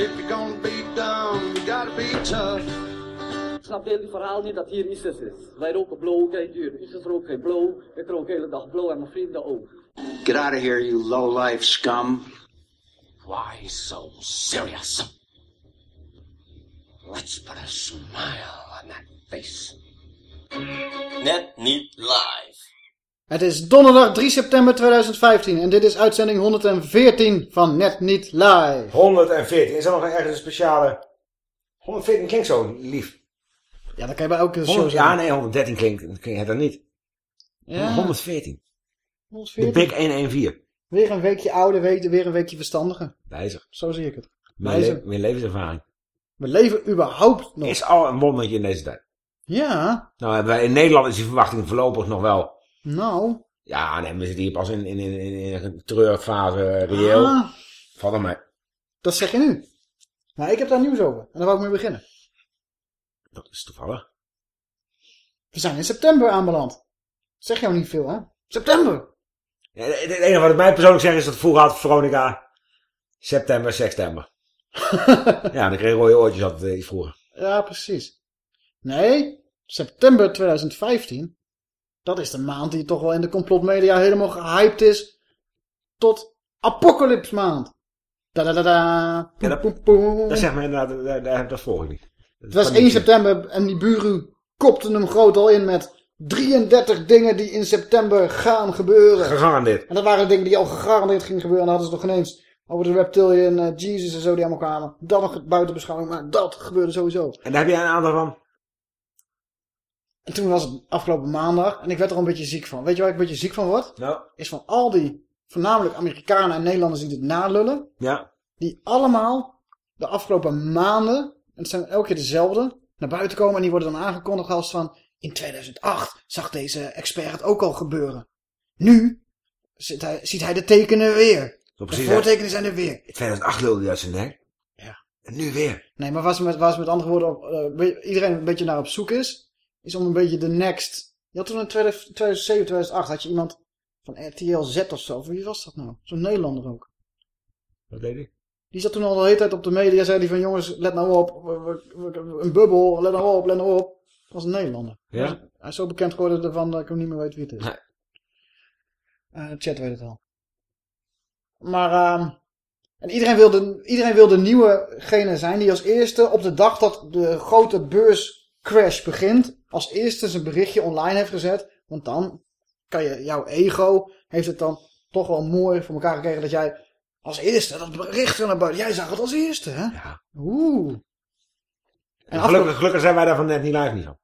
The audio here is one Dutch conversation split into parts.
If you're gonna be dumb, you gotta be tough. Ik snap heel het verhaal niet dat hier ISIS is. Wij roken blow, kijk hier, ISIS rookt geen blow. Ik rook de hele dag blow en mijn vrienden ook. Get out of here, you low-life scum. Why so serious? Let's put a smile on that face. Net niet live. Het is donderdag 3 september 2015 en dit is uitzending 114 van Net Niet Live. 114. Is er nog ergens een speciale... 114 klinkt zo lief. Ja, dat kan je bij elke show 100, zeggen. ja, nee, 113 klinkt, klinkt het dan niet. Ja, 114. De 114. Big 114. Weer een weekje ouder, weer een weekje verstandiger. Wijzer. Zo zie ik het. Mijn, le mijn levenservaring. We leven überhaupt nog. Is al een wondertje in deze tijd. Ja, Nou, in Nederland is die verwachting voorlopig nog wel... nou. Ja, nee, we zitten hier pas in, in, in, in, een treurfase eh, reëel. Ah, Valt er mee. dat zeg je nu. Nou, ik heb daar nieuws over. En daar wou ik mee beginnen. Dat is toevallig. We zijn in september aanbeland. Zeg jou niet veel, hè? September! Ja, het enige wat het mij persoonlijk zegt is dat vroeger had Veronica september, september. ja, dan kreeg je rode oortjes altijd eh, vroeger. Ja, precies. Nee, september 2015. Dat is de maand die toch wel in de complotmedia helemaal gehyped is. Tot Apocalypse maand. Da da da da. Ja, dat- Poem, poem, poem. Dat zeg maar inderdaad, daar, dat volg ik niet. Het was 1 september en die buren kopten hem groot al in met 33 dingen die in september gaan gebeuren. Gegarandeerd. En dat waren dingen die al gegarandeerd gingen gebeuren. En dan hadden ze nog ineens over de reptilian, eh, Jesus en zo die allemaal kwamen. Dat nog buiten beschouwing, maar dat gebeurde sowieso. En daar heb jij een aantal van? En toen was het afgelopen maandag en ik werd er al een beetje ziek van. Weet je waar ik een beetje ziek van word? Nou, Is van al die, voornamelijk Amerikanen en Nederlanders die dit nalullen. ja. Die allemaal de afgelopen maanden, en het zijn elke keer dezelfde, naar buiten komen. En die worden dan aangekondigd als van, in 2008 zag deze expert het ook al gebeuren. Nu ziet hij, ziet hij de tekenen weer. Zo De voortekenen zijn er weer. In 2008 lulde hij uit zijn nek. Ja. En nu weer. Nee, maar waar ze met, waar ze met andere woorden op, eh, iedereen een beetje naar op zoek is, is om een beetje de next. Je had toen in 2000 2007, 2008 had je iemand van RTL Z of zo. Wie was dat nou? Zo'n Nederlander ook. Wat deed hij? Die zat toen al de hele tijd op de media, zei hij van jongens, let nou op, we- we- we- een bubbel, let nou op, let nou op. Dat was een Nederlander. Ja? Hij is zo bekend geworden ervan dat ik hem niet meer weet wie het is. Nee. Eh, chat weet het al. Maar, ehm en iedereen wilde, iedereen wilde nieuwegene zijn die als eerste op de dag dat de grote beurscrash begint, als eerste zijn berichtje online heeft gezet. Want dan kan je, jouw ego heeft het dan toch wel mooi voor elkaar gekregen dat jij als eerste dat bericht naar buiten. Jij zag het als eerste, hè? Ja. Oeh. En gelukkig, gelukkig zijn wij daar van net niet live niet van.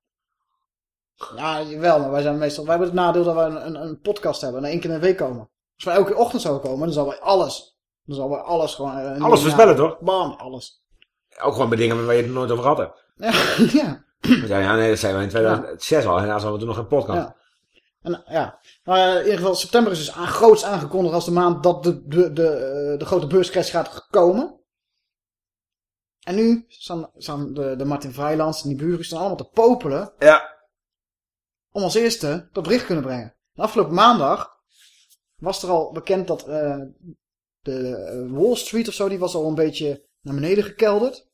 Ja, jawel, maar wij zijn meestal, wij hebben het nadeel dat we een, een, een podcast hebben en één keer in de week komen. Als wij elke ochtend zouden komen, dan zouden wij alles, dan zouden wij alles gewoon... eh, Alles voorspellen, toch? Bam, alles. Ook gewoon bij dingen waar je het nooit over hebt. Ja, ja. Ja, ja nee, dat zijn we in 2006 al. En daar hadden we toen nog geen podcast. Ja. En, ja. Maar eh, in ieder geval, september is dus aan, groots aangekondigd als de maand dat de, de, de, eh, de grote beurscrash gaat komen. En nu staan, staan de, de Martin Vrijlands en die buren staan allemaal te popelen Ja. om als eerste dat bericht kunnen brengen. En afgelopen maandag was er al bekend dat eh, de Wall Street of zo, die was al een beetje naar beneden gekelderd.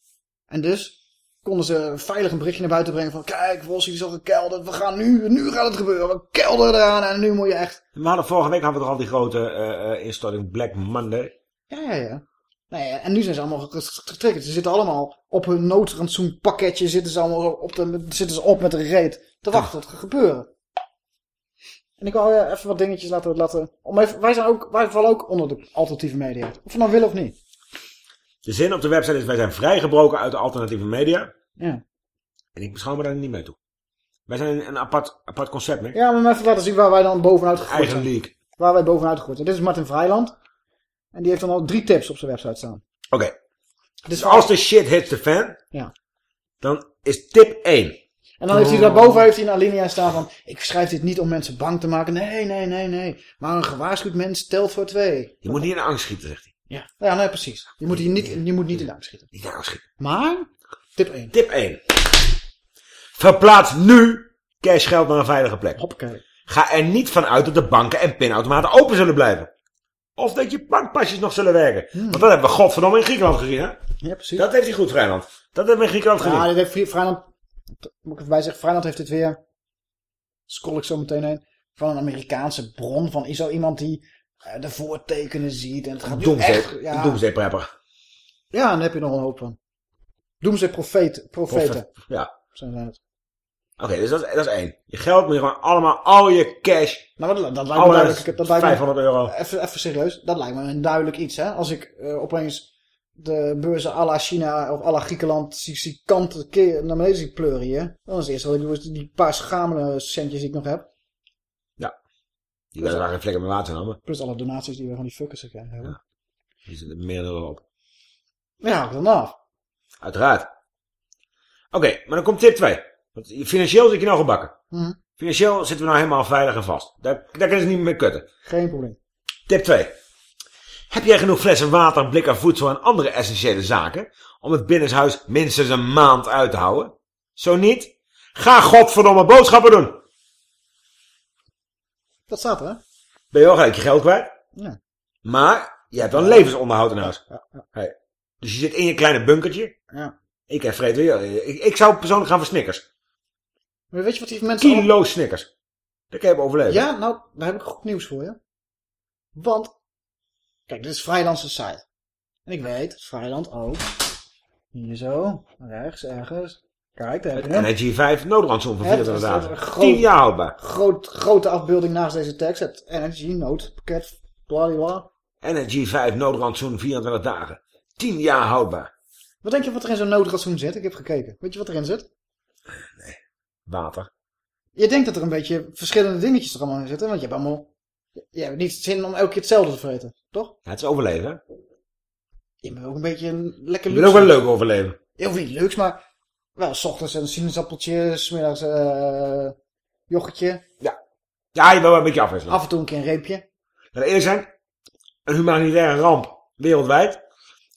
En dus konden ze veilig een berichtje naar buiten brengen van kijk, Wall Street is al gekelderd, we gaan nu, nu gaat het gebeuren, kelder eraan en nu moet je echt... We hadden vorige week hadden we toch al die grote eh, eh, instorting Black Monday. Ja, ja, ja. Nee, en nu zijn ze allemaal getriggerd. Ze zitten allemaal op hun noodrantsoenpakketje. Zitten ze allemaal op, de, zitten ze op met de reet. Te wachten tot het gaat gebeuren. En ik wil even wat dingetjes laten... laten om even, wij, zijn ook, wij vallen ook onder de alternatieve media. Of we nou willen of niet. De zin op de website is, wij zijn vrijgebroken uit de alternatieve media. Ja. En ik beschouw me daar niet mee toe. Wij zijn een apart, apart concept, hè? Ja, maar even laten zien waar wij dan bovenuit gegooid Eigen zijn. league. Waar wij bovenuit gegooid zijn. Dit is Martin Vrijland. En die heeft dan al drie tips op zijn website staan. Oké. Dus Dus als de shit hits de fan, Ja. dan is tip 1. En dan heeft hij daarboven heeft hij een alinea staan van... Ik schrijf dit niet om mensen bang te maken. Nee, nee, nee, nee. Maar een gewaarschuwd mens telt voor twee. Je moet niet in de angst schieten, zegt hij. Ja, ja nee, precies. Je moet, hier niet, je moet niet in de angst schieten. Niet in de schieten. Maar, tip 1. Tip 1. Verplaats nu cashgeld naar een veilige plek. Hoppakee. Ga er niet van uit dat de banken en pinautomaten open zullen blijven. Of dat je bankpasjes nog zullen werken. Want dat hebben we godverdomme in Griekenland gezien, hè? Ja, precies. Dat heeft hij goed, Vrijland. Dat hebben we in Griekenland gezien. ja, dit heeft Vri- Vrijland... Moet ik even bij zeggen, Vrijland heeft dit weer... Scroll ik zo meteen heen. Van een Amerikaanse bron. Van is zo iemand die de voortekenen ziet. En het gaat nu Doomsday, echt... Ja, doomsday prepper. ja, dan heb je nog een hoop van. Doomsday profeet, profeten. Ja. Zijn het. Oké, dus dat is, dat is één. Je geld moet je gewoon allemaal, al je cash, Nou, dat, dat lijkt me duidelijk. Dat lijkt me, 500 euro. even, even serieus. Dat lijkt me een duidelijk iets, hè. Als ik eh, opeens de beurzen à la China of à la Griekenland zie, zie kanten naar beneden zie pleuren hier. Dan is het eerste wat ik doe is die paar schamele centjes die ik nog heb. Die werden geen vlekken met water genomen. Plus alle donaties die we van die fuckers gekregen hebben. Ja. Die zitten meer dan op. Ja, dan af. Uiteraard. Oké, maar dan komt tip 2. Want financieel zit je nou gebakken. Mhm. Financieel zitten we nou helemaal veilig en vast. Daar, daar kunnen ze niet meer mee kutten. Geen probleem. Tip 2. Heb jij genoeg flessen water, blikken, voedsel en andere essentiële zaken om het binnenshuis minstens een maand uit te houden? Zo niet? Ga godverdomme boodschappen doen. Dat staat er, hè? Ben je wel gelijk je geld kwijt. Ja. Maar je hebt wel levensonderhoud in huis. Ja, ja, Hey. Dus je zit in je kleine bunkertje. ja. Ik heb vrede weer. Ik, ik zou persoonlijk gaan voor Snickers. Maar weet je wat die mensen... Kilo Snickers. Dat kan je hebben overleven. Ja, nou, daar heb ik goed nieuws voor je. Want, kijk, dit is Vrijlandse site. En ik weet, Vrijland ook. Hier zo, rechts, ergens. Kijk, daar heb je hem. Energy 5 noodrandsom voor Het 24 is dagen. een groot- 10 jaar houdbaar. Groot, grote afbeelding naast deze tekst. Het Energy Note pakket, bladibla. Energy 5 noodrandsom 24 dagen. 10 jaar houdbaar. Wat denk je wat er in zo'n noodratsoen zit? Ik heb gekeken. Weet je wat erin zit? Water. Je denkt dat er een beetje verschillende dingetjes er allemaal in zitten. Want je hebt allemaal... Je hebt niet zin om elke keer hetzelfde te vreten. Toch? Ja, het is overleven. Je bent ook een beetje een lekker Je wil ook wel leuk overleven. Heel veel niet leuks, maar wel s ochtends een sinaasappeltje, smiddags eh yoghurtje, Ja, je wil wel een beetje afwisselen. af en toe een keer een reepje. Laat eerlijk zijn. Een humanitaire ramp wereldwijd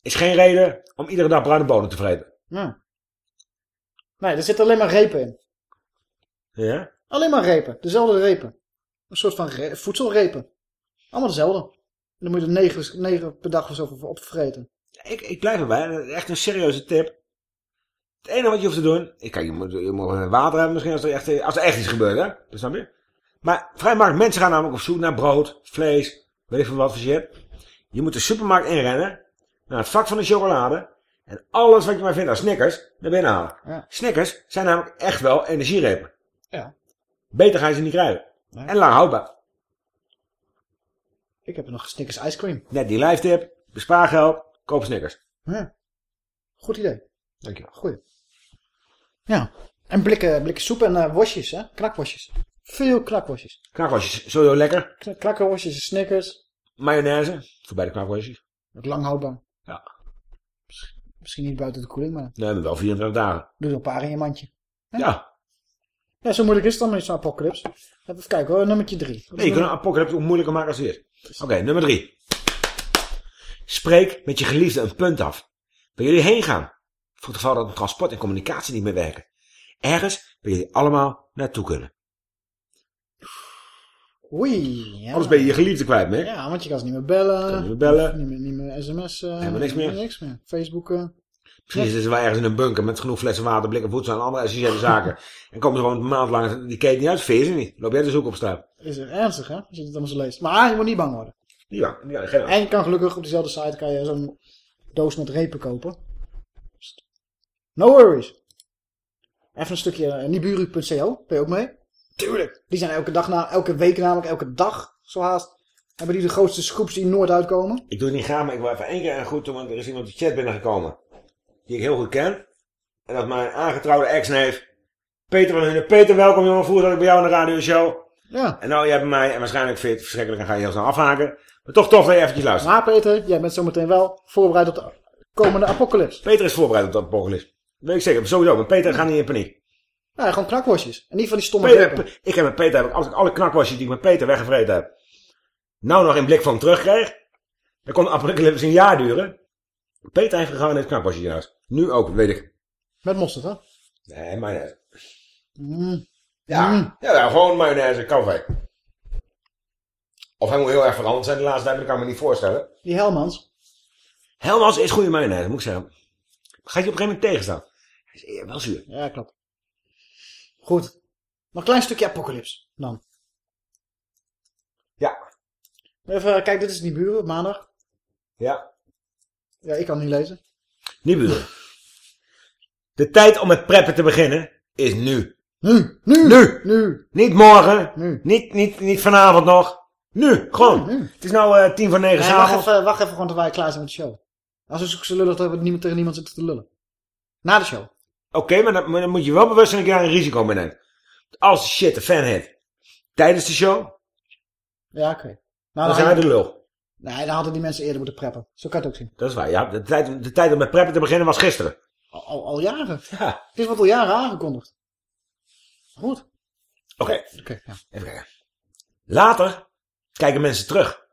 is geen reden om iedere dag bruine bonen te vreten. Ja. Nee, er zitten alleen maar repen in. Ja? Alleen maar repen, dezelfde repen. Een soort van re- voedselrepen. Allemaal dezelfde. En dan moet je er negen, negen per dag of zo op vreten. Ik, ik blijf erbij. Echt een serieuze tip. Het enige wat je hoeft te doen... Ik, kijk, je moet, je moet water hebben misschien als er, echt, als er echt iets gebeurt, hè? Dat snap je? Maar vrij makkelijk. Mensen gaan namelijk op zoek naar brood, vlees, weet ik veel wat voor shit. Je moet de supermarkt inrennen. Naar het vak van de chocolade. En alles wat je maar vindt aan Snickers, naar binnen halen. Ja. Snickers zijn namelijk echt wel energierepen. Ja. Beter ga je ze niet krijgen. Nee. En lang houdbaar. Ik heb nog Snickers ice cream. Net die live tip. Bespaar geld. Koop Snickers. Ja. Goed idee. Dankjewel. Goeie. Ja. En blikken, blikken soep en eh, worstjes, hè? Knakworstjes. Veel knakworstjes. Knakworstjes. Sowieso lekker. Kn- Knakworstjes, Snickers. Mayonaise. Voor beide knakworstjes. Met lang houdbaar. Ja. Misschien niet buiten de koeling, maar Nee, maar wel 24 dagen. doe er een paar in je mandje. Ja. Ja, zo moeilijk is het dan met zo'n apocalypse. Even kijken hoor, nummertje drie. Nee, je kunt een apocalypse ook moeilijker maken als het is. Oké, nummer drie. Spreek met je geliefde een punt af. Waar jullie heen gaan. Voor het geval dat het transport en communicatie niet meer werken. Ergens waar jullie allemaal naartoe kunnen. Oei. Ja. Anders ben je je geliefde kwijt, mee. Ja, want je kan ze niet meer bellen. Kan niet meer bellen. Niet meer, niet meer sms. Helemaal niks meer. Niks meer. Facebook. Misschien zitten ze wel ergens in een bunker met genoeg flessen water, blikken voedsel en andere essentiële zaken. En komen ze gewoon een maand lang die keten niet uit, veer ze niet. Loop jij te zoeken op straat. is er ernstig, hè? Als je het allemaal zo leest. Maar je moet niet bang worden. Ja, ja geen En je kan gelukkig op diezelfde site kan je zo'n doos met repen kopen. No worries. Even een stukje uh, Niburu.co. Ben je ook mee? Tuurlijk. Die zijn elke dag, na, elke week namelijk, elke dag, zo haast. Hebben die de grootste scoops die in Noord uitkomen? Ik doe het niet graag, maar ik wil even één keer goed doen, want er is iemand de chat binnengekomen. Die ik heel goed ken. En dat is mijn aangetrouwde ex-neef. Peter van Hunnen. Peter, welkom jongen. Vroeger zat ik bij jou in de radioshow. Ja. En nou, jij bij mij. En waarschijnlijk vind je het verschrikkelijk en ga je heel snel afhaken. Maar toch tof dat je eventjes luistert. Maar Peter, jij bent zometeen wel voorbereid op de komende apocalypse. Peter is voorbereid op dat apocalypse. Weet ik zeker. Sowieso. Maar Peter gaat niet in paniek. Ja, gewoon knakworstjes. En niet van die stomme Peter, ik heb met Peter, heb ik, als ik alle knakworstjes die ik met Peter weggevreten heb, nou nog in blik van terugkreeg, dan kon de apocalypse een jaar duren. Peter heeft gegaan in het knakworstje huis. Nu ook, weet ik. Met mosterd, hè? Nee, mayonaise. Mm. Ja, Mm. ja, gewoon mayonaise, café. Of hij moet heel erg veranderd zijn de laatste tijd, dat kan ik me niet voorstellen. Die Helmans. Helmans is goede mayonaise, moet ik zeggen. Gaat je op een gegeven moment tegenstaan. Hij is eh, wel zuur. Ja, klopt. Goed. Nog een klein stukje apocalypse dan. Ja. Even, kijk, dit is die buren, maandag. Ja. Ja, ik kan het niet lezen. Bedoelen. De tijd om met preppen te beginnen is nu. Nu, nu, Nu. nu. Niet morgen. Nu. Niet, niet, niet vanavond nog. Nu, gewoon. Nu. Het is nou eh, tien voor negen Nee, wacht, even, wacht even gewoon tot wij klaar zijn met de show. Als we zo lullig dat we niemand tegen niemand zitten te lullen. Na de show. Oké, maar, dan, maar dan moet je wel bewust zijn dat je daar een risico mee neemt. Als de shit de fan heeft tijdens de show, Ja, oké. dan Nou, dan, zijn wij de lul. nee, dan hadden die mensen eerder moeten preppen. Zo kan het ook zien. Dat is waar, ja. De tijd, de tijd om met preppen te beginnen was gisteren. Al, al, al jaren. Ja. Dit wordt al jaren aangekondigd. Goed. Oké, Oké, ja. even kijken. Later kijken mensen terug.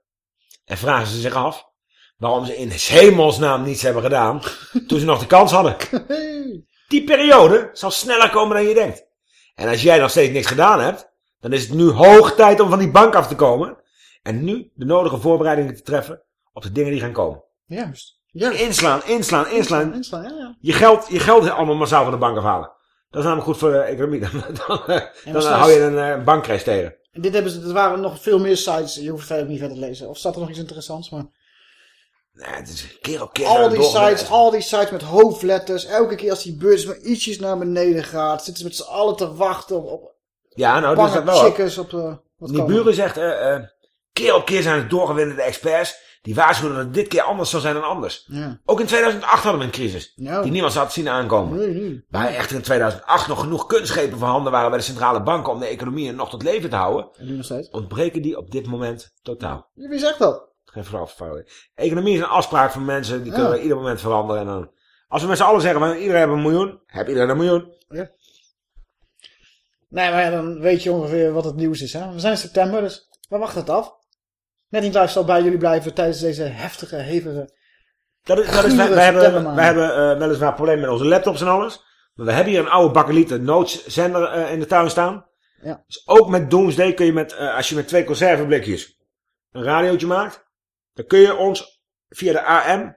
En vragen ze zich af waarom ze in hemelsnaam niets hebben gedaan toen ze nog de kans hadden. Die periode zal sneller komen dan je denkt. En als jij nog steeds niks gedaan hebt, dan is het nu hoog tijd om van die bank af te komen. En nu de nodige voorbereidingen te treffen op de dingen die gaan komen. Juist. Juist. Inslaan, inslaan, inslaan. Inslaan, ja, ja. Je geld, je geld allemaal massaal van de bank afhalen. Dat is namelijk goed voor de economie. Dan, dan, dan hou je een eh, bankcrash tegen. En dit hebben ze, er waren nog veel meer sites. Je hoeft het verder niet verder te lezen. Of staat er nog iets interessants, maar... Nee, het is keer op keer. Al die sites, al die sites met hoofdletters. Elke keer als die beurs maar ietsjes naar beneden gaat, zitten ze met z'n allen te wachten op, op Ja, nou, dat is dat bange wel. Op, uh, wat Die buren zegt, eh, eh, keer op keer zijn het doorgewinterde experts. Die waarschuwen dat het dit keer anders zal zijn dan anders. Ja. Ook in 2008 hadden we een crisis. Ja. Die niemand had zien aankomen. Nee, nee. Waar echter in 2008 nog genoeg kunstschepen voorhanden waren bij de centrale banken om de economie nog tot leven te houden, En nu nog steeds. ontbreken die op dit moment totaal. Wie zegt dat? Geen vervuiling. Economie is een afspraak van mensen, die Ja. kunnen ieder moment veranderen. En dan, als we met z'n allen zeggen, van, iedereen heeft een miljoen, heb iedereen een miljoen. Nee, maar ja, dan weet je ongeveer wat het nieuws is. Hè? We zijn in september, dus we wachten het af. Net niet live zal bij jullie blijven tijdens deze heftige, hevige... Dat is, dat is, wij, hebben, wij hebben eh, weliswaar problemen met onze laptops en alles. Maar we hebben hier een oude bakkelieten noodszender eh, in de tuin staan. Ja. Dus ook met Doomsday kun je met, eh, als je met twee conserveblikjes een radiootje maakt, dan kun je ons via de AM,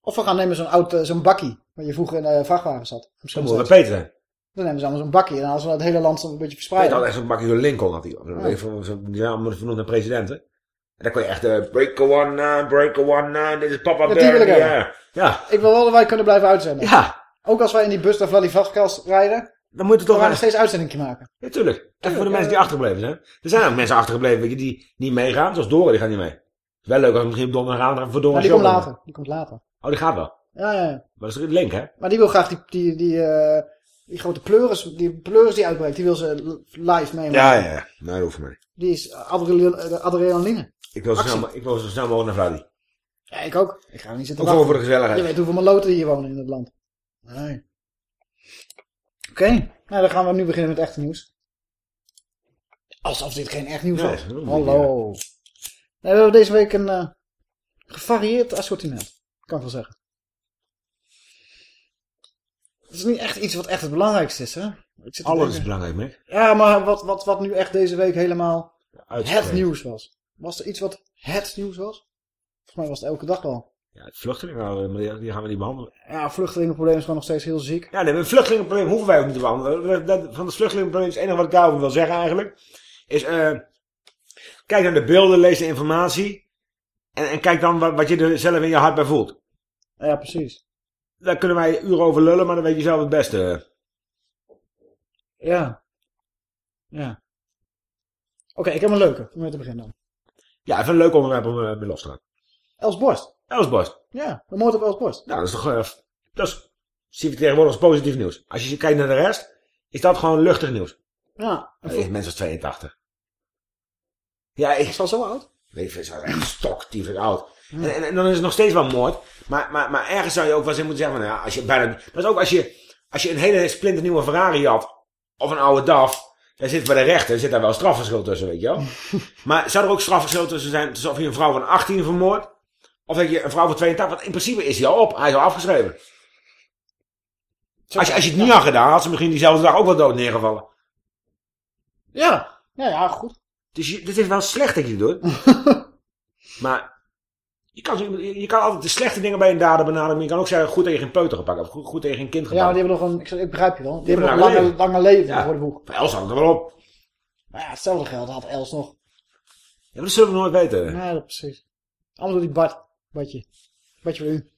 Of we gaan nemen zo'n oud, eh, zo'n bakkie, waar je vroeger in de vrachtwagen zat. dan Misschien moeten we steeds. beter zijn. Dan nemen ze allemaal zo'n bakkie en dan als we het hele land zo'n beetje verspreiden. had echt zo'n bakje door Lincoln had hij. Ja. allemaal vernoemd naar presidenten. En dan kon je echt, eh break a one, uh, break a one, uh, dit is pop-up Ja, wil ik ja. Ja, Ik wil wel dat wij kunnen blijven uitzenden. ja. Ook als wij in die bus naar Vladivostok rijden, Dan moet toch gaan we wel... nog steeds uitzendingje maken. Natuurlijk. Even voor de ja, mensen die ja. achtergebleven zijn. Er zijn ook mensen achtergebleven die niet meegaan. Zoals Dora, die gaat niet mee. Is wel leuk als we misschien op donderdagavond even voor Dora Maar die komt later. Die komt later. Oh, die gaat wel. Ja, ja, ja. Maar dat is een link, hè? Maar die wil graag die, die, die, eh, die grote pleuris, die pleuris die uitbreekt, die wil ze live meemaken. Ja, ja, ja. Nee, dat hoeft voor mij niet. Die is adrenalin- eh, adrenaline. Ik wil, zo snel, ik wil zo snel mogelijk naar Vladi. Ja, ik ook. Ik ga niet zitten Ook voor de gezelligheid. Je weet hoeveel maloten hier wonen in het land. Nee. Oké, nou dan gaan we nu beginnen met echte nieuws. Alsof dit geen echt nieuws was. Hallo. Nee, we hebben deze week een eh, gevarieerd assortiment. Kan ik wel zeggen. Het is niet echt iets wat echt het belangrijkste is, hè? Ik zit te Alles is belangrijk, Mick. Ja, maar wat, wat, wat nu echt deze week helemaal het nieuws was. Was er iets wat het nieuws was? Volgens mij was het elke dag wel. Ja, het vluchtelingen, maar die, die gaan we niet behandelen. Ja, vluchtelingenprobleem is gewoon nog steeds heel ziek. Ja, nee, een vluchtelingenprobleem hoeven wij ook niet te behandelen. Van het vluchtelingenprobleem is het enige wat ik daarover wil zeggen eigenlijk. Is, eh kijk naar de beelden, lees de informatie. En, en kijk dan wat, wat je er zelf in je hart bij voelt. Ja, precies. Daar kunnen wij uren over lullen, maar dan weet je zelf het beste. Ja. Ja. Oké, ik heb een leuke. Om mee te beginnen dan. Ja, even een leuk onderwerp om eh, mee los te gaan. Els Borst. Elsborst. Ja, de moord op Els Borst. Nou, dat is toch... eh, dat is, zie je tegenwoordig als positief nieuws. Als je kijkt naar de rest, is dat gewoon luchtig nieuws. Ja. En Uh, voor- mensen als 82. Ja, ik Is al zo oud? weet het is wel echt stoktief oud. En, en, en dan is het nog steeds wel moord. Maar, maar, maar ergens zou je ook wel eens in moeten zeggen van, ja, als je bijna... Maar is ook als je, als je een hele splinternieuwe Ferrari had, of een oude DAF, dan zit bij de rechter, zit daar wel strafverschil tussen, weet je wel. maar zou er ook strafverschil tussen zijn, tussen of je een vrouw van 18 vermoord, of dat je een vrouw van 82, want in principe is hij al op, hij is al afgeschreven. Als je, als je het niet had gedaan, had ze misschien diezelfde dag ook wel dood neergevallen. Ja. Ja, ja, goed. Dus je, dit is wel slecht dat je het doet. maar je kan, je, kan altijd de slechte dingen bij een dader benaderen. Maar je kan ook zeggen, goed dat je geen peuter gepakt hebt. Goed, goed dat je geen kind Ja, maar gepakt die hebt. hebben nog een... Ik, begrijp je wel. Die, hebben nog een lange, lange leven Ja. voor de boeg. Voor Els hangt er wel op. Maar ja, hetzelfde geld had Els nog. Ja, maar dat zullen we nooit weten. Ja, dat precies. Allemaal door die Bart. Bartje. Bartje voor u.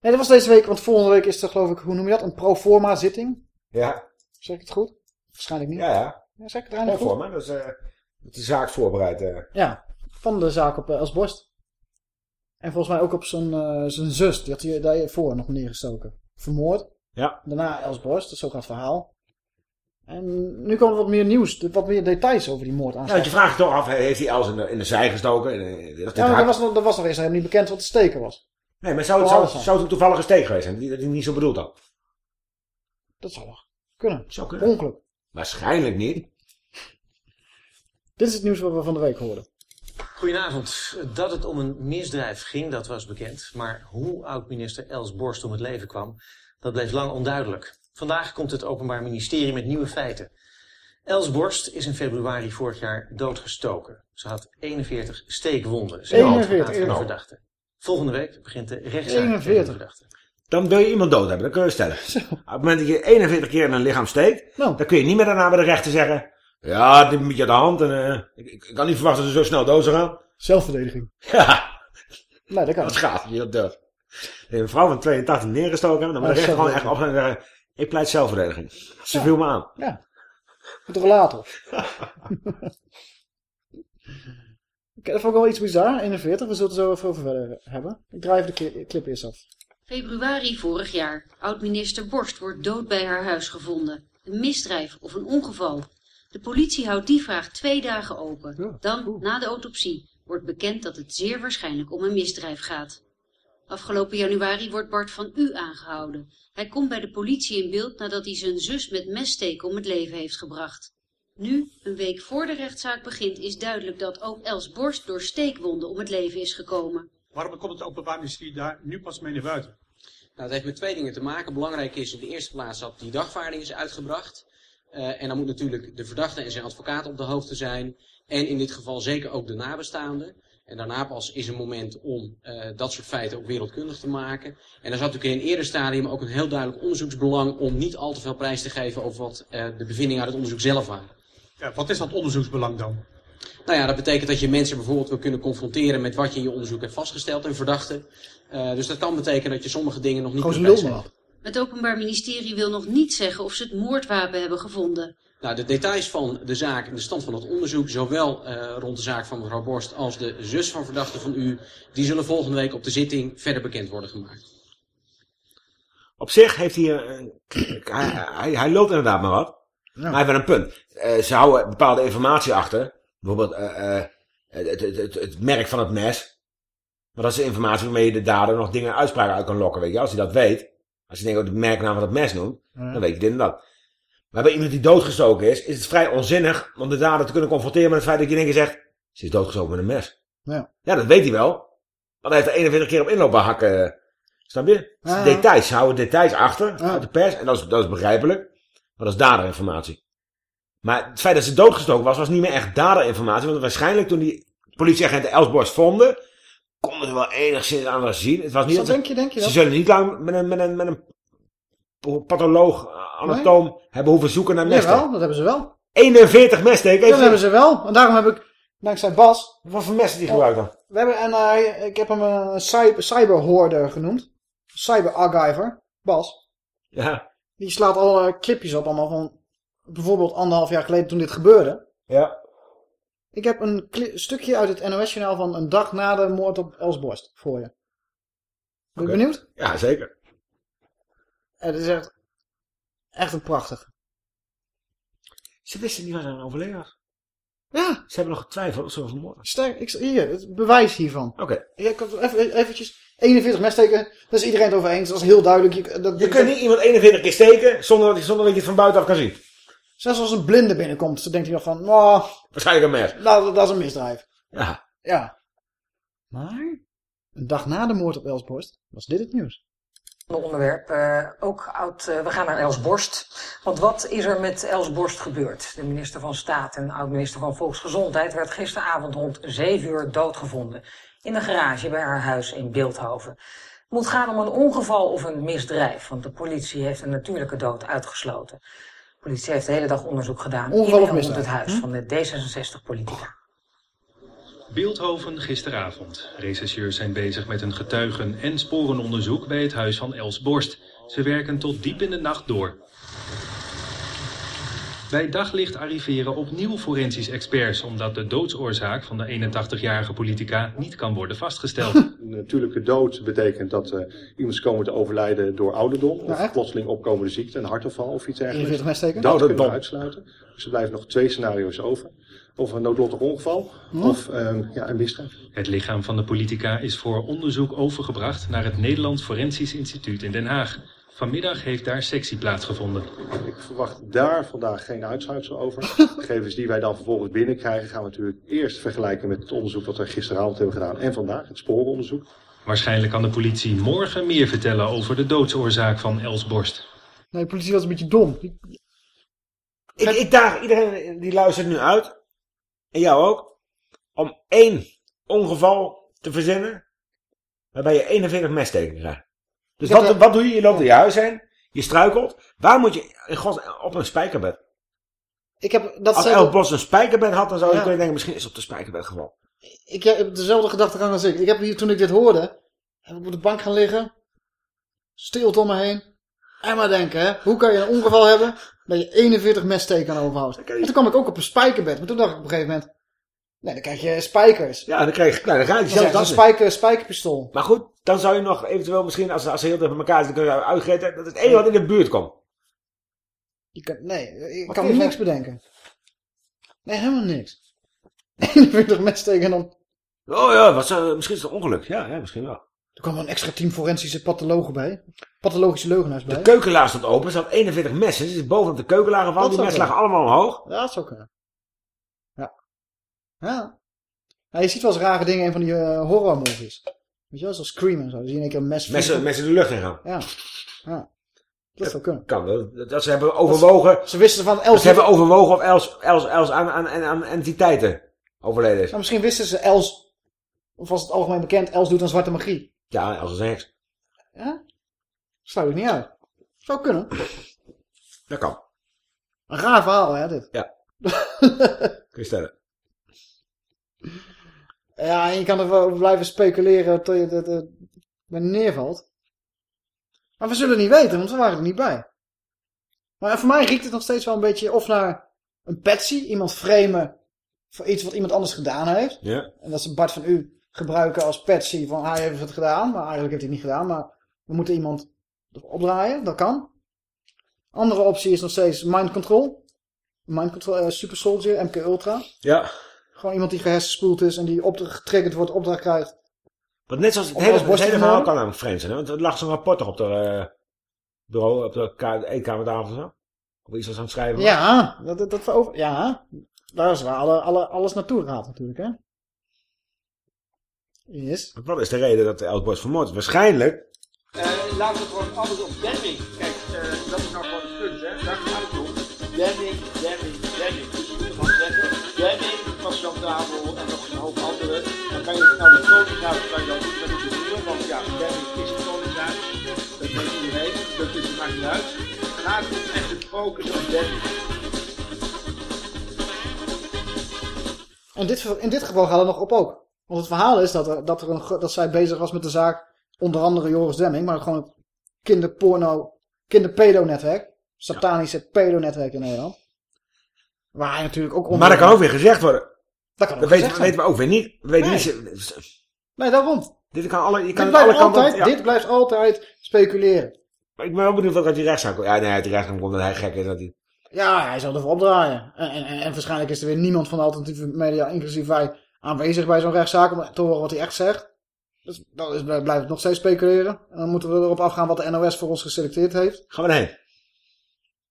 Nee, dat was deze week, want volgende week is er geloof ik, hoe noem je dat? Een pro forma zitting. Ja, Zeg ik het goed? Waarschijnlijk niet. ja, ja. Ja, zeg ik het eigenlijk goed? me. Dat is, eh, dat de zaak voorbereid. eh. Ja, van de zaak op uh, Els Borst. En volgens mij ook op zijn, eh, zijn zus. Die had hij daarvoor nog neergestoken. Vermoord. Ja. Daarna Els Borst. Dat is ook het verhaal. En nu komt er wat meer nieuws. Wat meer details over die Ja, moordaanslag. want je vraagt je toch af, heeft hij Els in de, in de zij gestoken? In dat Ja, maar dat was, nog- dat was nog eens helemaal niet bekend wat de steken was. Nee, maar zou het, zou, het een toevallige steek geweest zijn? Die, dat hij niet zo bedoeld had? Dat zou wel kunnen. Zou kunnen. Ongeluk. Waarschijnlijk niet. Dit is het nieuws wat we van de week hoorden. Goedenavond. Dat het om een misdrijf ging, dat was bekend. Maar hoe oud-minister Els Borst om het leven kwam, dat bleef lang onduidelijk. Vandaag komt het Openbaar Ministerie met nieuwe feiten. Els Borst is in februari vorig jaar doodgestoken. Ze had 41 steekwonden. Ze 41, van de nou. verdachte. Volgende week begint de rechtszaak tegen de 41. verdachte. Dan wil je iemand dood hebben, dat kun je stellen. Op het moment dat je 41 keer in een lichaam steekt, Nou. dan kun je niet meer daarna bij de rechter zeggen... Ja, dit moet je aan de hand en eh, ik, kan niet verwachten dat ze zo snel dood zou gaan. Zelfverdediging. Ja, Nee, dat kan. dat gaat. Je dat. Een vrouw van 82 neergestoken hebben, dan moet rechter gewoon echt op en zeggen... Ik pleit zelfverdediging. Ze viel me aan. Ja. Met relator. Oké, dat vond ik wel iets bizar. 41, we zullen het zo even over verder hebben. Ik draai even de cli- clip eerst af. Februari vorig jaar. Oud-minister Borst wordt dood bij haar huis gevonden. Een misdrijf of een ongeval. De politie houdt die vraag twee dagen open. Ja, Dan, na de autopsie, wordt bekend dat het zeer waarschijnlijk om een misdrijf gaat. Afgelopen januari wordt Bart van U aangehouden. Hij komt bij de politie in beeld nadat hij zijn zus met messteken om het leven heeft gebracht. Nu, een week voor de rechtszaak begint, is duidelijk dat ook Els Borst door steekwonden om het leven is gekomen. Waarom komt het Openbaar Ministerie daar nu pas mee naar buiten? Nou, dat heeft met twee dingen te maken. Belangrijk is in de eerste plaats dat die dagvaarding is uitgebracht. Eh, en dan moet natuurlijk de verdachte en zijn advocaat op de hoogte zijn. En in dit geval zeker ook de nabestaanden. En daarna pas is een moment om eh, dat soort feiten ook wereldkundig te maken. En er zat natuurlijk in een eerder stadium ook een heel duidelijk onderzoeksbelang om niet al te veel prijs te geven over wat eh, de bevindingen uit het onderzoek zelf waren. Ja, wat is dat onderzoeksbelang dan? Nou ja, dat betekent dat je mensen bijvoorbeeld wil kunnen confronteren met wat je in je onderzoek hebt vastgesteld, een verdachte. Eh, dus dat kan betekenen dat je sommige dingen nog niet Gewoon lul. Het Openbaar Ministerie wil nog niet zeggen of ze het moordwapen hebben gevonden. Nou, de details van de zaak en de stand van het onderzoek, zowel eh, rond de zaak van mevrouw Borst als de zus van verdachte van u, die zullen volgende week op de zitting verder bekend worden gemaakt. Op zich heeft hij... een- hij, hij, hij loopt inderdaad maar wat. Maar hij heeft wel een punt. Eh, ze houden bepaalde informatie achter. Bijvoorbeeld eh, eh, het, het, het, het merk van het mes. Maar dat is de informatie waarmee je de dader nog dingen uitspraken uit kan lokken. Weet je? Als hij dat weet. Als je denkt ook de merknaam van het mes noemt. Dan weet je dit en dat. Maar bij iemand die doodgestoken is. Is het vrij onzinnig om de dader te kunnen confronteren met het feit dat je keer zegt. Ze is doodgestoken met een mes. Ja. Ja, dat weet hij wel. Want hij heeft er 41 keer op inlopen hakken. Snap je? Ja. Details. Ze houden details achter uit de pers. En dat is, dat is begrijpelijk. Maar dat is daderinformatie. Maar het feit dat ze doodgestoken was, was niet meer echt daderinformatie. Want waarschijnlijk toen die politieagenten Elsborst vonden, konden ze wel enigszins aan haar zien. Het was niet Zo dat ze, denk je, denk je ze dat? zullen niet lang met een, met een, met een patholoog, anatoom, hebben hoeven zoeken naar mesten. Jawel, dat hebben ze wel. 41 messteken. Dat hebben ze wel. En daarom heb ik, dankzij Bas, Wat voor messen die gebruikt dan? we hebben, en eh, ik heb hem een cyber, cyberhoorder genoemd. cyber archiver, Bas. Ja. Die slaat alle clipjes op allemaal van bijvoorbeeld anderhalf jaar geleden toen dit gebeurde. Ja. Ik heb een stukje uit het NOS-journaal van een dag na de moord op Els Borst voor je. Ben je benieuwd? Ja, zeker. Het is echt, echt een prachtig. Ze wisten niet waar ze aan overleden was. Ja. Ze hebben nog getwijfeld of ze was vermoord. Sterk, ik, hier, het bewijs hiervan. Oké. Ja, ik had even, eventjes 41 messteken, daar is iedereen het over eens. Dat is heel duidelijk. Je, dat, Je kunt niet iemand 41 keer steken zonder dat, je- zonder dat je het van buitenaf kan zien. Zelfs als een blinde binnenkomt, dan denkt hij nog van, nou, Waarschijnlijk een mes. dat is een misdrijf. Ja. Ja. Maar, een dag na de moord op Elsborst was dit het nieuws. Onderwerp, eh, ook oud, eh, we gaan naar Els Borst. Want wat is er met Els Borst gebeurd? De minister van Staat en oud-minister van Volksgezondheid werd gisteravond rond 7 uur doodgevonden. In een garage bij haar huis in Beeldhoven. Het moet gaan om een ongeval of een misdrijf, want de politie heeft een natuurlijke dood uitgesloten. De politie heeft de hele dag onderzoek gedaan Ongeval of en het huis hm? van de D66-politica. Beeldhoven gisteravond. Rechercheurs zijn bezig met een getuigen- en sporenonderzoek bij het huis van Els Borst. Ze werken tot diep in de nacht door. Bij daglicht arriveren opnieuw forensisch experts... omdat de doodsoorzaak van de 81-jarige politica niet kan worden vastgesteld. Een natuurlijke dood betekent dat eh, iemand is komen te overlijden door ouderdom of plotseling opkomende ziekte, een hartaanval of iets dergelijks. 41 messteken? Dat kunnen we uitsluiten. Dus er blijven nog twee scenario's over. Of een noodlottig ongeval Hm? of ehm, ja, een misdrijf. Het lichaam van de politica is voor onderzoek overgebracht... naar het Nederlands Forensisch Instituut in Den Haag. Vanmiddag heeft daar sectie plaatsgevonden. Ik verwacht daar vandaag geen uitsluitsel over. Gegevens die wij dan vervolgens binnenkrijgen gaan we natuurlijk eerst vergelijken met het onderzoek wat we gisteravond hebben gedaan en vandaag, het sporenonderzoek. Waarschijnlijk kan de politie morgen meer vertellen over de doodsoorzaak van Els Borst. Nee, de politie was een beetje dom. Ik, ik daag iedereen die luistert nu uit, en jou ook, om één ongeval te verzinnen waarbij je 41 messteken krijgt. Dus wat, wat doe je? Je loopt in je huis heen, je struikelt. Waar moet je in gods op een spijkerbed? Ik heb dat Als Els Bos een spijkerbed had, dan zou je Ja. kunnen denken, misschien is het op de spijkerbed gevallen. ik heb dezelfde gedachtegang als ik. Ik heb hier, toen ik dit hoorde, heb ik op de bank gaan liggen. Stilte om me heen. En maar denken, hè. Hoe kan je een ongeval hebben dat je 41 messteken overhoudt? En toen kwam ik ook op een spijkerbed. Maar toen dacht ik op een gegeven moment... Nee, dan krijg je spijkers. Ja, dan krijg je, nou, dan ga je zelf een dat niet. spijker, spijkerpistool. Maar goed, dan zou je nog eventueel misschien, als, als ze heel dicht bij elkaar zitten, kunnen uitgeten dat het enige wat in de buurt komt. Je kan, nee, ik Wat kan me niks bedenken. Nee, helemaal niks. 41 messteken en dan... Oh ja, wat zou, misschien is het een ongeluk. Ja, ja, misschien wel. Er kwam wel een extra team forensische pathologen bij. Pathologische leugenaars bij. De keukenlaar stond open, er zat 41 messen. Ze is bovenop de keukenlaar gevallen, die messen lagen allemaal omhoog. Ja, dat zou kunnen. Ja. Ja. ja je ziet wel eens rare dingen in van die eh, horrormovies. Weet je wel, zoals Scream en zo. Dan zie je in één keer een mes Messen, messen de lucht in gaan. Ja. ja. Dat zou kunnen. Kan, dat, dat ze hebben overwogen. Ze wisten van Els... Ze hebben overwogen of Els, Els, Els aan, aan, aan, aan entiteiten overleden is. Nou, misschien wisten ze Els... Of was het algemeen bekend, Els doet aan zwarte magie. Ja, Els is een heks. Ja? Sluit ik niet uit. Zou kunnen. Dat kan. Een raar verhaal, hè, dit. Ja. Kun je stellen. Ja, en je kan er wel over blijven speculeren tot je het er neervalt. Maar we zullen het niet weten, want we waren er niet bij. Maar voor mij riekt het nog steeds wel een beetje of naar een patsy, iemand framen voor iets wat iemand anders gedaan heeft. Ja. En dat ze Bart van U gebruiken als patsy van hij heeft het gedaan, maar eigenlijk heeft hij het niet gedaan. Maar we moeten iemand opdraaien, dat kan. Andere optie is nog steeds mind control. Mind control, eh, super soldier, MK Ultra. Ja. Gewoon iemand die gehersenspoeld is en die op getriggerd wordt, opdracht krijgt. Want net zoals het hele, het borst hele verhaal kan namelijk vreemd zijn. Hè? Want er lag zo'n rapport toch op de eh, bureau, op de ka- eetkamertafel of zo. Of iets was aan het schrijven. was. Ja, dat, dat, dat verover- ja, daar is waar alle, alle, alles naartoe gaat natuurlijk, hè. Yes. Wat is de reden dat Els Borst vermoord is? Waarschijnlijk. Eh, laten we gewoon alles op Demming. Kijk, eh, dat is nou gewoon het punt, hè. Daar gaat het om. Demming. En nog een hoop anderen. Dan kan je nou de koningshuis kan je dan niet met de doen, want ja, Demming is het koningshuis. Dat weet iedereen, dat is het maakt niet uit. Gaat het echt het focus op Demming. En dit, in dit geval gaat het nog op ook. Want het verhaal is dat, er, dat, er een, dat zij bezig was met de zaak onder andere Joris Demming, maar gewoon het kinderporno, kinderpedo-netwerk. Satanische pedo-netwerk in Nederland. Waar hij natuurlijk ook onder... Maar dat kan ook weer gezegd worden. Dat kan ook Dat weten, weten we ook weer niet. We weten Nee. niet Nee, daarom. dit kan alle, je Dit kan het blijft, alle kanten... altijd, ja. dit blijft altijd speculeren. Maar ik ben wel benieuwd wat uit die rechtszaak komt. Ja, nee, uit die rechtszaak komt dat hij gek is. Dat hij... Ja, hij zal ervoor opdraaien. En, en, en waarschijnlijk is er weer niemand van de alternatieve media, inclusief wij, aanwezig bij zo'n rechtszaak om te horen wat hij echt zegt. Dus dan is, blijft het nog steeds speculeren. En dan moeten we erop afgaan wat de NOS voor ons geselecteerd heeft. Gaan we erheen?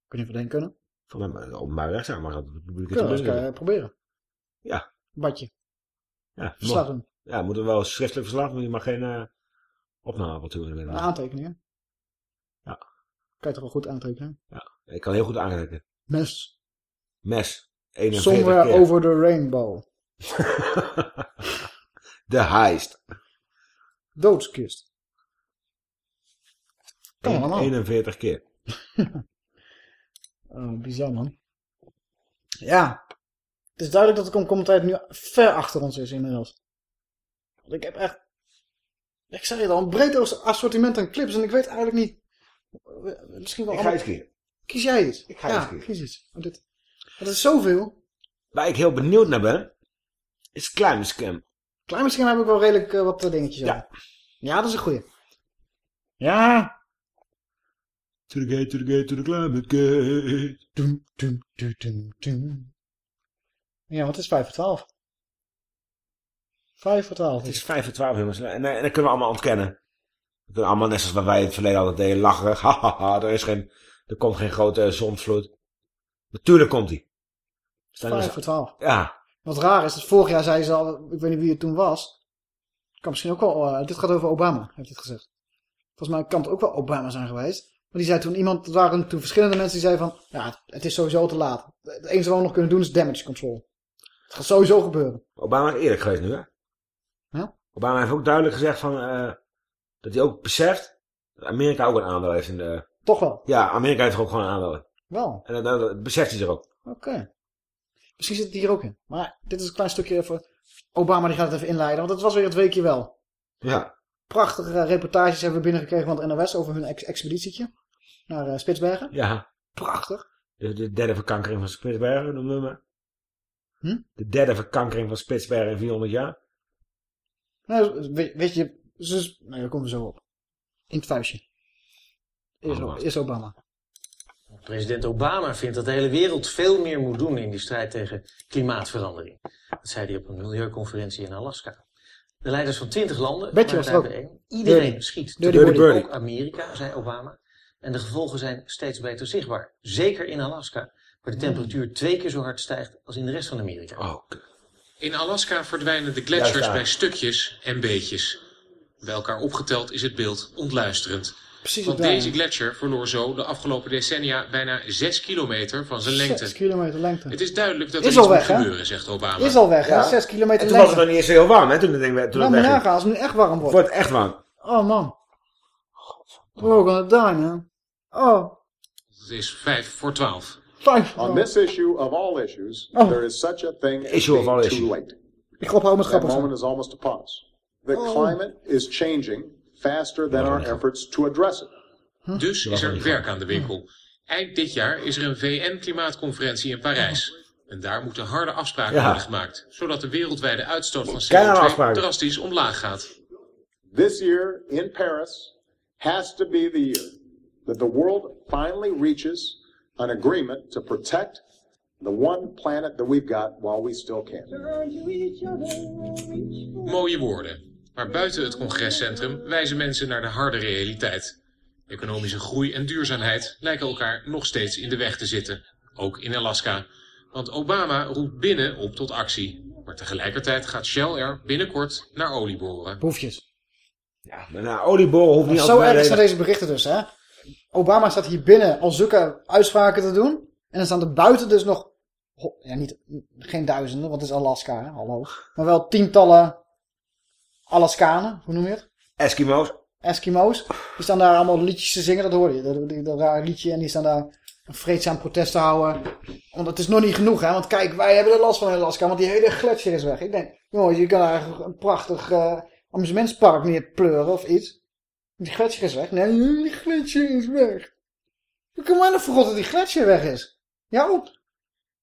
Kun je verdenken kunnen? Van mij, maar openbare rechtszaak, maar dat publiek Kunnen we eens eh, proberen. Ja. Badje. Ja, Verslag mo- doen. Ja, moeten we wel schriftelijk verslag doen. Je mag geen uh, opnameapparatuur in. Een aantekeningen. Ja. Kan je toch wel goed aantekenen? Ja, ik kan heel goed aanrekenen. Mes. Mes. 41 Somewhere keer. over the rainbow. De heist. Doodskist. Kan allemaal. 41 keer. Oh, bizar man. Ja. Het is duidelijk dat de komkommertijd nu ver achter ons is inmiddels. Want ik heb echt... Ik zei het al, een breed assortiment aan clips en ik weet eigenlijk niet... Misschien wel Ik ga allemaal- iets kiezen. Kies jij iets? Ik ga ja, iets kiezen. kies iets. Want dit... Dat is zoveel. Waar ik heel benieuwd naar ben, is Climate misschien heb ik wel redelijk eh, wat eh, dingetjes Ja. over. Ja, dat is een goeie. Ja. To the gate, to the gate, to the climate gate. Doem, doem, doem, doem, doem. Ja, wat is 5 voor 12? 5 voor 12. Het is 5 voor 12 jongens. En, en, en dat kunnen we allemaal ontkennen. We kunnen allemaal net zoals wat wij in het verleden altijd deden, lachen. Hahaha, er is geen, er komt geen grote zonsvloed. Natuurlijk komt die. Staan 5 dus- voor 12. Ja, Wat raar is, dat vorig jaar zei ze al, ik weet niet wie het toen was. Kan misschien ook wel, eh, dit gaat over Obama, heeft het gezegd. Volgens mij kan het ook wel Obama zijn geweest. Maar die zei toen iemand, er waren toen verschillende mensen die zeiden van, ja, het, het is sowieso te laat. Het enige wat we nog kunnen doen is damage control. Het gaat sowieso gebeuren. Obama is eerlijk geweest nu, hè? Ja? Obama heeft ook duidelijk gezegd van, eh, dat hij ook beseft dat Amerika ook een aandeel heeft in de... Toch wel? Ja, Amerika heeft ook gewoon een aandeel. Wel. En dat, beseft hij zich ook. Oké. Misschien zit het hier ook in. Maar dit is een klein stukje even. Obama die gaat het even inleiden, want het was weer het weekje wel. Ja. Prachtige eh, reportages hebben we binnengekregen van het NOS over hun ex expeditietje naar eh, Spitsbergen. Ja. Prachtig. De, de derde verkankering van Spitsbergen, noemen we maar. Hm? De derde verkankering van Spitsbergen in 400 jaar. Nou, weet, weet je, ze, nou, daar komen we zo op. In het vuistje. Eerst Obama. President Obama vindt dat de hele wereld veel meer moet doen in die strijd tegen klimaatverandering. Dat zei hij op een milieuconferentie in Alaska. De leiders van twintig landen waren er bijeen. Iedereen Dirty. schiet. Dirty birdie. Ook Amerika, zei Obama. En de gevolgen zijn steeds beter zichtbaar. Zeker in Alaska, waar de temperatuur twee keer zo hard stijgt als in de rest van Amerika. Oh. In Alaska verdwijnen de gletsjers bij stukjes en beetjes. Bij elkaar opgeteld is het beeld ontluisterend. Precies Want deze gletsjer verloor zo de afgelopen decennia bijna 6 kilometer van zijn lengte. 6 kilometer lengte. Het is duidelijk dat Is er al iets weg, moet hè? gebeuren, zegt Obama. Is al weg, hè? Ja. 6 kilometer En toen was lengte. het nog niet eens zo heel warm, hè? Toen het ding, toen het me wegging. nagaan als het nu echt warm wordt. Wordt echt warm. Oh man. We're gonna die man. Oh, Het is 5 voor 12. Vijf. On this issue of all issues, Oh. there is such a thing as Issue of being all too late. Ik ophouden met That grappig moment is almost upon us. The Oh. climate is changing faster than our efforts to address it. Dus is er werk aan de winkel. Eind dit jaar is er een VN-klimaatconferentie in Parijs. En daar moeten harde afspraken Ja. worden gemaakt, zodat de wereldwijde uitstoot van Keiharde CO2 afspraken. drastisch omlaag gaat. This year in Paris has to be the year that the world finally reaches an agreement to protect the one planet that we've got while we still can. Mooie woorden. Maar buiten het congrescentrum wijzen mensen naar de harde realiteit. Economische groei en duurzaamheid lijken elkaar nog steeds in de weg te zitten. Ook in Alaska. Want Obama roept binnen op tot actie. Maar tegelijkertijd gaat Shell er binnenkort naar olie boren. Boefjes. Ja, maar nou, olieboren hoeft niet Zo erg zijn deze berichten dus, hè? Obama staat hier binnen al zulke uitspraken te doen. En dan staan er buiten dus nog, ja, niet, geen duizenden, want het is Alaska, hè? hallo. Maar wel tientallen Alaskanen, hoe noem je het? Eskimo's. Eskimo's. Die staan daar allemaal liedjes te zingen, dat hoor je. Dat, dat, dat raar liedje en die staan daar een vreedzaam protest te houden. Want het is nog niet genoeg, hè. Want kijk, wij hebben er last van in Alaska, want die hele gletsjer is weg. Ik denk, jongens, je kan eigenlijk een prachtig eh, amusementspark neerpleuren of iets. Die gletsjer is weg. Nee, die gletsjer is weg. Hoe kan mij nou verrot dat die gletsjer weg is? Ja, op.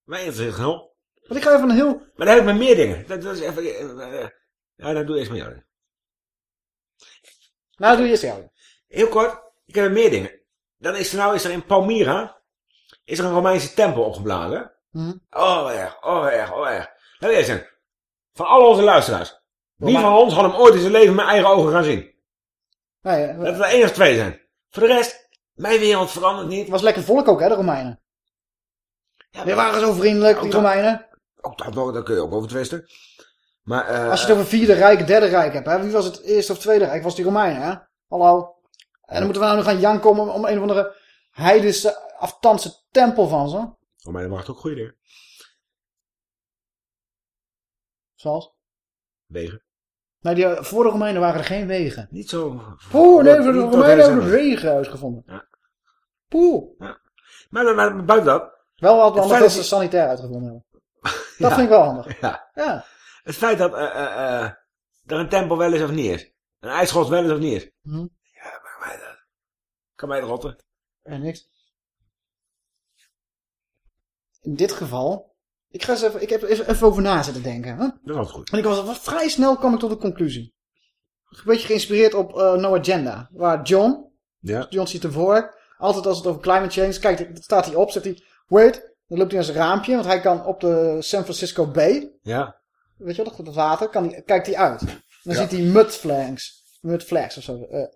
Interesseert het genoeg. Want ik ga even een heel... Maar dan heb ik met meer dingen. Dat, dat is even... eh, eh, ja, dan doe ik eerst met jou. Nou, doe je eerst jou. Heel kort. Ik heb meer dingen. Dan is er nou is er in Palmyra... Is er een Romeinse tempel opgeblazen. Hm. Oh, erg. Oh, erg. Oh, erg. Nou, eerst zeggen. Van al onze luisteraars. Wie van ons had hem ooit in zijn leven met eigen ogen gaan zien? Nee, eh, Dat er één of twee zijn. Voor de rest, mijn wereld verandert niet. Het was lekker volk ook, hè, de Romeinen. Die waren zo vriendelijk, die Romeinen. Ook dat, nog, daar kun je ook over twisten. Maar, eh, Als je het over vierde rijk, derde rijk hebt, hè. Wie was het eerste of tweede rijk? Was die Romeinen, hè? Hallo. En dan moeten we nou nog gaan janken om, om een of andere heidense, aftanse tempel van ze. Romeinen mag ook goede dingen. Zoals? Wegen. Nee, die, voor de Romeinen waren er geen wegen. Niet zo... Poeh, nee, voor de Romeinen hebben wegen uitgevonden. Ja. Poeh. Maar, maar, maar buiten dat... Wel wat anders feit dat ze dat- sanitair uitgevonden hebben. Dat Ja. vind ik wel handig. Ja. Ja. Het feit dat eh, eh, eh, er een tempel wel is of niet is. Een ijsschot wel is of niet is. Hm. Ja, maar mij dat. Kan mij het rotten. En niks. In dit geval... Ik, ga eens even, ik heb er even, even over na zitten denken. Hè? Dat was goed. En ik was was vrij snel kwam ik tot de conclusie. Een beetje geïnspireerd op eh, No Agenda. Waar John, Ja. John ziet ervoor, altijd als het over climate change, kijkt, dan staat hij op, zegt hij, wait, dan loopt hij naar zijn raampje, want hij kan op de San Francisco Bay, Ja. weet je wel, dat water, kan hij, kijkt hij uit. Dan Ja. ziet hij mudflags, mudflags of zo, eh,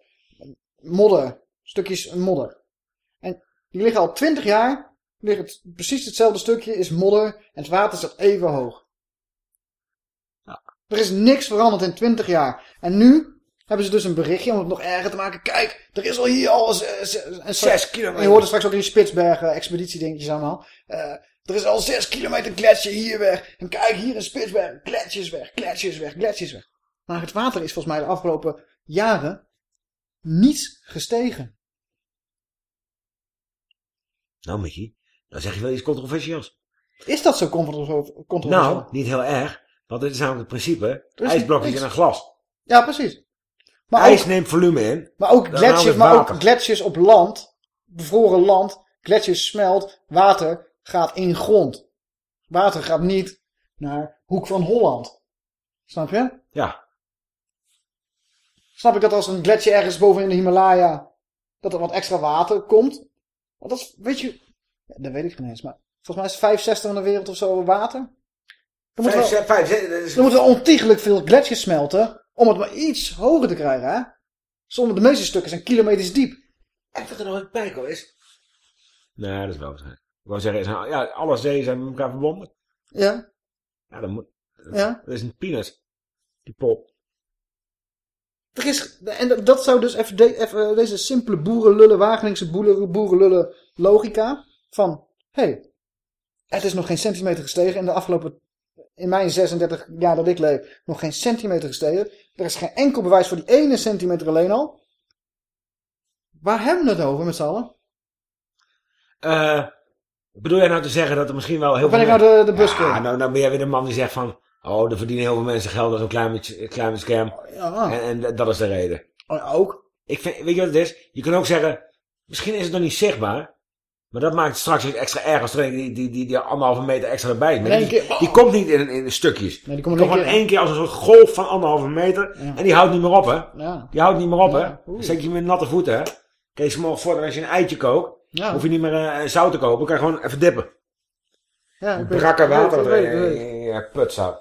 modder, stukjes modder. En die liggen al twintig jaar, liggen het, precies hetzelfde stukje is modder en het water staat even hoog. Er is niks veranderd in 20 jaar. En nu hebben ze dus een berichtje om het nog erger te maken. Kijk, er is al hier al z- z- een Zes kilometer. En je hoort er straks ook in die Spitsbergen expeditiedingetjes allemaal. Eh, er is al 6 kilometer gletsjer hier weg. En kijk, hier in Spitsbergen, gletsjers weg, gletsjers weg, gletsjers weg. Maar het water is volgens mij de afgelopen jaren niet gestegen. Nou, Mickey. Dan zeg je wel iets controversieels. Is dat zo contro- controversieel? Nou, niet heel erg. Want het is namelijk het principe. ijsblokjes in een glas. Ja, precies. Maar IJs ook- neemt volume in. Maar ook, gletsjers, maar ook water. gletsjers op land, bevroren land, gletsjers smelt, water gaat in grond. Water gaat niet naar Hoek van Holland. Snap je? Ja. Snap ik dat als een gletsjer ergens boven in de Himalaya, dat er wat extra water komt? Want dat is, weet je, dat weet ik geen eens, maar volgens mij is 65 van de wereld of zo water. Dan wel, vijf, dat is- er moeten ontiegelijk veel gletsjers smelten om het maar iets hoger te krijgen, hè? Sommige de meeste stukken zijn kilometers diep. En wat er nog een bijko is. Nee, dat is wel waarschijnlijk. Ik wou zeggen, zijn- ja, alle zeeën zijn met elkaar verbonden. Ja. Ja, dan moet... Ja. Dat is een penis. Die pop. Er is, en dat- dat zou dus even, de- even deze simpele boerenlullen, Wageningse boeren- boerenlullen logica van, hé, hey, het is nog geen centimeter gestegen in de afgelopen, in mijn 36 jaar dat ik leef, nog geen centimeter gestegen. Er is geen enkel bewijs voor die ene centimeter alleen al. Waar hebben we het over met z'n allen? Eh, bedoel jij nou te zeggen dat er misschien wel heel Of ben veel... ik nou de, de Ja, busker? nou, nou ben jij weer de man die zegt van... Oh, er verdienen heel veel mensen geld als een klein, beetje- klein scam. Ja. En, en dat is de reden. Oh, ook. Ik vind, weet je wat het is? Je kan ook zeggen... Misschien is het nog niet zichtbaar. Maar dat maakt het straks weer extra erg als er die, die, die, die anderhalve meter extra erbij. Maar die, keer- die komt niet in, in stukjes. Nee, die Die komt komt in één gewoon keer, één keer als een soort golf van anderhalve meter. Ja. En die houdt niet meer op, hè? Ja. Die houdt niet meer op, hè? Ja, oeh. Dan zet je met natte voeten, hè? Ze morgen voor als je een eitje kookt. Ja. Hoef je niet meer eh, zout te kopen. Kan je gewoon even dippen. Ja, ik Brakke water ik weet- ik weet- in je putzout.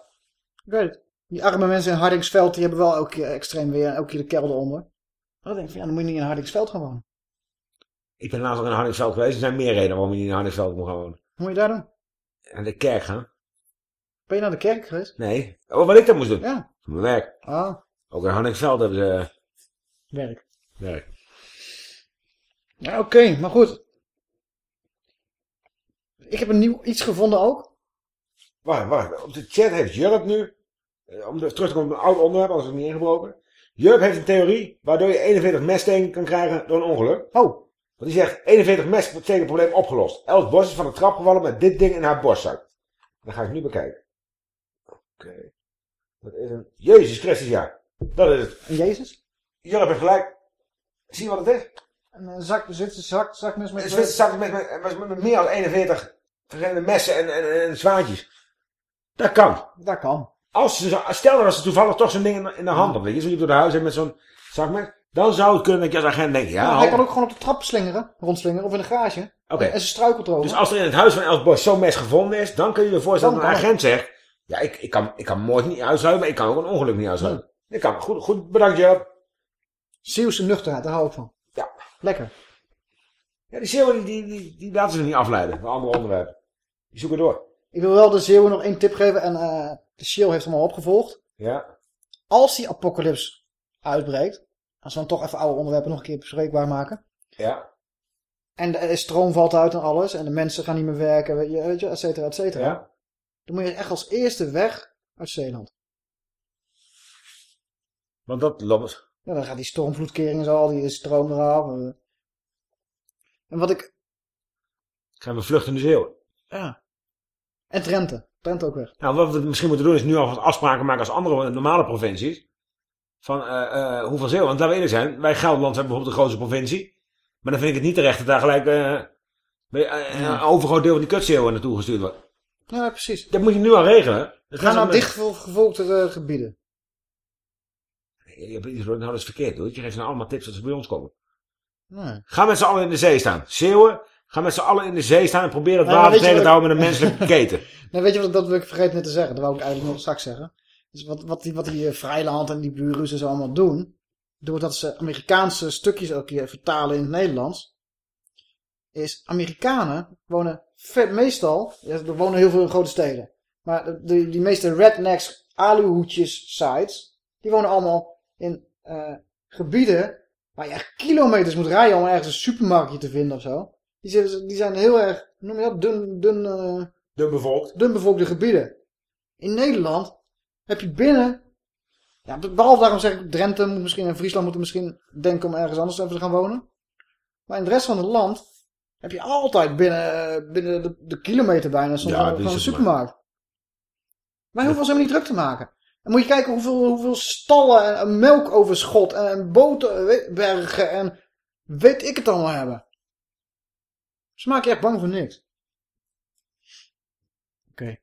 Ik weet het. Die arme mensen in Hardingsveld, die hebben wel elke keer extreem weer en elke keer de kelder onder. Maar dan denk ik van, ja, dan moet je niet in Hardingsveld gaan wonen. Ik ben laatst ook in Hardingsveld geweest. Er zijn meer redenen waarom je niet in Hardingsveld moet gaan wonen. Moet je daar doen? Naar de kerk gaan? Ben je naar de kerk geweest? Nee. Oh, wat ik dat moest doen? Ja. Voor mijn werk. Ah, Ook in Hardingsveld hebben ze eh, werk. werk. Ja, oké, maar goed. Ik heb een nieuw iets gevonden ook. Wacht, wacht. Op de chat heeft Jurp nu, eh, om terug te komen op een oud onderwerp, anders is het niet ingebroken. Jurp heeft een theorie waardoor je 41 messteken kan krijgen door een ongeluk. Oh. Want die zegt, 41 messteken probleem opgelost. Els Bos is van de trap gevallen met dit ding in haar borstzak. Dan ga ik nu bekijken. Oké. Dat is een... Jezus Christus, ja. Dat is het. En Jezus? Jurp heeft gelijk. Zie je wat het is? Een eh, zak, Zwitserse zak, zakmes met... Een Zwitserse zak met, met, met, met meer dan 41 verschillende messen en, en, en zwaardjes. Dat kan. Dat kan. Als ze, stel nou dat ze toevallig toch zo'n ding in, in de hand hebben. Weet je, zo je door de huis hebt met zo'n zakmes. Dan zou het kunnen dat je als agent denkt, ja, Ja, hij kan ook gewoon op de trap slingeren, rondslingeren, of in de garage. Oké. En ze struikelt erover. Dus als er in het huis van Els Bos zo'n mes gevonden is, dan kun je je voorstellen dat een kan agent zegt, ja, ik, ik, kan, ik kan moord niet uitzuiven, maar ik kan ook een ongeluk niet uitzuiven. Ik kan, goed, goed, bedankt Joop. Zeeuwse nuchterheid, daar hou ik van. Ja. Lekker. Ja, die Zeeuwen, die, die, die, laten ze niet afleiden van andere onderwerpen. Die zoeken door. Ik wil wel de Zeeuwen nog één tip geven. En eh, de Shield heeft hem al opgevolgd. Ja. Als die apocalyps uitbreekt. Als we dan toch even oude onderwerpen nog een keer bespreekbaar maken. Ja. En de stroom valt uit en alles. En de mensen gaan niet meer werken. Weet je, weet je et cetera, et cetera. Ja. Dan moet je echt als eerste weg uit Zeeland. Want dat loopt. Ja, dan gaat die stormvloedkering en zo, al die stroom eraf. eh. En wat ik... Gaan we vluchten in de Zeeuwen. Ja. En Drenthe. Drenthe ook weg. Nou, wat we misschien moeten doen is nu alvast afspraken maken als andere normale provincies. Van eh, eh, hoeveel Zeeuwen. Want laten we eerlijk zijn, wij Gelderland hebben bijvoorbeeld de grootste provincie. Maar dan vind ik het niet terecht dat daar gelijk eh, een overgroot deel van die kutzeeuwen naartoe gestuurd wordt. Ja, precies. Dat moet je nu al regelen. Dat Ga naar dichtgevolgde gebieden. Je hebt iets nou dat is verkeerd hoor. Je geeft ze nou allemaal tips dat ze bij ons komen. Nee. Ga met z'n allen in de zee staan. Zeeuwen, ga met z'n allen in de zee staan en probeer het water tegen te houden met een menselijke keten. Nou, weet je wat, dat wil ik vergeten net te zeggen. Dat wou ik eigenlijk nog straks zeggen. Dus wat, wat die, wat die eh, Vrijland en die buren en zo allemaal doen. Doordat ze Amerikaanse stukjes ook hier vertalen in het Nederlands. Is Amerikanen wonen vet, meestal. Ja, er wonen heel veel in grote steden. Maar de, de- die meeste rednecks, aluhoedjes sites. Die wonen allemaal in eh, gebieden. Waar je echt kilometers moet rijden om ergens een supermarktje te vinden of zo. Die, zijn- die zijn heel erg, noem je dat, dun, dun, eh, Dun bevolkt. dun bevolkte gebieden. In Nederland heb je binnen, ja, behalve daarom zeg ik Drenthe moet misschien en Friesland moeten misschien denken om ergens anders even te gaan wonen. Maar in de rest van het land heb je altijd binnen, eh, binnen de, de kilometer bijna soms Ja, een supermarkt. Wij hoeven ons helemaal niet druk te maken. Dan moet je kijken hoeveel, hoeveel stallen en, melkoverschot en, en boterbergen en weet ik het allemaal hebben. Ze maken je echt bang voor niks. Oké.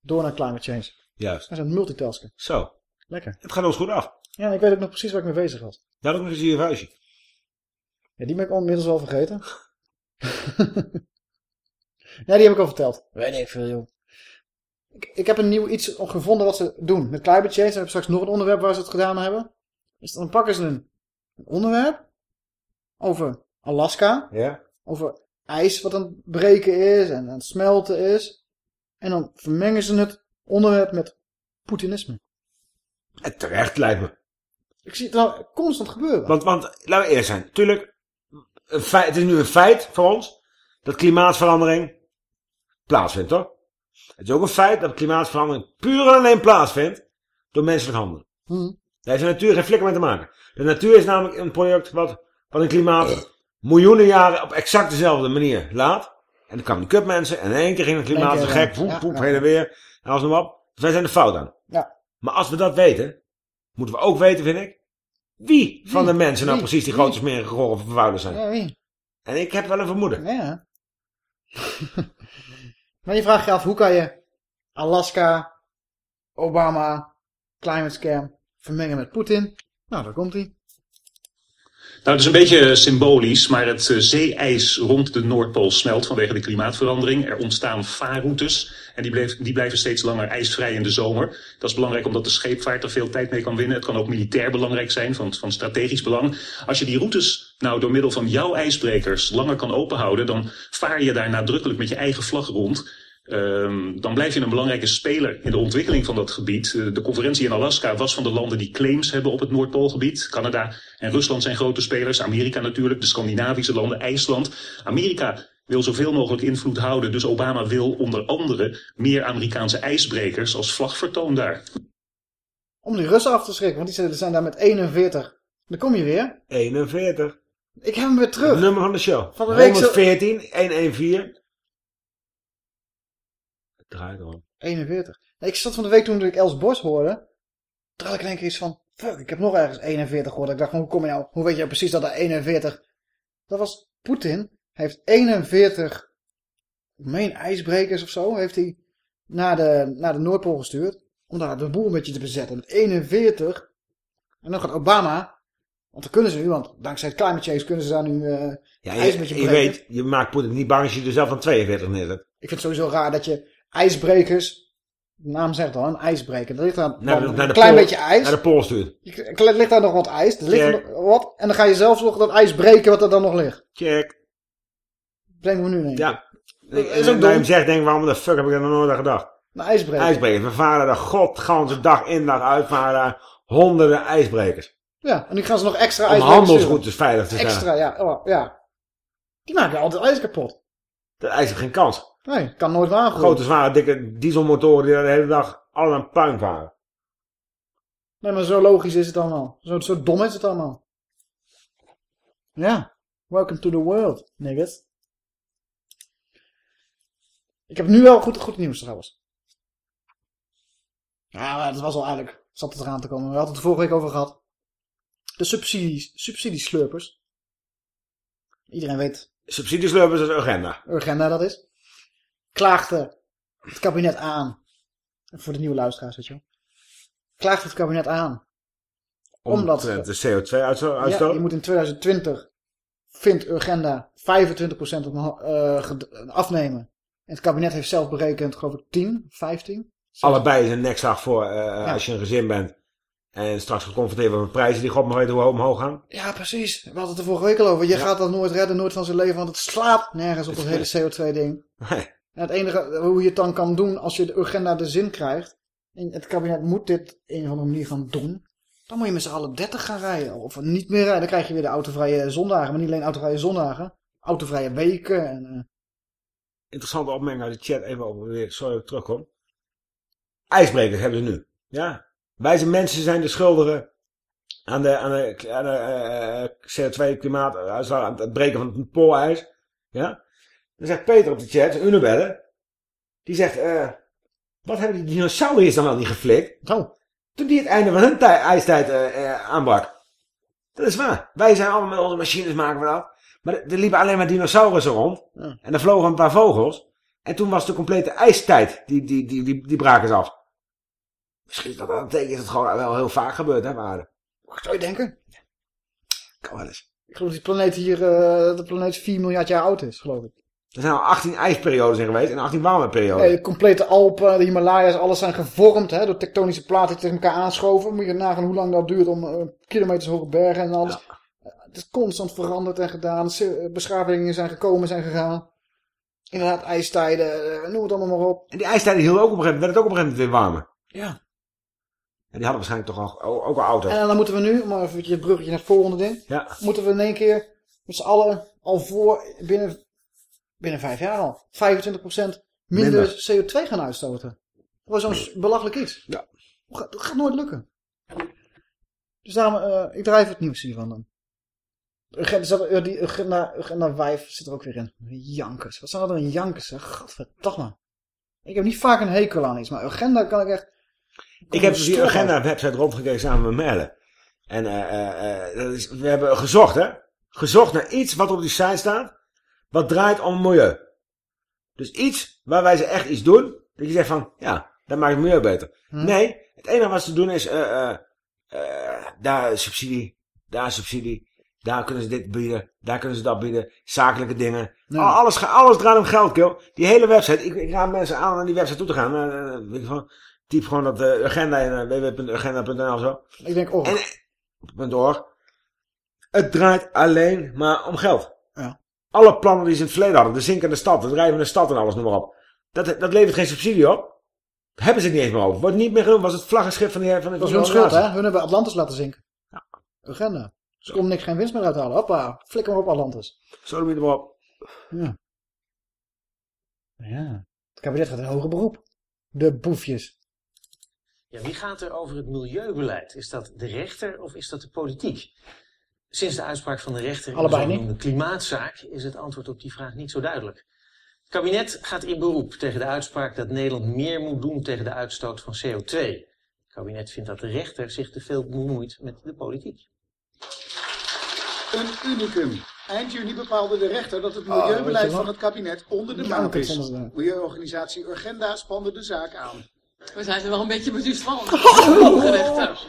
Door naar climate change. Juist. We zijn multitasken. Zo. Lekker. Het gaat ons goed af. Ja, ik weet ook nog precies waar ik mee bezig was. Daar ook nog eens je vuistje. Ja, die ben ik inmiddels wel vergeten. ja, die heb ik al verteld. Weet ik veel, joh. Ik, ik heb een nieuw iets gevonden wat ze doen. Met climate change, ik straks nog een onderwerp waar ze het gedaan hebben. Dus dan pakken ze een, een onderwerp over Alaska. Ja. Over ijs wat aan het breken is en aan het smelten is. En dan vermengen ze het onderwerp met Poetinisme. En terecht lijkt me. Ik zie het nou constant gebeuren. Want, want laten we eerlijk zijn. Tuurlijk, feit, het is nu een feit voor ons dat klimaatverandering plaatsvindt, toch? Het is ook een feit dat klimaatverandering puur en alleen plaatsvindt door menselijk handelen. Hm. Daar heeft de natuur geen flikker mee te maken. De natuur is namelijk een product wat, wat een klimaat miljoenen jaren op exact dezelfde manier laat. En dan kwamen die kutmensen en in één keer ging het klimaat zo gek, poep, poep, heen en weer. En alles nog op. Dus wij zijn de fout aan. Ja. Maar als we dat weten, moeten we ook weten, vind ik, wie van de mensen nou Wie? precies die grote smerige golven vervuilers zijn. Ja, wie? En ik heb wel een vermoeden. Ja. maar je vraagt je af, hoe kan je Alaska, Obama, climate scam vermengen met Poetin? Nou, daar komt hij. Nou, het is een beetje symbolisch, maar het eh, zeeijs rond de Noordpool smelt vanwege de klimaatverandering. Er ontstaan vaarroutes en die, die blijven steeds langer ijsvrij in de zomer. Dat is belangrijk omdat de scheepvaart er veel tijd mee kan winnen. Het kan ook militair belangrijk zijn, van, van strategisch belang. Als je die routes nou door middel van jouw ijsbrekers langer kan openhouden, dan vaar je daar nadrukkelijk met je eigen vlag rond. Ehm, dan blijf je een belangrijke speler in de ontwikkeling van dat gebied. Eh, de conferentie in Alaska was van de landen die claims hebben op het Noordpoolgebied. Canada en Rusland zijn grote spelers. Amerika natuurlijk, de Scandinavische landen, IJsland. Amerika wil zoveel mogelijk invloed houden. Dus Obama wil onder andere meer Amerikaanse ijsbrekers als vlagvertoon daar. Om die Russen af te schrikken, want die zijn- zijn daar met 41. Dan kom je weer. 41. Ik heb hem weer terug. Het nummer van de show. Van de week zo- 114, 114. Erom. 41. Nee, ik zat van de week toen ik Els Bos hoorde. Toen had ik in één keer iets van... Fuck, ik heb nog ergens 41 gehoord. Ik dacht, hoe kom je nou, hoe weet je nou precies dat er 41... Dat was Poetin. heeft 41, ik meen ijsbrekers of zo, heeft hij naar de, naar de Noordpool gestuurd. Om daar de boel een beetje te bezetten. Met 41. En dan gaat Obama, want dat kunnen ze nu, want dankzij het climate change kunnen ze daar nu eh Ja, ijs je, met je je breken. weet, je maakt Poetin niet bang als je er zelf van 42 neerzet. Ik vind het sowieso raar dat je ijsbrekers, de naam zegt al, een ijsbreker. Er ligt daar Naar de- dan naar de een klein beetje ijs. naar de pool stuurt. Er ligt daar nog wat ijs. Er ligt er nog wat. En dan ga je zelf nog dat ijs breken wat er dan nog ligt. Check. Denken we nu in. Ja. Dat is ook je dom. zegt, denk ik, waarom de fuck heb ik er nog nooit aan gedacht? Een ijsbreker. IJsbrekers. We varen daar godganse dag in dag uit, varen daar honderden ijsbrekers. Ja, en die gaan ze nog extra Om ijsbrekers handelsroutes veilig te Extra, stellen. ja. Oh, ja. Die maken altijd ijs kapot. Dat ijs heeft geen kans. Nee, kan nooit waar Grote, zware, dikke dieselmotoren die de hele dag allemaal aan puin varen. Nee, maar zo logisch is het allemaal. Zo, zo dom is het allemaal. Ja. Welcome to the world, niggas. Ik heb nu wel goed, goed nieuws trouwens. Ja, maar het was al eigenlijk, zat het eraan te komen. We hadden het er vorige week over gehad. De subsidies, subsidieslurpers. Iedereen weet. Subsidieslurpers is een agenda. Agenda dat is. Klaagde het kabinet aan. Voor de nieuwe luisteraars, weet je wel. Klaagde het kabinet aan. Omdat... De CO2-uitstoot. Ja, je moet in 2020, vindt Urgenda, 25% omho- eh, afnemen. En het kabinet heeft zelf berekend, geloof ik, 10, 15. Allebei is een nekslag voor eh, als je een gezin bent. En straks geconfronteerd wordt met prijzen die god maar weet hoe omhoog gaan. Ja, precies. We hadden het er vorige week al over. Je gaat dat nooit redden, nooit van zijn leven, want het slaat nergens op dat hele CO2-ding. Nee. Het enige hoe je het dan kan doen als je de Urgenda de zin krijgt, en het kabinet moet dit een of andere manier gaan doen, dan moet je met z'n allen 30 gaan rijden. Of niet meer rijden, dan krijg je weer de autovrije zondagen. Maar niet alleen autovrije zondagen, autovrije weken. En, eh, Interessante opmerking uit de chat. Even over weer, sorry dat ik terugkom. IJsbrekers hebben ze nu. Ja. Wijze mensen zijn de schuldigen aan de, aan de, aan de eh, CO2-klimaat, aan het breken van het poolijs. Ja. Dan zegt Peter op de chat, Unibellen, die zegt, eh, wat hebben die dinosauriërs dan wel niet geflikt? Oh. Toen die het einde van hun tij- ijstijd eh, eh, aanbrak. Dat is waar. Wij zijn allemaal met onze machines maken we dat. Maar er liepen alleen maar dinosaurussen rond. Ja. En er vlogen een paar vogels. En toen was de complete ijstijd, die, die, die, die, die braken ze af. Misschien is dat wel een teken dat het gewoon wel heel vaak gebeurt, hè, waarde. Wat zou je denken? Kan wel eens. Ik geloof dat die planeet hier, eh, de planeet 4 miljard jaar oud is, geloof ik. Er zijn al 18 ijsperiodes in geweest en 18 warme periodes. Nee, de complete Alpen, de Himalaya's, alles zijn gevormd hè, door tektonische platen die tegen elkaar aanschoven. Moet je nagaan hoe lang dat duurt om eh, kilometers hoge bergen en alles. Het is constant veranderd en gedaan. Beschavingen zijn gekomen, zijn gegaan. Inderdaad, ijstijden, eh, noem het allemaal maar op. En die ijstijden hielden ook op een gegeven moment, werd het ook op een gegeven moment weer warmer. Ja. En die hadden waarschijnlijk toch al, ook, al auto's. En dan moeten we nu, maar even het bruggetje naar het volgende ding. Ja. Moeten we in één keer met z'n allen al voor, binnen, binnen vijf jaar al, 25% minder, Minder. CO2 gaan uitstoten. Dat was zo'n belachelijk iets. Ja. Dat gaat, nooit lukken. Dus daarom, eh, ik drijf het nieuws hiervan dan. Agenda, die agenda, agenda 5 zit er ook weer in. Jankers. Wat zijn dat een jankers, hè? Godverdamme. Ik heb niet vaak een hekel aan iets, maar agenda kan ik echt... Ik heb dus die Stof uit. agenda-website rondgekeken samen met Merle. En is, we hebben gezocht, hè. Gezocht naar iets wat op die site staat. Wat draait om milieu. Dus iets waar wij ze echt iets doen. Dat je zegt van, ja, dat maakt het milieu beter. Hm. Nee, het enige wat ze doen is, eh, eh, eh, daar is subsidie, daar is subsidie. Daar kunnen ze dit bieden, daar kunnen ze dat bieden. Zakelijke dingen. Al- Alles, alles draait om geld, kill. Die hele website, ik, ik raad mensen aan om naar die website toe te gaan. Weet je van, typ gewoon dat eh, agenda in uh, www.agenda.nl of zo. Ik denk, oh. En, .org. Het draait alleen maar om geld. Ja. Alle plannen die ze in het verleden hadden, de zinkende stad, de drijvende stad en alles, noem maar op. Dat, dat levert geen subsidie op. Hebben ze het niet eens meer over. Wordt niet meer genoemd, was het vlaggenschip van die van de Dat was van hun de schuld, hè? Hun hebben Atlantis laten zinken. Agenda. Ze konden niks geen winst meer uithalen. Hoppa, flikker maar op Atlantis. Zo doe je maar op. Ja. Ja. Het kabinet gaat in hoger beroep. De boefjes. Ja, wie gaat er over het milieubeleid? Is dat de rechter of is dat de politiek? Sinds de uitspraak van de rechter in de klimaatzaak is het antwoord op die vraag niet zo duidelijk. Het kabinet gaat in beroep tegen de uitspraak dat Nederland meer moet doen tegen de uitstoot van CO2. Het kabinet vindt dat de rechter zich te veel bemoeit met de politiek. Een unicum. Eind juni bepaalde de rechter dat het Oh, weet milieubeleid van het kabinet onder de maat is. Milieuorganisatie Urgenda spande de zaak aan. We zijn er wel een beetje beduusd van. Hoge rechter.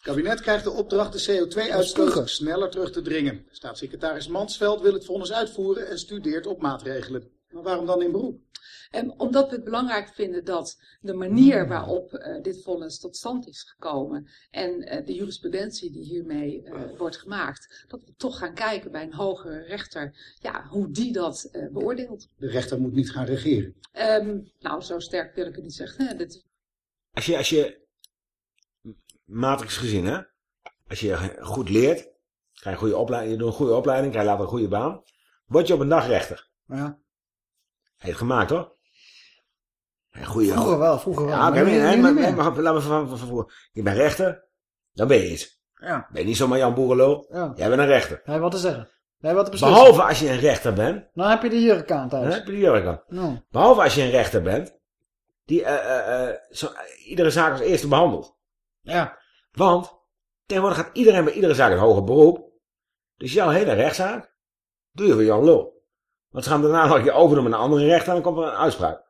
Het kabinet krijgt de opdracht de CO2-uitstoot sneller terug te dringen. Staatssecretaris Mansveld wil het vonnis uitvoeren en studeert op maatregelen. Maar waarom dan in beroep? En omdat we het belangrijk vinden dat de manier waarop eh, dit vonnis tot stand is gekomen en eh, de jurisprudentie die hiermee eh, wordt gemaakt, dat we toch gaan kijken bij een hogere rechter ja, hoe die dat eh, beoordeelt. De rechter moet niet gaan regeren. Ehm, nou, zo sterk wil ik het niet zeggen. Dit, Als je, als je matrix gezien, hè? Als je goed leert, krijg je een goede opleiding, je doet een goede opleiding, krijg je later een goede baan, word je op een dag rechter. Ja. Heeft gemaakt hoor. Een goede, Vroeger wel, vroeger wel. Ja, Maar nu- nee, maar, nee, maar laat me van, van, van vroeger. Je bent rechter, dan ben je iets. Ja. Ben je niet zomaar Jan Boerenlul, Ja. jij bent een rechter. Hij heeft wat te zeggen. Hij wat te beslissen. Behalve als je een rechter bent, Dan heb je de jurk aan thuis. dan heb je de jurk aan. Behalve als je een rechter bent, die eh, eh, eh, zo, iedere zaak als eerste behandelt. Ja. Want tegenwoordig gaat iedereen bij iedere zaak een hoger beroep. Dus jouw hele rechtszaak doe je voor Jan Lul. Want ze gaan daarna nog een keer overdoen naar een andere rechter en dan komt er een uitspraak.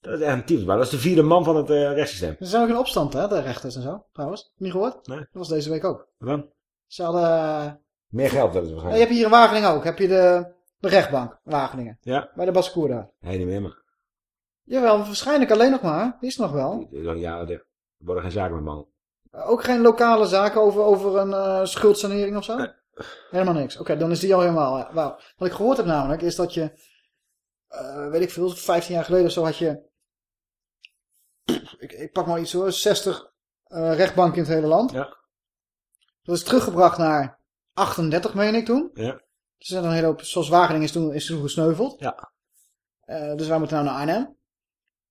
Dat is echt een tyfusbaar. Dat is de vierde man van het eh, rechtssysteem. Er zijn ook in opstand, hè, de rechters en zo, trouwens. Niet gehoord? Nee. Dat was deze week ook. Wat dan? Ze hadden... eh, Meer geld willen ze je waarschijnlijk. hebt hier in Wageningen ook. Heb je de, de rechtbank, Wageningen. Ja. Bij de Bassecour daar. Nee, niet meer, maar. Jawel, waarschijnlijk alleen nog maar. Die is nog wel. Dicht. Er worden geen zaken meer behandeld. Ook geen lokale zaken over, over een eh, schuldsanering of zo? Helemaal niks. Oké, dan is die al helemaal... eh, wauw. Wat ik gehoord heb namelijk, is dat je... eh, weet ik veel, 15 jaar geleden of zo had je... Ik, ik pak maar iets hoor, 60 eh, rechtbanken in het hele land. Ja. Dat is teruggebracht naar 38, meen ik toen. Ja. Er zijn een hele hoop, zoals Wageningen is toen, is toen gesneuveld. Ja. Dus wij moeten nou naar Arnhem.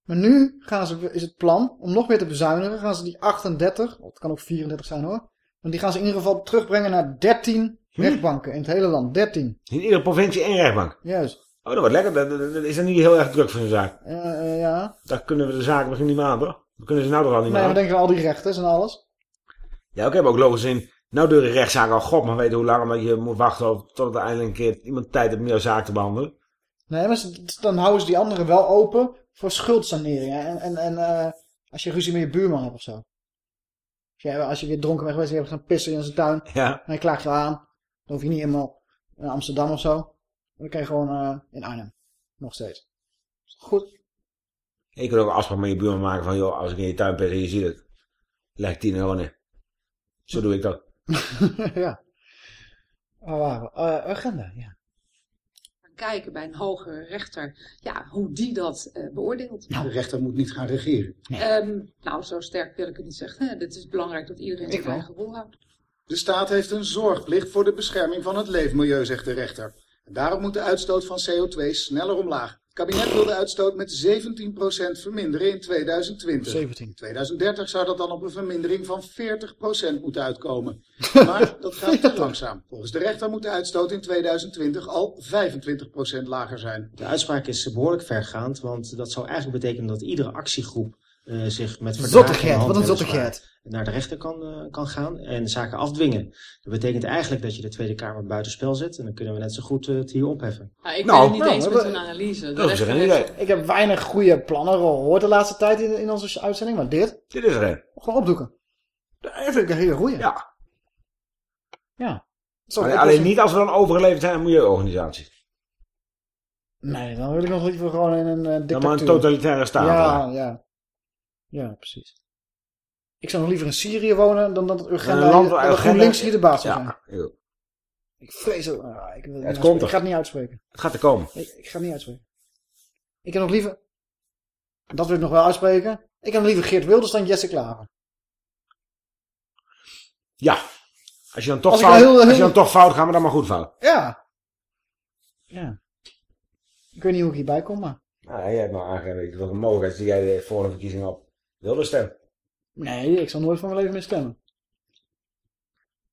Maar nu gaan ze, is het plan om nog meer te bezuinigen. Gaan ze die 38, of het kan ook 34 zijn hoor. Want die gaan ze in ieder geval terugbrengen naar 13 rechtbanken in het hele land. 13. In iedere provincie één rechtbank. Juist. Oh, dat wordt lekker. Dat, dat- dat is niet heel erg druk voor zo'n zaak. Eh, ja. Daar kunnen we de zaken misschien niet meer aan, toch? We kunnen ze nou toch al niet Nee, meer maar aan? denk je aan al die rechters en alles. Ja, oké, maar ook logisch in. Nou duurt de rechtszaak al god, maar weet hoe lang omdat je moet wachten tot er eindelijk een keer iemand tijd heeft om jouw zaak te behandelen. Nee, maar dan houden ze die anderen wel open voor schuldsaneringen. En, en, en eh, als je ruzie met je buurman hebt of zo. Als je, als je weer dronken bent geweest en je hebt gaan pissen in zijn tuin. Ja. En je klaagt je aan. Dan hoef je niet helemaal naar Amsterdam of zo. Dan kan je gewoon eh, in Arnhem. Nog steeds. Goed. Je kunt ook een afspraak met je buurman maken van, joh, als ik in je tuin pis en je ziet het, leg 10 euro neer. Zo doe ik dat. ja. Oh, waar? Eh, agenda, ja. Kijken bij een hogere rechter ja, hoe die dat eh, beoordeelt. De rechter moet niet gaan regeren. Ehm, nou, zo sterk wil ik het niet zeggen. Het is belangrijk dat iedereen zijn eigen rol houdt. De staat heeft een zorgplicht voor de bescherming van het leefmilieu, zegt de rechter. En daarom moet de uitstoot van CO2 sneller omlaag. Het kabinet wil de uitstoot met 17% verminderen in 2020. 17. In 2030 zou dat dan op een vermindering van 40% moeten uitkomen. Maar dat gaat te langzaam. Volgens de rechter moet de uitstoot in 2020 al 25% lager zijn. De uitspraak is behoorlijk vergaand, want dat zou eigenlijk betekenen dat iedere actiegroep eh, zich met Zottigheid, wat een zottigheid. Naar de rechter kan, eh, kan gaan en zaken afdwingen. Dat betekent eigenlijk dat je de Tweede Kamer buitenspel zet en dan kunnen we net zo goed eh, het hier opheffen. Ja, ik Nou, ben het niet nou, eens met hun analyse. De Dat is er een idee. Ik heb weinig goede plannen gehoord de laatste tijd in, in onze uitzending. Maar dit, Dit is er een. gewoon opdoeken. Dat vind ik een hele goeie. Ja. Ja. Ik alleen niet als we dan overgeleverd zijn aan milieuorganisaties. Nee, dan wil ik nog liever gewoon in een uh, Dan dictatuur. maar een totalitaire staat. Ja. ja. Ja, precies. Ik zou nog liever in Syrië wonen dan dat het Urgenda, Een land waar dat GroenLinks hier de baas zou Ja, zijn. ik ook. Ik vrees het. ah, ik wil het, komt er. Ik ga het niet uitspreken. Het gaat er komen. Ik, ik ga het niet uitspreken. Ik heb nog liever... Dat wil ik nog wel uitspreken. Ik heb nog liever Geert Wilders dan Jesse Klaver. Ja. Als je dan toch Als fout, heel- als je dan toch fout, gaan we dan maar goed fout. Ja. Ja. Ik weet niet hoe ik hierbij kom, maar... Nou, jij hebt nou aangegeven dat een mogelijkheid die jij de volgende verkiezingen op wilde stemmen. Nee, ik zal nooit van mijn leven meer stemmen.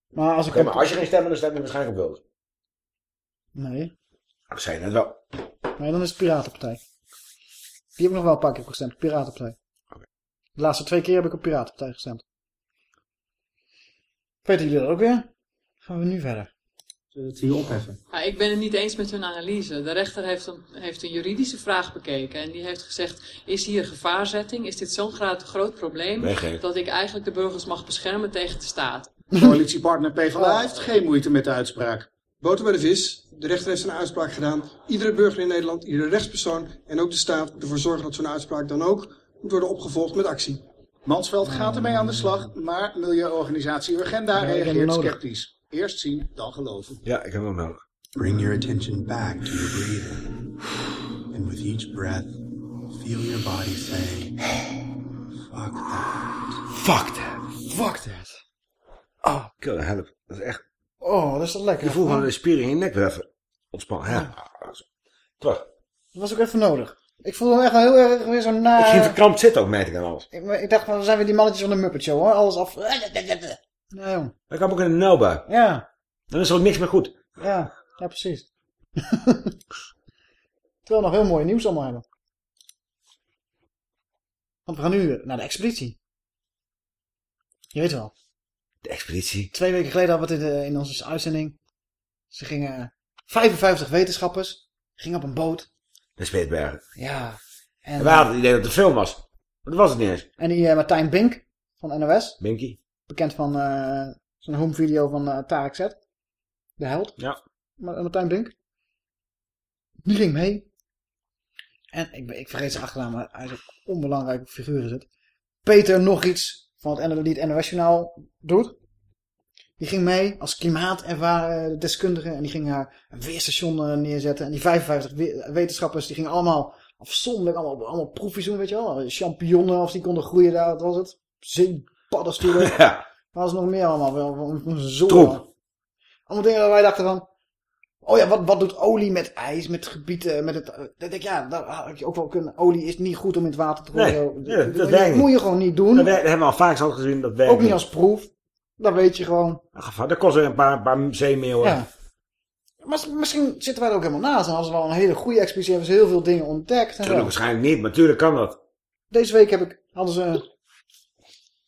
Maar als ik... Oké, maar als je geen stemmen, dan stem je waarschijnlijk op Wilders. Nee. Dat zei net wel. Nee, dan is het Piratenpartij. Die heb ik nog wel een paar keer gestemd. Piratenpartij. De laatste twee keer heb ik op Piratenpartij gestemd. Weten jullie dat ook weer? Gaan we nu verder. Zullen het hier opheffen? Ja, ik ben het niet eens met hun analyse. De rechter heeft een, heeft een juridische vraag bekeken en die heeft gezegd, is hier gevaarzetting? Is dit zo'n gra- groot probleem Weggeven. dat ik eigenlijk de burgers mag beschermen tegen de staat? Coalitiepartner PvdA heeft geen moeite met de uitspraak. Boter bij de vis. De rechter heeft zijn uitspraak gedaan. Iedere burger in Nederland, iedere rechtspersoon en ook de staat moet ervoor zorgen dat zo'n uitspraak dan ook moet worden opgevolgd met actie. Mansveld gaat ermee aan de slag, maar milieuorganisatie Urgenda reageert sceptisch. Eerst zien, dan geloven. Ja, ik heb hem nodig. Bring your attention back to your breathing. And with each breath, feel your body say, fuck that. Fuck that. Fuck that. Oh, kill help. Dat is echt... Oh, dat is toch lekker. Je voelt gewoon de spieren in je nek weer even ontspannen. Ja. Terug. Dat was ook even nodig. Ik voelde me echt wel heel erg weer zo na... Ik ging verkrampt zitten ook, merk ik aan alles. Ik, ik dacht, van, dan zijn we die mannetjes van de Muppet Show, hoor. Alles af... Nee, jong. Ik heb ook in een nelbui. Ja, Dan is er ook niks meer goed. ja, ja, precies. Terwijl we nog heel mooi nieuws allemaal hebben. Want we gaan nu naar de expeditie. Je weet wel. De expeditie. Twee weken geleden hadden we het in, de- in onze uitzending. Ze gingen... 55 wetenschappers gingen op een boot. De Spitsbergen. Ja. En wij hadden het idee dat het een film was. Maar dat was het niet eens. En die eh, Martijn Bink van NOS. Binky. Bekend van eh zijn home video van eh Tarek Z. De held. Ja. Ma- Martijn Bink. Die ging mee. En ik, ik vergeet zijn achternaam, maar hij is een onbelangrijke figuur is het. Peter nog iets van het, die het NOS-journaal doet. Die ging mee als klimaatervaren deskundige. En die ging daar een weerstation eh, neerzetten. En die 55 we- wetenschappers die gingen allemaal afzonderlijk allemaal, allemaal proefjes doen, weet je wel. Champignonnen of die konden groeien daar, wat was het? Zeepaddenstoelen. Ja. Maar was nog meer allemaal Zo Troep. Allemaal dingen waar wij dachten van... Oh ja, wat, wat doet olie met ijs, met gebieden, met het... eh, Dan denk ik, ja, daar had je ook wel kunnen... Olie is niet goed om in het water te gooien. nee, dat, dat moet, je, niet. moet je gewoon niet doen. Dat, dat hebben we al vaak zo gezien. Dat werkt ook niet als proef. Dat weet je gewoon. Dat kost een paar, paar zeemeeuwen. Ja. Maar misschien zitten wij er ook helemaal naast. En als we wel een hele goede expeditie hebben, ze heel veel dingen ontdekt. En waarschijnlijk niet, maar tuurlijk kan dat. Deze week heb ik, hadden ze...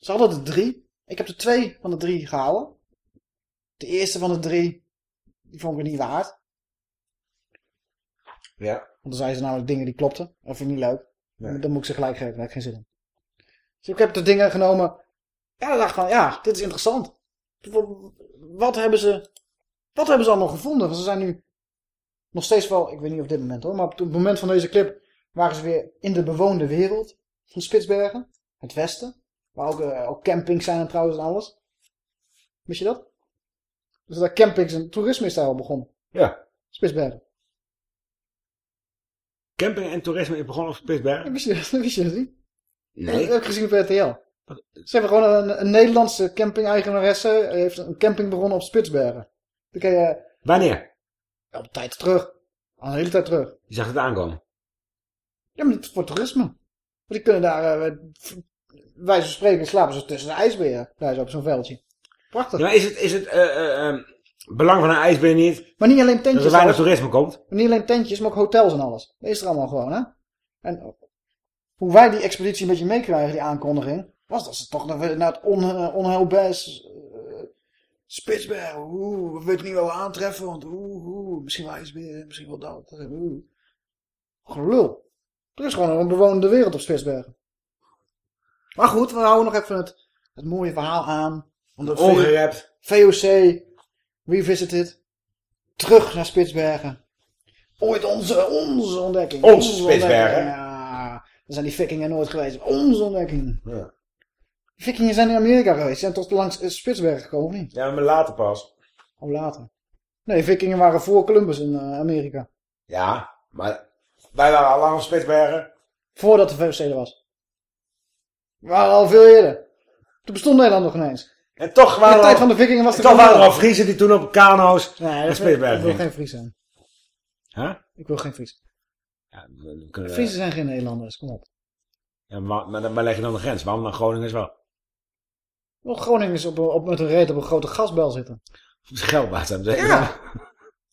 Ze hadden er drie. Ik heb er twee van de drie gehouden. De eerste van de drie, die vond ik niet waard. Ja. Want dan zeiden ze namelijk dingen die klopten. Dat vind ik niet leuk. Nee. Dan moet ik ze gelijk geven, daar heb ik geen zin in. Dus ik heb de dingen genomen. Ja, ik dacht van, ja, dit is interessant. Wat hebben ze, wat hebben ze allemaal gevonden? Want ze zijn nu nog steeds wel, ik weet niet of dit moment hoor, maar op het moment van deze clip waren ze weer in de bewoonde wereld van Spitsbergen. Het westen. Waar ook, eh, ook campings zijn en trouwens en alles. Wist je dat? Dus daar campings en toerisme is daar al begonnen. Ja. Spitsbergen. Camping en toerisme is begonnen op Spitsbergen. Wist je, wist je dat niet? Nee. Dat heb ik gezien op RTL. Ze hebben gewoon een, een Nederlandse camping-eigenaresse. eh, heeft een camping begonnen op Spitsbergen. Dan kan je... Wanneer? Ja, op tijd terug. Al een hele tijd terug. Je zag het aankomen. Ja, maar voor toerisme. Want die kunnen daar... eh, wij van spreken slapen ze tussen de ijsberen. Daar is op zo'n veldje. Prachtig. Ja, maar is het, is het eh, eh, eh, belang van een ijsbeer niet Maar niet alleen tentjes. dat er weinig toerisme komt? Maar niet alleen tentjes, maar ook hotels en alles. Dat is er allemaal gewoon, hè? En hoe wij die expeditie een beetje meekrijgen, die aankondiging, was dat ze toch naar, naar het on, uh, onheilbijs uh, Spitsbergen. Oeh, we weten niet wat we aantreffen, want oeh, oeh misschien wel ijsberen, misschien wel dat. Oeh. Gelul. Er is gewoon een bewoonde wereld op Spitsbergen. Maar goed, we houden nog even het, het mooie verhaal aan. Omdat Ongerept. VOC Revisited. Terug naar Spitsbergen. Ooit onze, onze ontdekking. Onze Spitsbergen. ontdekking, Ja, dan zijn die vikingen nooit geweest. Onze ontdekking. Ja. De vikingen zijn in Amerika geweest. Zijn tot langs eh, Spitsbergen gekomen, of niet? Ja, maar later pas. Of later. Nee, vikingen waren voor Columbus in eh, Amerika. Ja, maar wij waren al lang op Spitsbergen. Voordat de VOC er was. We waren al veel eerder. Toen bestond Nederland nog ineens. En toch waren de tijd al- van de vikingen was en er toch waren er al wel. Friesen die toen op kano's Nee, dat- Spitsbergen ik wil geen Fries zijn. Huh? Ik wil geen Fries. Ja, we- we kunnen- Friesen zijn geen Nederlanders, kom op. Ja, maar, maar, maar leg je dan de grens? Waarom dan Groningen wel? Wel, Groningen is op, op, met een reet op een grote gasbel zitten. Geld waard hebben ze. Ja.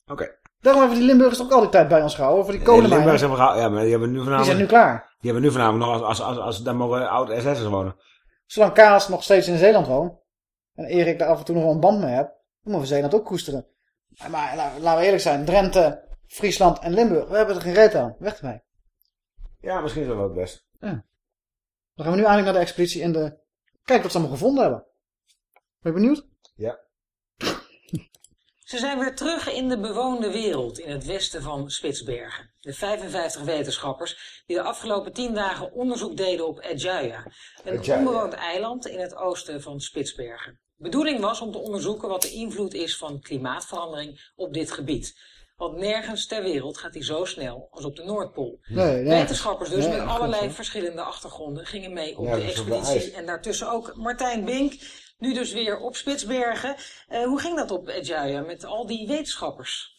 Oké. Daarom hebben die Limburgers ook altijd tijd bij ons gehouden. Voor die Die kolenmijnen. Limburgers hebben ja, maar die hebben nu vanavond... Die zijn nu klaar. Die hebben nu vanavond nog, als, als, als, als daar mogen oud-SS'ers wonen. Zolang Kaas nog steeds in Zeeland woont. En Erik daar af en toe nog wel een band mee hebt. Dan moeten we Zeeland ook koesteren. Maar, maar la- laten we eerlijk zijn. Drenthe, Friesland en Limburg. We hebben er geen reet aan. Weg ermee. Ja, misschien is dat wel het beste. Ja. Dan gaan we nu eigenlijk naar de expeditie en de... Kijk wat ze allemaal gevonden hebben. Ben je benieuwd? Ja. Ze zijn weer terug in de bewoonde wereld in het westen van Spitsbergen. De 55 wetenschappers die de afgelopen 10 dagen onderzoek deden op Edjaya. Een Edjaya. onbewoond eiland in het oosten van Spitsbergen. Bedoeling was om te onderzoeken wat de invloed is van klimaatverandering op dit gebied. Want nergens ter wereld gaat die zo snel als op de Noordpool. Nee. Wetenschappers dus Nee, met allerlei verschillende achtergronden gingen mee op de de expeditie. En daartussen ook Martijn Bink, nu dus weer op Spitsbergen. Eh, hoe ging dat op Edjaya met al die wetenschappers?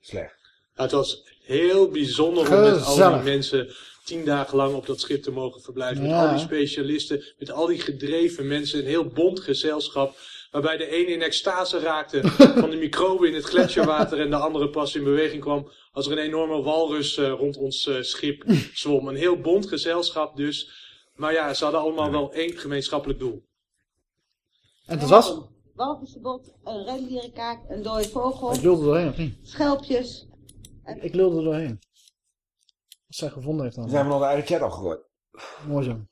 Slecht. Nou, het was heel bijzonder om met al die mensen tien dagen lang op dat schip te mogen verblijven. Met al die specialisten, met al die gedreven mensen. Een heel bond gezelschap. Waarbij de ene in extase raakte van de microben in het gletsjerwater. En de andere pas in beweging kwam als er een enorme walrus eh, rond ons eh, schip zwom. Een heel bond gezelschap dus. Maar ja, ze hadden allemaal wel één gemeenschappelijk doel. En dat was? Walvissenbot, een rendierenkaak, een dode vogel, Ik lulde er doorheen, of niet? schelpjes. Ik lulde er doorheen. Wat zij gevonden heeft dan. Zijn we nog de eigen chat afgegooid. Mooi zo.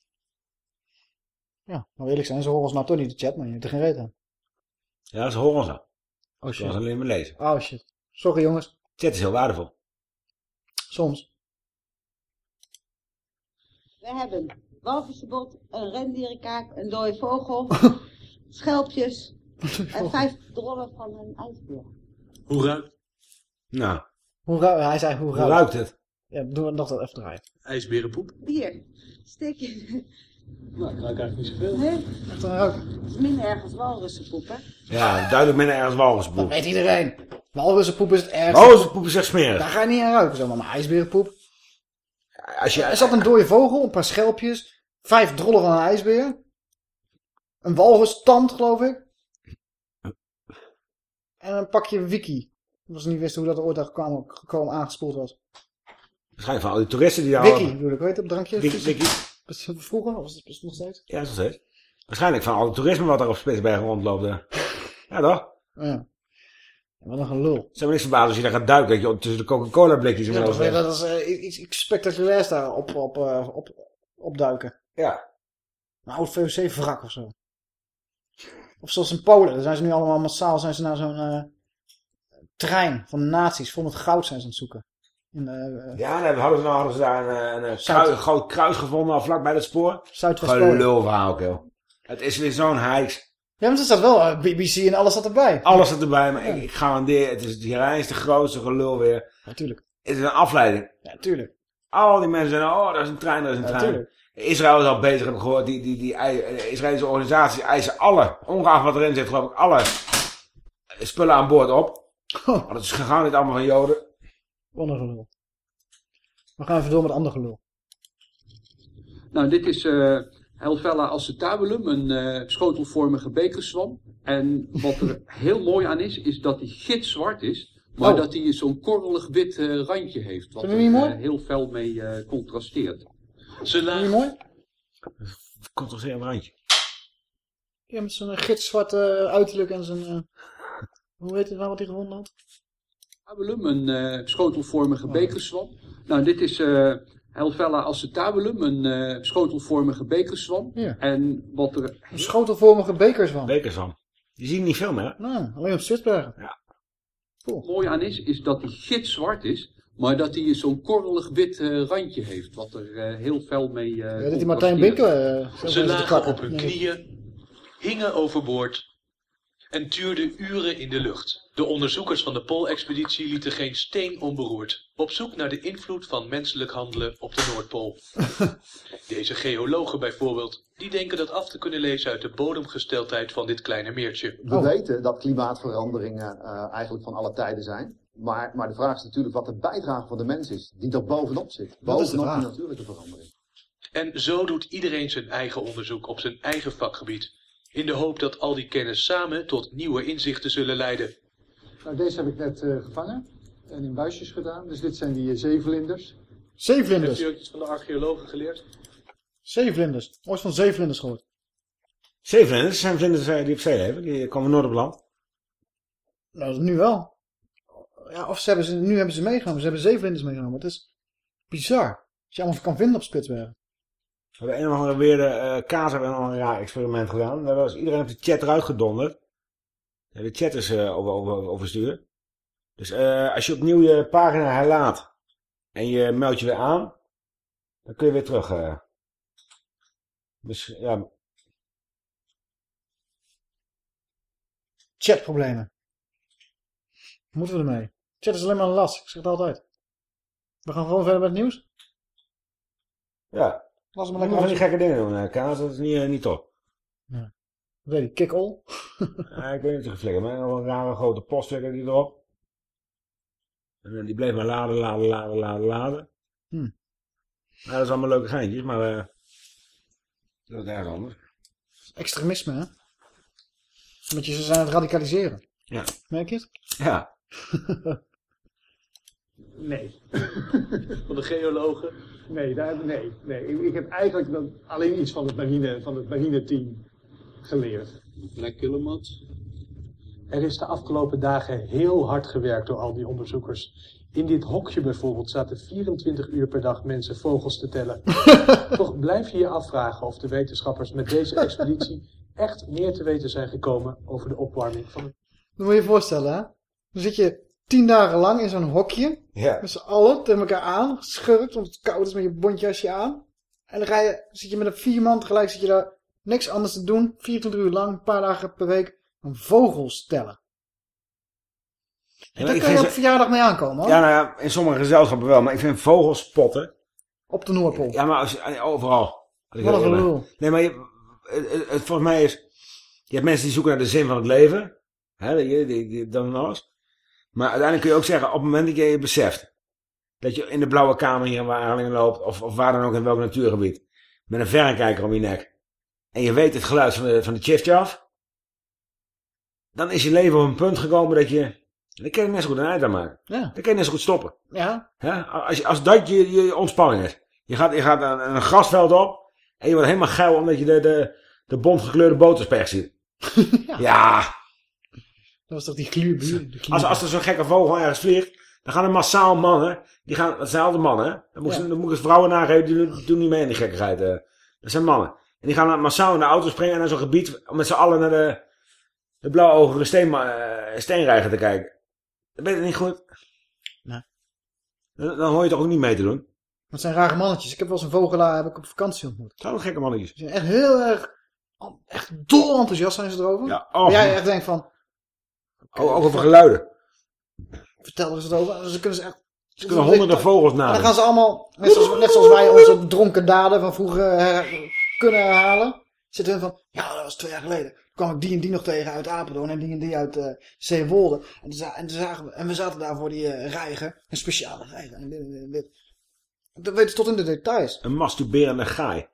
Ja, nou eerlijk zijn, ze horen ons nou toch niet de chat, maar je hebt er geen reet aan. Ja, ze horen ze. Oh Ze was alleen maar lezen. Oh shit. Sorry jongens. Chat is heel waardevol. Soms. We hebben walvissenbot, een rendierenkaak, een dode vogel, schelpjes en vijf drollen van een ijsbeer. Hoe ruikt Nou, Hoe ru- hij zei hoe hoe ruikt ruikt het? Ja, doen we nog dat even draaien. ijsberenpoep? Hier, steek je. Nou, ik ruik eigenlijk niet zoveel. Nee, Echt een ruik. het is minder erg als walrussenpoep, hè? Ja, duidelijk minder ergens Dat walruspoep. weet iedereen. Walrussenpoep is het ergste. Walruspoep is echt smerig. Daar ga je niet aan ruiken zomaar, maar ijsberenpoep. Als je, Er zat een dode vogel, een paar schelpjes, vijf drollen van een ijsbeer. Een walrustand, geloof ik. En een pakje wiki. Ik was niet wist hoe dat ooit daar gekomen, gekomen aangespoeld was. Waarschijnlijk van al die toeristen die daar Wiki, bedoel ik, weet je, op drankje? Wiki, Wiki. Vroeger, of is het nog steeds? Ja, zo steeds. Waarschijnlijk van al het toerisme wat er op Spitsbergen rondloopt. eh. Ja, toch? Ja. Wat een gelul. Zijn we niks verbaasd als je daar gaat duiken, dat je tussen de Coca-Cola blikjes Ja, dat, dat is eh, iets, iets spectaculairs daar op, op, eh, op, opduiken. Ja. Een oud VOC-wrak of zo. Of zoals in Polen, daar zijn ze nu allemaal massaal zijn ze naar zo'n eh, trein van nazi's vol met goud zijn ze aan het zoeken. In, eh, Ja, dan hadden ze, nou, hadden ze daar een, een, Zuid- groot kruis gevonden al vlak bij het spoor. Zuidwest-Polen. Gelul verhaal, kill. Het is weer zo'n hijs. Ja, maar er staat wel eh, BBC en alles staat erbij. Alles zit erbij, maar ik, ik garandeer, het is hier is de grootste gelul weer. Natuurlijk. Het is een afleiding. Ja, tuurlijk. Al die mensen zeggen, oh, dat is een trein, dat is een Ja, trein. tuurlijk. Israël is al bezig, heb ik gehoord. Die, die, die de Israëlische organisaties eisen alle, ongeacht wat erin zit, geloof ik, alle spullen aan boord op. Want het is gegaan niet allemaal van Joden. Wat een gelul. We gaan even door met ander gelul. Nou, dit is eh Helvella acetabulum, een eh, schotelvormige bekerzwam. En wat er heel mooi aan is, is dat hij gitzwart is. Maar Oh. dat hij zo'n korrelig wit eh, randje heeft. Wat er die eh, heel fel mee eh, contrasteert. Ze Vind je mooi? Contrasterend randje. Ja, met zo'n gitzwarte eh, uiterlijk en zijn... eh, hoe heet het nou wat hij gevonden had? Acetabulum, een eh, schotelvormige bekerzwam. Nou, dit is eh Helvella acetabulum, een eh, schotelvormige bekerzwam. Ja. En wat er Een schotelvormige bekerzwam. Bekerzwam. Die zie je niet veel meer. Nou, alleen op Spitsbergen. Ja. mooi aan is, is dat hij gitzwart is. Maar dat hij zo'n korrelig wit eh, randje heeft. Wat er eh, heel fel mee eh Ja, dat die Martijn Binken... zo Ze lagen op hun knieën, hingen overboord en tuurden uren in de lucht. De onderzoekers van de Poolexpeditie lieten geen steen onberoerd, op zoek naar de invloed van menselijk handelen op de Noordpool. Deze geologen bijvoorbeeld, die denken dat af te kunnen lezen uit de bodemgesteldheid van dit kleine meertje. We weten dat klimaatveranderingen eh, eigenlijk van alle tijden zijn. Maar, maar de vraag is natuurlijk wat de bijdrage van de mens is, die er bovenop zit. Bovenop die natuurlijke verandering. En zo doet iedereen zijn eigen onderzoek op zijn eigen vakgebied. In de hoop dat al die kennis samen tot nieuwe inzichten zullen leiden. Nou, deze heb ik net eh, gevangen. en in buisjes gedaan. Dus dit zijn die eh, zeevlinders. Zeevlinders. Heb je ook iets van de archeologen geleerd? Zeevlinders. Ooit van zeevlinders gehoord. Zeevlinders zijn vlinders eh, die op zee leven. Die komen nooit op land. Nou, nu wel. Ja, of ze hebben ze, nu hebben ze meegenomen. Ze hebben zeevlinders meegenomen. Het is bizar. Als je allemaal kan vinden op Spitsbergen. We hebben een of andere weer de eh, kaas hebben een raar experiment gedaan. Daar was iedereen heeft de chat eruit gedonderd. De chat is eh, over, over, overstuur. Dus eh, als je opnieuw je pagina herlaat en je meldt je weer aan, dan kun je weer terug. Dus ja, Chatproblemen. Moeten we ermee? Chat is alleen maar een last. Ik zeg het altijd. We gaan gewoon verder met het nieuws. ja. Las maar lekker van die gekke dingen doen. eh, kaas, dat is niet, eh, niet top. Ja. Weet je, kick all. Ja, ik weet niet of je geflikkerd, maar nog een rare grote postflikker die erop. En eh, die bleef maar laden, laden, laden, laden, laden. Hm. Nou, dat is allemaal leuke geintjes, maar dat is erg anders. Extremisme, hè? Omdat je ze zijn aan het radicaliseren. Ja. Merk je het? Ja. Nee. Van de geologen? Nee, daar, nee, nee. Ik, ik heb eigenlijk dan alleen iets van het marine, van het marineteam geleerd. Lekker mat. Er is de afgelopen dagen heel hard gewerkt door al die onderzoekers. In dit hokje bijvoorbeeld zaten 24 uur per dag mensen vogels te tellen. Toch blijf je je afvragen of de wetenschappers met deze expeditie echt meer te weten zijn gekomen over de opwarming van het Dan moet je je voorstellen, hè? Dan zit je tien dagen lang in zo'n hokje. Ja. Met z'n allen tegen elkaar aan. Geschurkt, want het koud is met je bontjasje aan. En dan ga je, zit je met een vier man tegelijk, zit je daar niks anders te doen. 24 uur lang, een paar dagen per week. Een vogels tellen. En daar kan je op verjaardag mee aankomen, hoor. Ja, nou ja, in sommige gezelschappen wel, maar ik vind vogels spotten. Op de Noordpool. Ja, maar als, overal. Wat een. Nee, maar je, het, het- het- volgens mij is... Je hebt mensen die zoeken naar de zin van het leven. Hè, die, die, die, dan alles. Maar uiteindelijk kun je ook zeggen, op het moment dat je je beseft... Dat je in de blauwe kamer hier waar Arlingen loopt... Of, of waar dan ook in welk natuurgebied... Met een verrekijker om je nek... En je weet het geluid van de, van de. Dan is je leven op een punt gekomen dat je... Dan kun je net zo goed een eind aan maken. Ja. Dan kun je net zo goed stoppen. Ja. Hè? Als, als dat je, je ontspanning is. Je gaat, je gaat een, een grasveld op. En je wordt helemaal geil omdat je de, de, de bontgekleurde boterspech ziet. ja. Dat was toch die gluurbuur? Als, als er zo'n gekke vogel ergens vliegt. Dan gaan er massaal mannen. Die gaan, dat zijn altijd mannen. Dan moet, Ja. moet ik vrouwen nageven. Die doen, niet mee in die gekkigheid. eh. Dat zijn mannen. En die gaan massaal in de auto springen. En naar zo'n gebied. Om met z'n allen naar de, de blauwogige steen, eh, steenreiger te kijken. Dan ben je niet goed. Nee. Dan, dan hoor je toch ook niet mee te doen. Dat zijn rare mannetjes. Ik heb wel eens een vogelaar heb ik op vakantie ontmoet. Dat zijn ook gekke mannetjes. Die zijn echt heel erg... Echt dol enthousiast zijn ze erover. Ja, Maar oh. jij echt denkt van... Ook over geluiden. Vertel er eens wat over. Ze kunnen ze echt... Ze kunnen honderden vogels En dan gaan ze allemaal, net zoals, net zoals wij onze dronken daden van vroeger her- kunnen herhalen. Zitten hun van, ja dat was twee jaar geleden. Toen kwam ik die en die nog tegen uit Apeldoorn en die en die uit eh Zeewolde. En, toen en, toen zagen we, en we zaten daar voor die eh reiger, een speciale reiger. En dit. Dat weten ze tot in de details. Een masturberende gaai.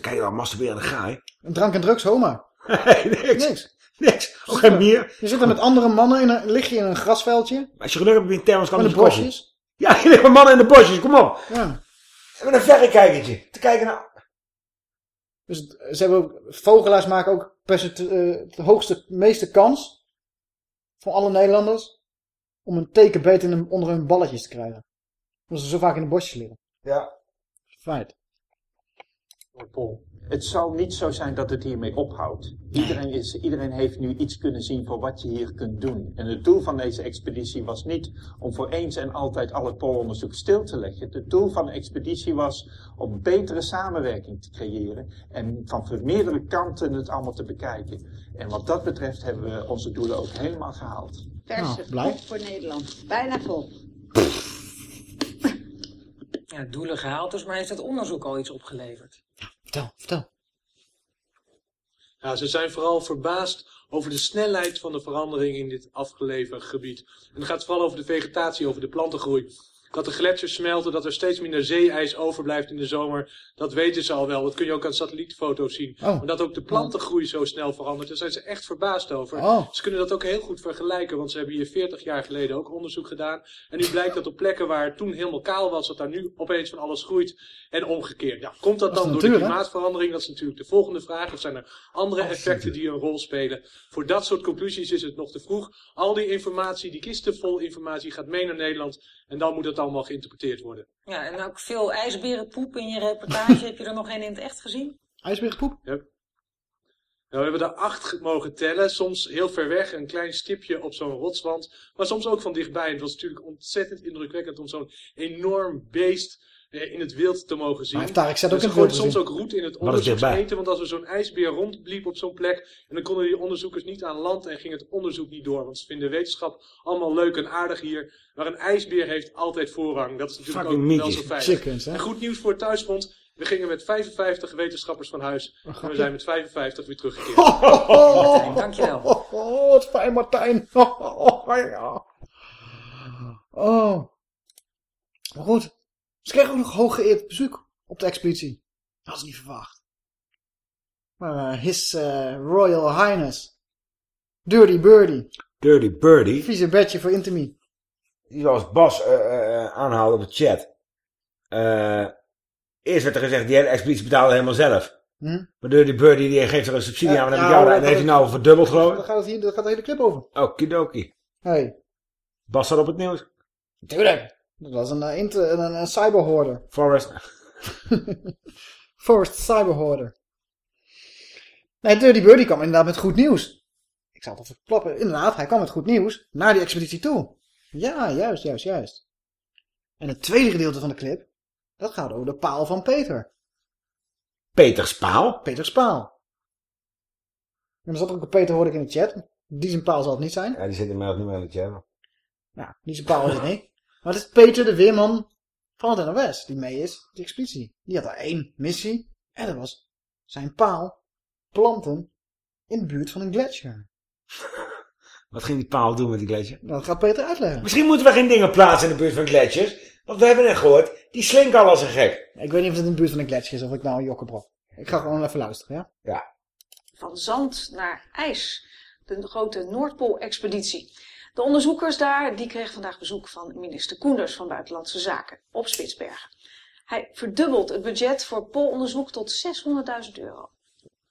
Kijk een masturberende gaai? Een drank en drugs, homa. Nee, niks. Niks. Niks. Ook geen bier. Je zit er met andere mannen, in een, lig je in een grasveldje. Als je geluk hebt, heb je een thermos kan Met bosjes. Ja, je ligt met mannen in de bosjes, kom op. Ja. En met een verrekijkertje. Te kijken naar... Dus het- ze hebben ook, vogelaars maken ook eh, de hoogste, meeste kans van alle Nederlanders om een teken beter in onder hun balletjes te krijgen. Omdat ze zo vaak in de bosjes liggen. Ja. Feit. Noordpool. Het zal niet zo zijn dat het hiermee ophoudt. Iedereen, is, iedereen heeft nu iets kunnen zien voor wat je hier kunt doen. En het doel van deze expeditie was niet om voor eens en altijd al het poolonderzoek stil te leggen. Het doel van de expeditie was om betere samenwerking te creëren en van meerdere kanten het allemaal te bekijken. En wat dat betreft hebben we onze doelen ook helemaal gehaald. Verse blij. kop voor Nederland. Bijna vol. Ja, doelen gehaald dus, maar heeft het onderzoek al iets opgeleverd? Vertel, vertel. Ja, ze zijn vooral verbaasd over de snelheid van de verandering in dit afgelegen gebied. En het gaat vooral over de vegetatie, over de plantengroei. Dat de gletsjers smelten, dat er steeds minder zeeijs overblijft in de zomer. Dat weten ze al wel. Dat kun je ook aan satellietfoto's zien. Oh. Maar dat ook de plantengroei zo snel verandert, daar zijn ze echt verbaasd over. Oh. Ze kunnen dat ook heel goed vergelijken, want ze hebben hier 40 jaar geleden ook onderzoek gedaan. En nu blijkt dat op plekken waar het toen helemaal kaal was, dat daar nu opeens van alles groeit. En omgekeerd. Ja, komt dat Dat dan door de hè? klimaatverandering? Dat is natuurlijk de volgende vraag. Of zijn er andere effecten die een rol spelen? Voor dat soort conclusies is het nog te vroeg. Al die informatie, die kisten vol informatie, gaat mee naar Nederland. En dan moet het allemaal geïnterpreteerd worden. Ja, en ook veel ijsberenpoep in je reportage. Heb je er nog een in het echt gezien? IJsberenpoep? Ja. Nou, we hebben er acht ge- mogen tellen. Soms heel ver weg, een klein stipje op zo'n rotswand. Maar soms ook van dichtbij. En het was natuurlijk ontzettend indrukwekkend om zo'n enorm beest in het wild te mogen zien. Maar Tarek Zet ook Dus gooit wild soms ook roet in het onderzoekseten. Want als er zo'n ijsbeer rondliep op zo'n plek... en dan konden die onderzoekers niet aan land en ging het onderzoek niet door. Want ze vinden wetenschap allemaal leuk en aardig hier. Maar een ijsbeer heeft altijd voorrang. Dat is natuurlijk Fucking ook wel zo veilig. Chickens, hè? En goed nieuws voor het thuisfront. We gingen met 55 wetenschappers van huis. En we zijn met 55 weer teruggekeerd. Oh, dankjewel. Oh, oh, wat fijn, Martijn. Oh, ja. Oh. Maar goed. Ze kregen ook nog hooggeëerd bezoek op de expeditie. Dat was niet verwacht. Maar eh, His eh, Royal Highness. Dirty Birdie. Dirty Birdie. Vieze bedje voor Intimie. Die was Bas eh, eh, aanhaalde op de chat. Eh, eerst werd er gezegd, die hele expeditie betaalde helemaal zelf. Hm? Maar Dirty Birdie die geeft er een subsidie aan, maar en dat heeft hij nou verdubbeld geloof Daar ik. gaat, het hier, daar gaat de hele clip over. Okidoki. Hey. Bas zat op het nieuws. Tuurlijk. Dat was een, uh, inter, een, een cyberhoorder. Forrest. Forrest cyberhoorder. Nee, Dirty Birdie kwam inderdaad met goed nieuws. Ik zal het even klappen. Inderdaad, hij kwam met goed nieuws naar die expeditie toe. Ja, juist, juist, juist. En het tweede gedeelte van de clip, dat gaat over de paal van Peter. Peters paal? Peters paal. En er zat ook een Peter, hoorde ik in de chat. Die zijn paal zal het niet zijn. Ja, die zit inmiddels niet meer in de chat. Nou, die zijn paal is het niet. Maar het is Peter, de weerman van het NOS, die mee is, die expeditie. Die had daar één missie. En dat was zijn paal planten in de buurt van een gletsjer. Wat ging die paal doen met die gletsjer? Dat gaat Peter uitleggen. Misschien moeten we geen dingen plaatsen in de buurt van gletsjers. Want we hebben net gehoord, die slinken al als een gek. Ik weet niet of het in de buurt van een gletsjer is of ik nou een jokkenbrok. Ik ga gewoon even luisteren, ja? Ja. Van zand naar ijs. De grote Noordpool-expeditie. De onderzoekers daar die kregen vandaag bezoek van minister Koenders van Buitenlandse Zaken op Spitsbergen. Hij verdubbelt het budget voor poolonderzoek tot 600.000 euro.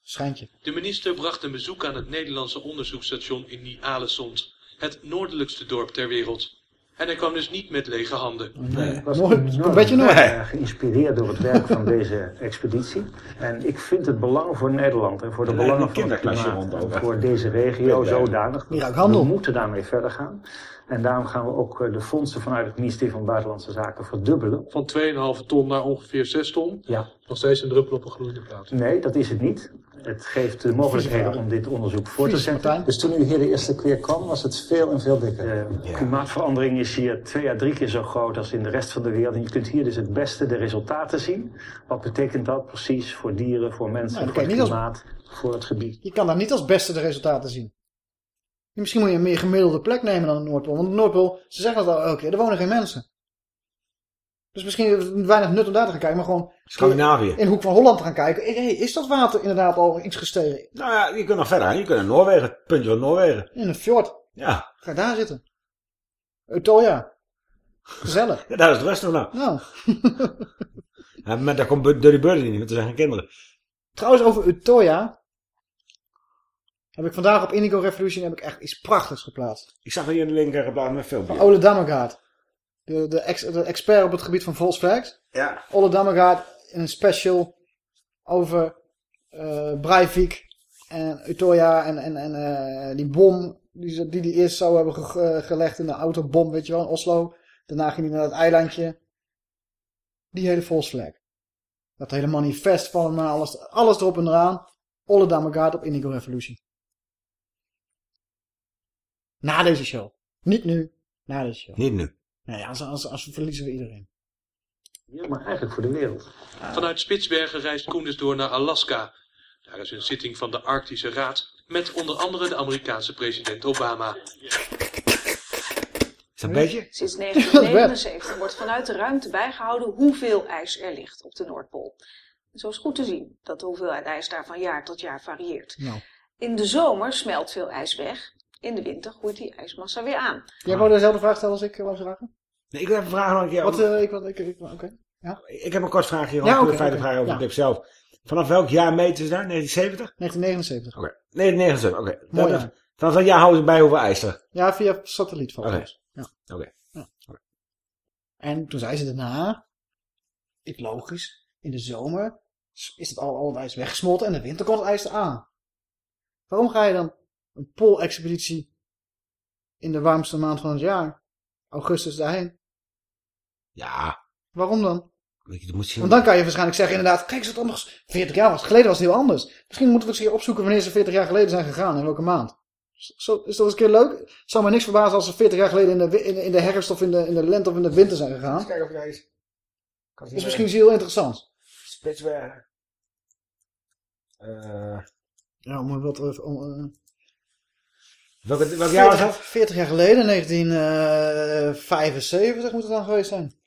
Schijntje. De minister bracht een bezoek aan het Nederlandse onderzoeksstation in Ny-Alessond, het noordelijkste dorp ter wereld. En hij kwam dus niet met lege handen. Nee. was Nooit. enorm, Een beetje nooit. eh, geïnspireerd door het werk van deze expeditie. En ik vind het belang voor Nederland en voor de belangen van het klimaat voor deze regio Weet je. zodanig. Handel. We moeten daarmee verder gaan. En daarom gaan we ook eh, de fondsen vanuit het ministerie van Buitenlandse Zaken verdubbelen. Van 2,5 ton naar ongeveer 6 ton. Ja. Nog steeds een druppel op een gloeiende plaat. Nee, dat is het niet. Het geeft de mogelijkheden om dit onderzoek voor te zetten. Dus toen u hier de eerste keer kwam, was het veel en veel dikker. De klimaatverandering is hier twee à drie keer zo groot als in de rest van de wereld. En je kunt hier dus het beste de resultaten zien. Wat betekent dat precies voor dieren, voor mensen, Nou, voor het als- klimaat, voor het gebied? Je kan daar niet als beste de resultaten zien. Misschien moet je een meer gemiddelde plek nemen dan de Noordpool. Want de Noordpool, ze zeggen dat al elke keer, er wonen geen mensen. Dus misschien weinig nut om daar te gaan kijken, maar gewoon Scandinavië. in de hoek van Holland te gaan kijken. Hey, is dat water inderdaad al iets gestegen? Nou ja, je kunt nog verder. Je kunt naar Noorwegen. Het puntje van Noorwegen. In een fjord. Ja. Ga daar zitten. Utøya. Gezellig. ja, daar is het rustig nou. Nou. Ja, maar daar komt Dirty Birdie niet, want er zijn geen kinderen. Trouwens, over Utøya. Heb ik vandaag op Indigo Revolution heb ik echt iets prachtigs geplaatst. Ik zag hier in de linker geplaatst met filmpje. Van Ole Dammergaard. De, de, ex, de expert op het gebied van Volkswagen. Ja. Ole Dammergaard in een special over eh Breivik en Utøya en, en, en eh, die bom die ze- die die eerst zou hebben ge- eh, gelegd in de autobom, weet je wel, in Oslo. Daarna ging hij naar dat eilandje. Die hele Volksflag. Dat hele manifest van hem, alles, alles erop en eraan. Ole Dammergaard op Indigo Revolution. Na deze show. Niet nu, na deze show. Niet nu. Nee, als, als, als verliezen we iedereen. Ja, maar eigenlijk voor de wereld. Vanuit Spitsbergen reist Koenders door naar Alaska. Daar is een zitting van de Arctische Raad met onder andere de Amerikaanse president Obama. Is dat een beetje? Sinds Dat is best. 1979 wordt vanuit de ruimte bijgehouden hoeveel ijs er ligt op de Noordpool. Zo is goed te zien dat de hoeveelheid ijs daar van jaar tot jaar varieert. Nou. In de zomer smelt veel ijs weg. In de winter groeit die ijsmassa weer aan. Jij wou dezelfde vraag stellen als ik eh, wou vragen? Nee, ik wil even vragen een keer. Wat, eh, ik, wat, ik, ik, oké. Ja? Ik heb een kort vraagje Ja, over oké, de feite oké. vraag over Ja. de dip zelf. Vanaf welk jaar meten ze daar? 1970? 1979. Oké. 1979, oké. Mooi Dat-. Vanaf dat jaar houden ze bij hoeveel ijs er. Ja, via satelliet volgens. Ja. Oké. Ja. En toen zei ze daarna, ik logisch, in de zomer is het al, al het ijs weggesmolten en in de winter komt het ijs eraan. Waarom ga je dan een poolexpeditie in de warmste maand van het jaar, augustus, daarheen? Ja. Waarom dan? Weet je, dat moet je Want dan kan je waarschijnlijk zeggen inderdaad, kijk eens wat anders. 40 jaar was, geleden was het heel anders. Misschien moeten we eens een keer opzoeken wanneer ze 40 jaar geleden zijn gegaan, in welke maand. Zo, is dat eens een keer leuk? Het zou mij niks verbazen als ze 40 jaar geleden in de, in de, in de herfst of in de, in de lente of in de winter zijn gegaan. Kijk of jij eens... Dat is misschien heel interessant. Spitsbergen. Eh Ja, maar wat... eh, om, eh, welk, welk jaar was 40, dat? 40 jaar geleden, 1975 moet het dan geweest zijn.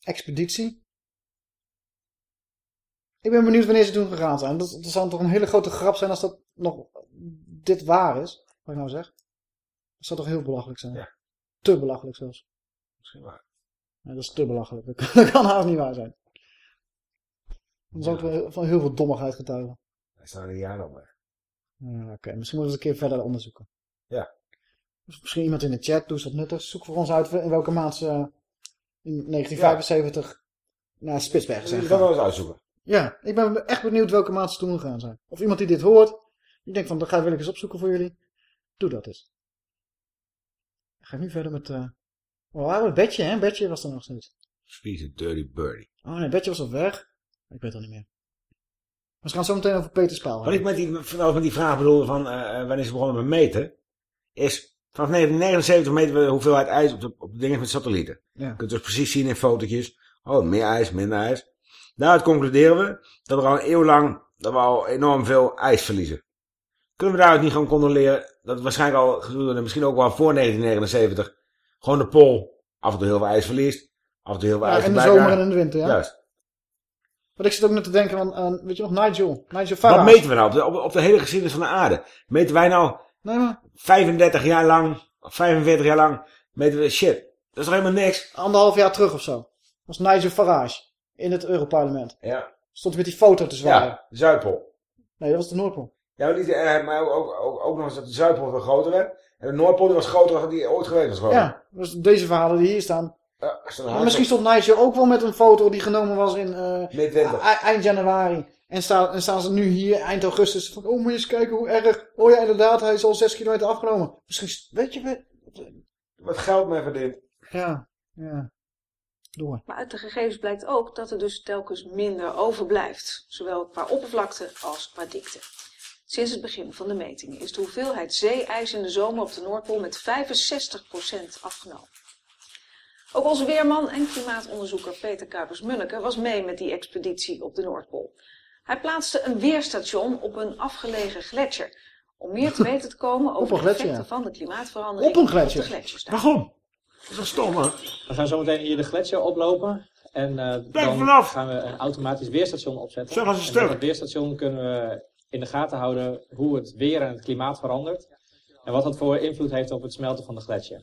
Expeditie. Ik ben benieuwd wanneer ze toen gegaan zijn. Dat, dat zou toch een hele grote grap zijn als dat nog dit waar is. Wat ik nou zeg. Dat zou toch heel belachelijk zijn. Te belachelijk zelfs. Misschien waar. Ja, dat is te belachelijk. Dat kan, dat kan haast niet waar zijn. Dan zou wel van heel veel dommigheid getuigen. Hij staat er een jaar bij. Ja, Oké, misschien moeten we eens een keer verder onderzoeken. Ja. Misschien iemand in de chat, doe eens wat nuttigs. Zoek voor ons uit in welke maand ze in 1975 naar Spitsbergen zijn Je kan wel gegaan. eens uitzoeken. Ja, ik ben echt benieuwd welke maand ze toen gegaan zijn. Of iemand die dit hoort, die denkt van, dat ga ik ik eens opzoeken voor jullie. Doe dat eens. Ik ga nu verder met... eh Oh, was Betje, hè? Betje was er nog steeds. Speed a dirty birdie. Oh nee, Betje was al weg. Ik weet het niet meer. We gaan zo meteen over Peter Spaal Wat ik met die, vanaf met die vraag bedoelde van eh, wanneer ze begonnen met meten, is vanaf 1979 meten we de hoeveelheid ijs op de, op de dingen met satellieten. Ja. Je kunt dus precies zien in fotootjes, oh meer ijs, minder ijs. Daaruit concluderen we dat we al een eeuw lang dat we al enorm veel ijs verliezen. Kunnen we daaruit niet gewoon controleren dat waarschijnlijk al misschien ook wel voor 1979, gewoon de pool af en toe heel veel ijs verliest, af en toe heel veel Ja, ijs in de zomer en in de winter, ja. Juist. Want ik zit ook net te denken aan, aan weet je nog, Nigel. Nigel Farage. Wat meten we nou op de, op, op de hele geschiedenis van de aarde? Meten wij nou Nee, maar 35 jaar lang, of 45 jaar lang, meten we shit. Dat is toch helemaal niks? anderhalf jaar terug of zo. was Nigel Farage in het Europarlement. Ja. Stond hij met die foto te zwaaien. Ja, Zuidpool. Nee, dat was de Noordpool. Ja, maar, eh, maar ook, ook, ook nog eens dat de Zuidpool veel groter werd. En de Noordpool die was groter dan die ooit geweest was. Ja, dus deze verhalen die hier staan. Ja, misschien stond Nigel ook wel met een foto die genomen was in eh, e- eind januari. En, staan en staan ze nu hier eind augustus van, oh moet je eens kijken hoe erg. Oh ja, inderdaad, hij is al zes kilometer afgenomen. Misschien, weet je, Wat geld mee verdiend. ja, ja. Door. Maar uit de gegevens blijkt ook dat er dus telkens minder overblijft, zowel qua oppervlakte als qua dikte. Sinds het begin van de metingen is de hoeveelheid zeeijs in de zomer op de Noordpool met 65% afgenomen. Ook onze weerman en klimaatonderzoeker Peter Kuipers-Munneke was mee met die expeditie op de Noordpool. Hij plaatste een weerstation op een afgelegen gletsjer om meer te weten te komen over een de gletsjer, effecten ja. van de klimaatverandering Op een gletsjer. de gletsjers daar. Waarom? Dat is toch stom, man? We gaan zo meteen hier de gletsjer oplopen. En eh, dan vanaf. gaan we een automatisch weerstation opzetten. Zeg als een stuk. dat weerstation kunnen we in de gaten houden hoe het weer en het klimaat verandert. En wat dat voor invloed heeft op het smelten van de gletsjer.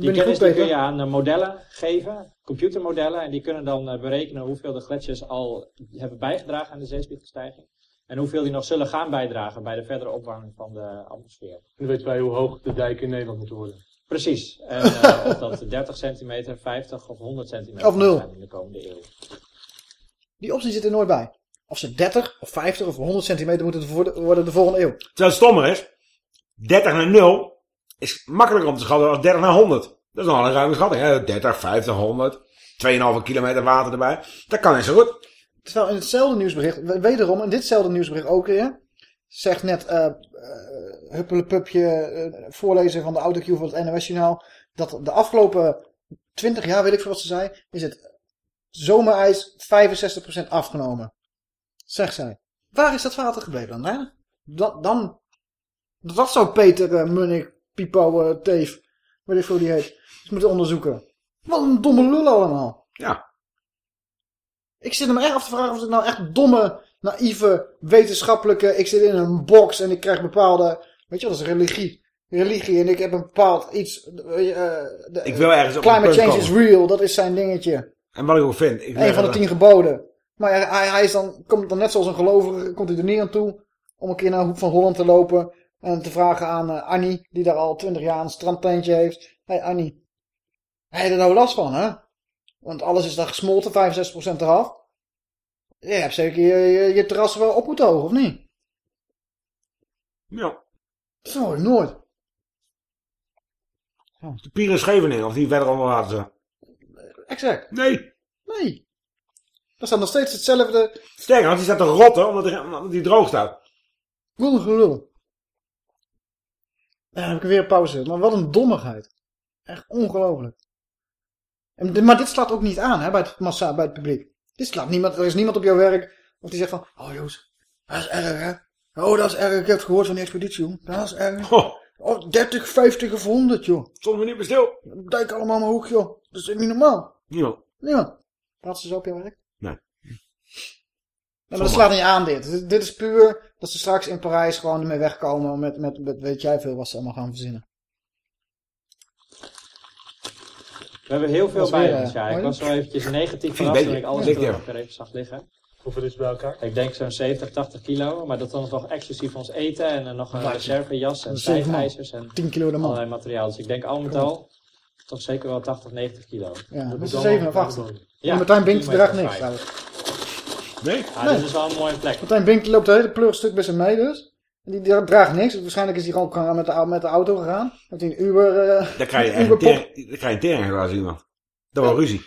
Die kennis die kun je aan modellen geven, computermodellen. En die kunnen dan eh, berekenen hoeveel de gletsjers al hebben bijgedragen aan de zeespiegelstijging. En hoeveel die nog zullen gaan bijdragen bij de verdere opwarming van de atmosfeer. Dan weten wij hoe hoog de dijken in Nederland moeten worden. Precies. En eh, of dat 30 centimeter, 50 of 100 centimeter Of nul. zijn in de komende eeuw. Die optie zit er nooit bij. Of ze 30 of 50 of 100 centimeter moeten worden de volgende eeuw. Terwijl het stommer is, 30 naar 0 is makkelijker om te schatten dan 30 naar 100. Dat is nog een ruime schatting. Hè? 30, 50, 100, 2,5 kilometer water erbij. Dat kan niet zo goed. Terwijl in hetzelfde nieuwsbericht, we- wederom in ditzelfde nieuwsbericht ook weer, zegt net eh eh, Huppelepupje, eh, voorlezer van de autocue van het NOS-journaal, dat de afgelopen 20 jaar, weet ik veel wat ze zei, is het zomerijs 65% afgenomen. Zegt zij. Waar is dat water gebleven dan? Hè? Dan, dan dat zou Peter uh, Munnik, Pipo, Teef, Weet ik hoe die heet. Dus moeten onderzoeken. Wat een domme lul allemaal. Ja. Ik zit me echt af te vragen of het nou echt domme, naïeve, wetenschappelijke... Ik zit in een box en ik krijg bepaalde... Weet je wat, dat is religie. Religie en ik heb een bepaald iets... eh, de- Ik wil ergens op een Climate change komen. is real, dat is zijn dingetje. En wat ik ook vind. Ik Een van de tien geboden. Maar hij, hij, is dan, komt dan net zoals een gelovige, komt hij er niet aan toe om een keer naar hoek van Holland te lopen en te vragen aan eh, Annie, die daar al twintig jaar een strandtentje heeft. Hé hey Annie, heb je er nou last van, hè? Want alles is daar gesmolten, 65% eraf. Je hebt zeker je, je, je terras wel op moeten hogen, of niet? Ja. Ik nooit. De pier in Scheveningen, of die verder onder water zijn. Exact. Nee. Nee. Dat staat nog steeds hetzelfde. Sterker, want die staat te rotten omdat die, omdat die droog staat. Wat een dan heb ik weer pauze. Maar wat een dommigheid. Echt ongelooflijk. En, maar dit slaat ook niet aan hè, bij het massa, bij het publiek. Dit slaat niemand, er is niemand op jouw werk of die zegt van, oh Joos, dat is erg hè. Oh, dat is erg, ik heb het gehoord van die expeditie, joh. Dat is erg. Oh, 30, 50 of 100, joh. Stond me niet meer stil. Dijk allemaal mijn hoek, joh. Dat is niet normaal. Niemand. Niemand. Praten ze zo op jouw werk? Nee. Ja, maar dat slaat niet aan dit. Dit is puur dat ze straks in Parijs gewoon ermee wegkomen met, met, met weet jij veel wat ze allemaal gaan verzinnen. We hebben heel veel bij ons. eh, Ja. Ik was wel eventjes negatief verrast toen ik alles Ja. door elkaar even zag liggen. Hoeveel is bij elkaar? Ik denk zo'n 70, 80 kilo, maar dat dan nog exclusief ons eten en dan nog een reservejas en stijgijzers en 10 kilo de man. allerlei materiaal. Dus ik denk al met al toch zeker wel 80, 90 kilo. Ja, dat is moet 7 of allemaal 8. naar de Ja, Martijn Bink kilometer draagt niks. Nee? Ah, Nee. dit is wel een mooie plek. Martijn Bink loopt het hele pleurstuk bij zijn mee dus. En die dra- draagt niks. Dus waarschijnlijk is hij gewoon met de, met de auto gegaan. Heeft hij een Uber... eh, Dan krijg je een tering- dan als iemand. Dat was ruzie.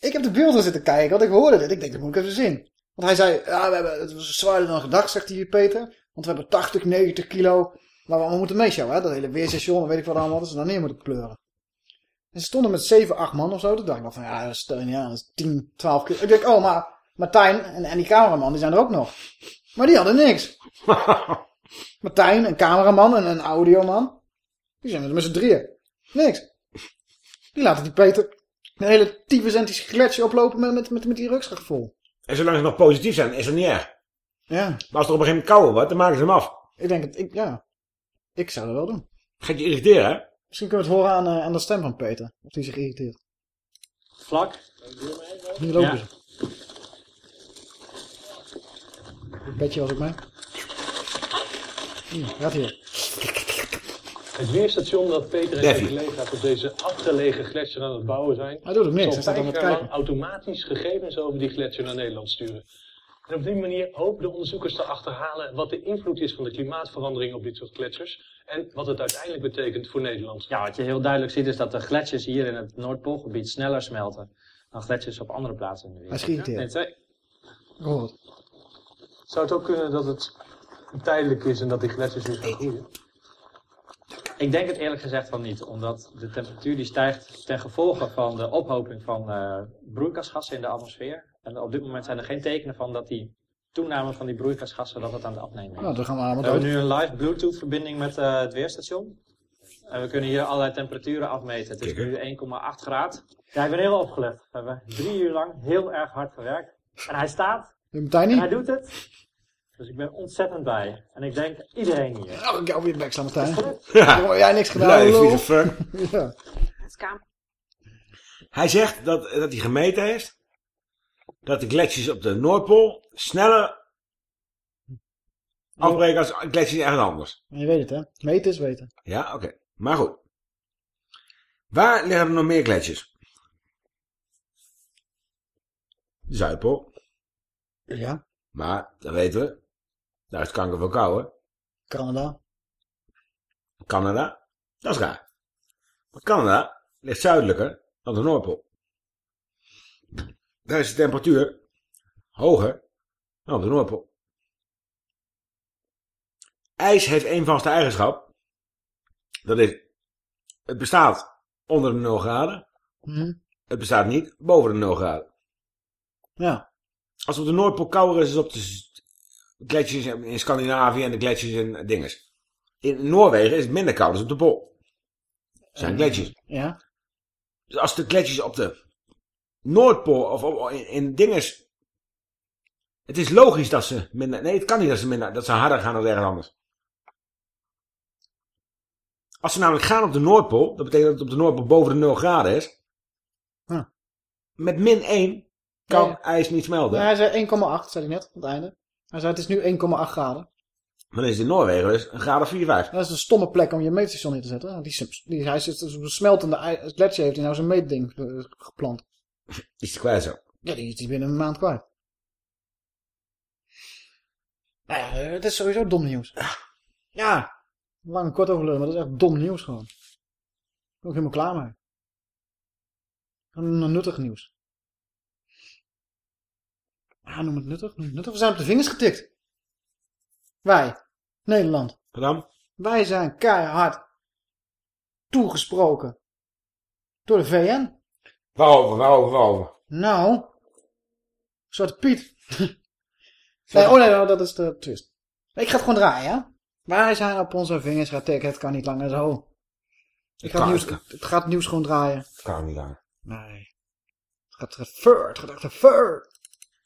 Ik heb de beelden zitten kijken, want ik hoorde dit. Ik denk, dat moet ik even zien. Want hij zei, ja, we hebben, het was zwaarder dan gedacht, zegt hij Peter. Want we hebben 80, 90 kilo waar we allemaal moeten meeshowen. Hè? Dat hele weerstation, weet ik wat allemaal, dat ze daar neer moeten pleuren. En ze stonden met 7, 8 man of zo. Toen dacht ik nog van, ja, niet aan, dat is 10, 12 kilo. Ik denk, oh, maar Martijn en, en die cameraman, die zijn er ook nog. Maar die hadden niks. Martijn, een cameraman en een audioman. Die zijn met z'n drieën. Niks. Die laten die Peter een hele tyfuscentische gletsjer oplopen met, met, met, met die rugzak vol. En zolang ze nog positief zijn, is dat niet erg. Ja. Maar als het op een gegeven moment kouder wordt, dan maken ze hem af. Ik denk het, ik, ja. Ik zou dat wel doen. Gaat je irriteren, hè? Misschien kunnen we het horen aan, eh, aan de stem van Peter. Of die zich irriteert. Vlak. Hier lopen Ja. ze. Het bedje was ook mee. Hier, gaat hier. Het weerstation dat Peter en zijn collega's op deze afgelegen gletsjer aan het bouwen zijn... Hij doet ook niks, zal hij staat vijf aan het kijken. automatisch gegevens over die gletsjer naar Nederland sturen. En op die manier hopen de onderzoekers te achterhalen wat de invloed is van de klimaatverandering op dit soort gletsjers en wat het uiteindelijk betekent voor Nederland. Ja, wat je heel duidelijk ziet is dat de gletsjers hier in het Noordpoolgebied sneller smelten dan gletsjers op andere plaatsen in de wereld. Hij. Nee, hoor het. Zou het ook kunnen dat het tijdelijk is en dat die gletsjers weer gaan groeien? Ik denk het eerlijk gezegd van niet, omdat de temperatuur die stijgt ten gevolge van de ophoping van eh, broeikasgassen in de atmosfeer. En op dit moment zijn er geen tekenen van dat die toename van die broeikasgassen dat het aan het afnemen is. Nou, dan gaan we We allemaal hebben nu een live Bluetooth verbinding met eh, het weerstation. En we kunnen hier allerlei temperaturen afmeten. Het is nu 1,8 graden. Ja, ik ben heel opgelet. We hebben drie uur lang heel erg hard gewerkt. En hij staat. Martijn En niet? hij doet het. Dus ik ben ontzettend blij. En ik denk iedereen hier. Oh, ik jou weer bek slaan, Martijn. Ja. Jij niks gedaan, Blij, lul. vieze fuck. ja. Hij zegt dat, dat hij gemeten heeft dat de gletsjers op de Noordpool sneller afbreken als gletsjers ergens anders. Je weet het, hè? Meten is weten. Ja, oké. Maar goed. Waar liggen er nog meer gletsjers? De Zuidpool. Ja. Maar, dat weten we. Daar is kanker voor kou, hè? Canada. Canada. Dat is raar. Maar Canada ligt zuidelijker dan de Noordpool. Daar is de temperatuur hoger dan op de Noordpool. IJs heeft één vaste eigenschap. Dat is, het bestaat onder de 0 graden. Hm. Het bestaat niet boven de 0 graden. Ja. Als het op de Noordpool kouder is, is op de gletsjers in Scandinavië en de gletsjers in dinges. In Noorwegen is het minder koud dan op de pool. zijn gletsjers. Ja. Dus als de gletsjers op de Noordpool of in, in dinges... Het is logisch dat ze minder... Nee, het kan niet dat ze, minder, dat ze harder gaan dan ergens anders. Als ze namelijk gaan op de Noordpool, dat betekent dat het op de Noordpool boven de 0 graden is. Huh. Met min 1 kan ijs niet smelten. Ja, hij zei 1,8, zei hij net, aan het einde. Hij zei het is nu 1,8 graden. Maar dan is het in Noorwegen dus een graad of 4, 5. Dat is een stomme plek om je meetstation neer te zetten. Die, die, hij zit dus op een smeltende ij- gletsjer heeft hij nou zijn meetding eh, geplant. Is het kwijt zo? Ja, die is die binnen een maand kwijt. Nou ja, eh, het is sowieso dom nieuws. Ja, lang en kort over lullen, maar dat is echt dom nieuws gewoon. Ik ben ook helemaal klaar mee. Gewoon nuttig nieuws. Ja, noem het nuttig, noem het nuttig. We zijn op de vingers getikt. Wij, Nederland. Waarom? Wij zijn keihard toegesproken door de VN. Waarover, waarover, waarover? Nou, Zwarte Piet. nee, oh nee, nou, dat is de twist. Ik ga het gewoon draaien, ja? Wij zijn op onze vingers getikt, het kan niet langer zo. Ik ga het, nieuws, het het gaat het nieuws gewoon draaien. Dat kan niet langer. Nee. Het gaat refer, het gaat echt refer.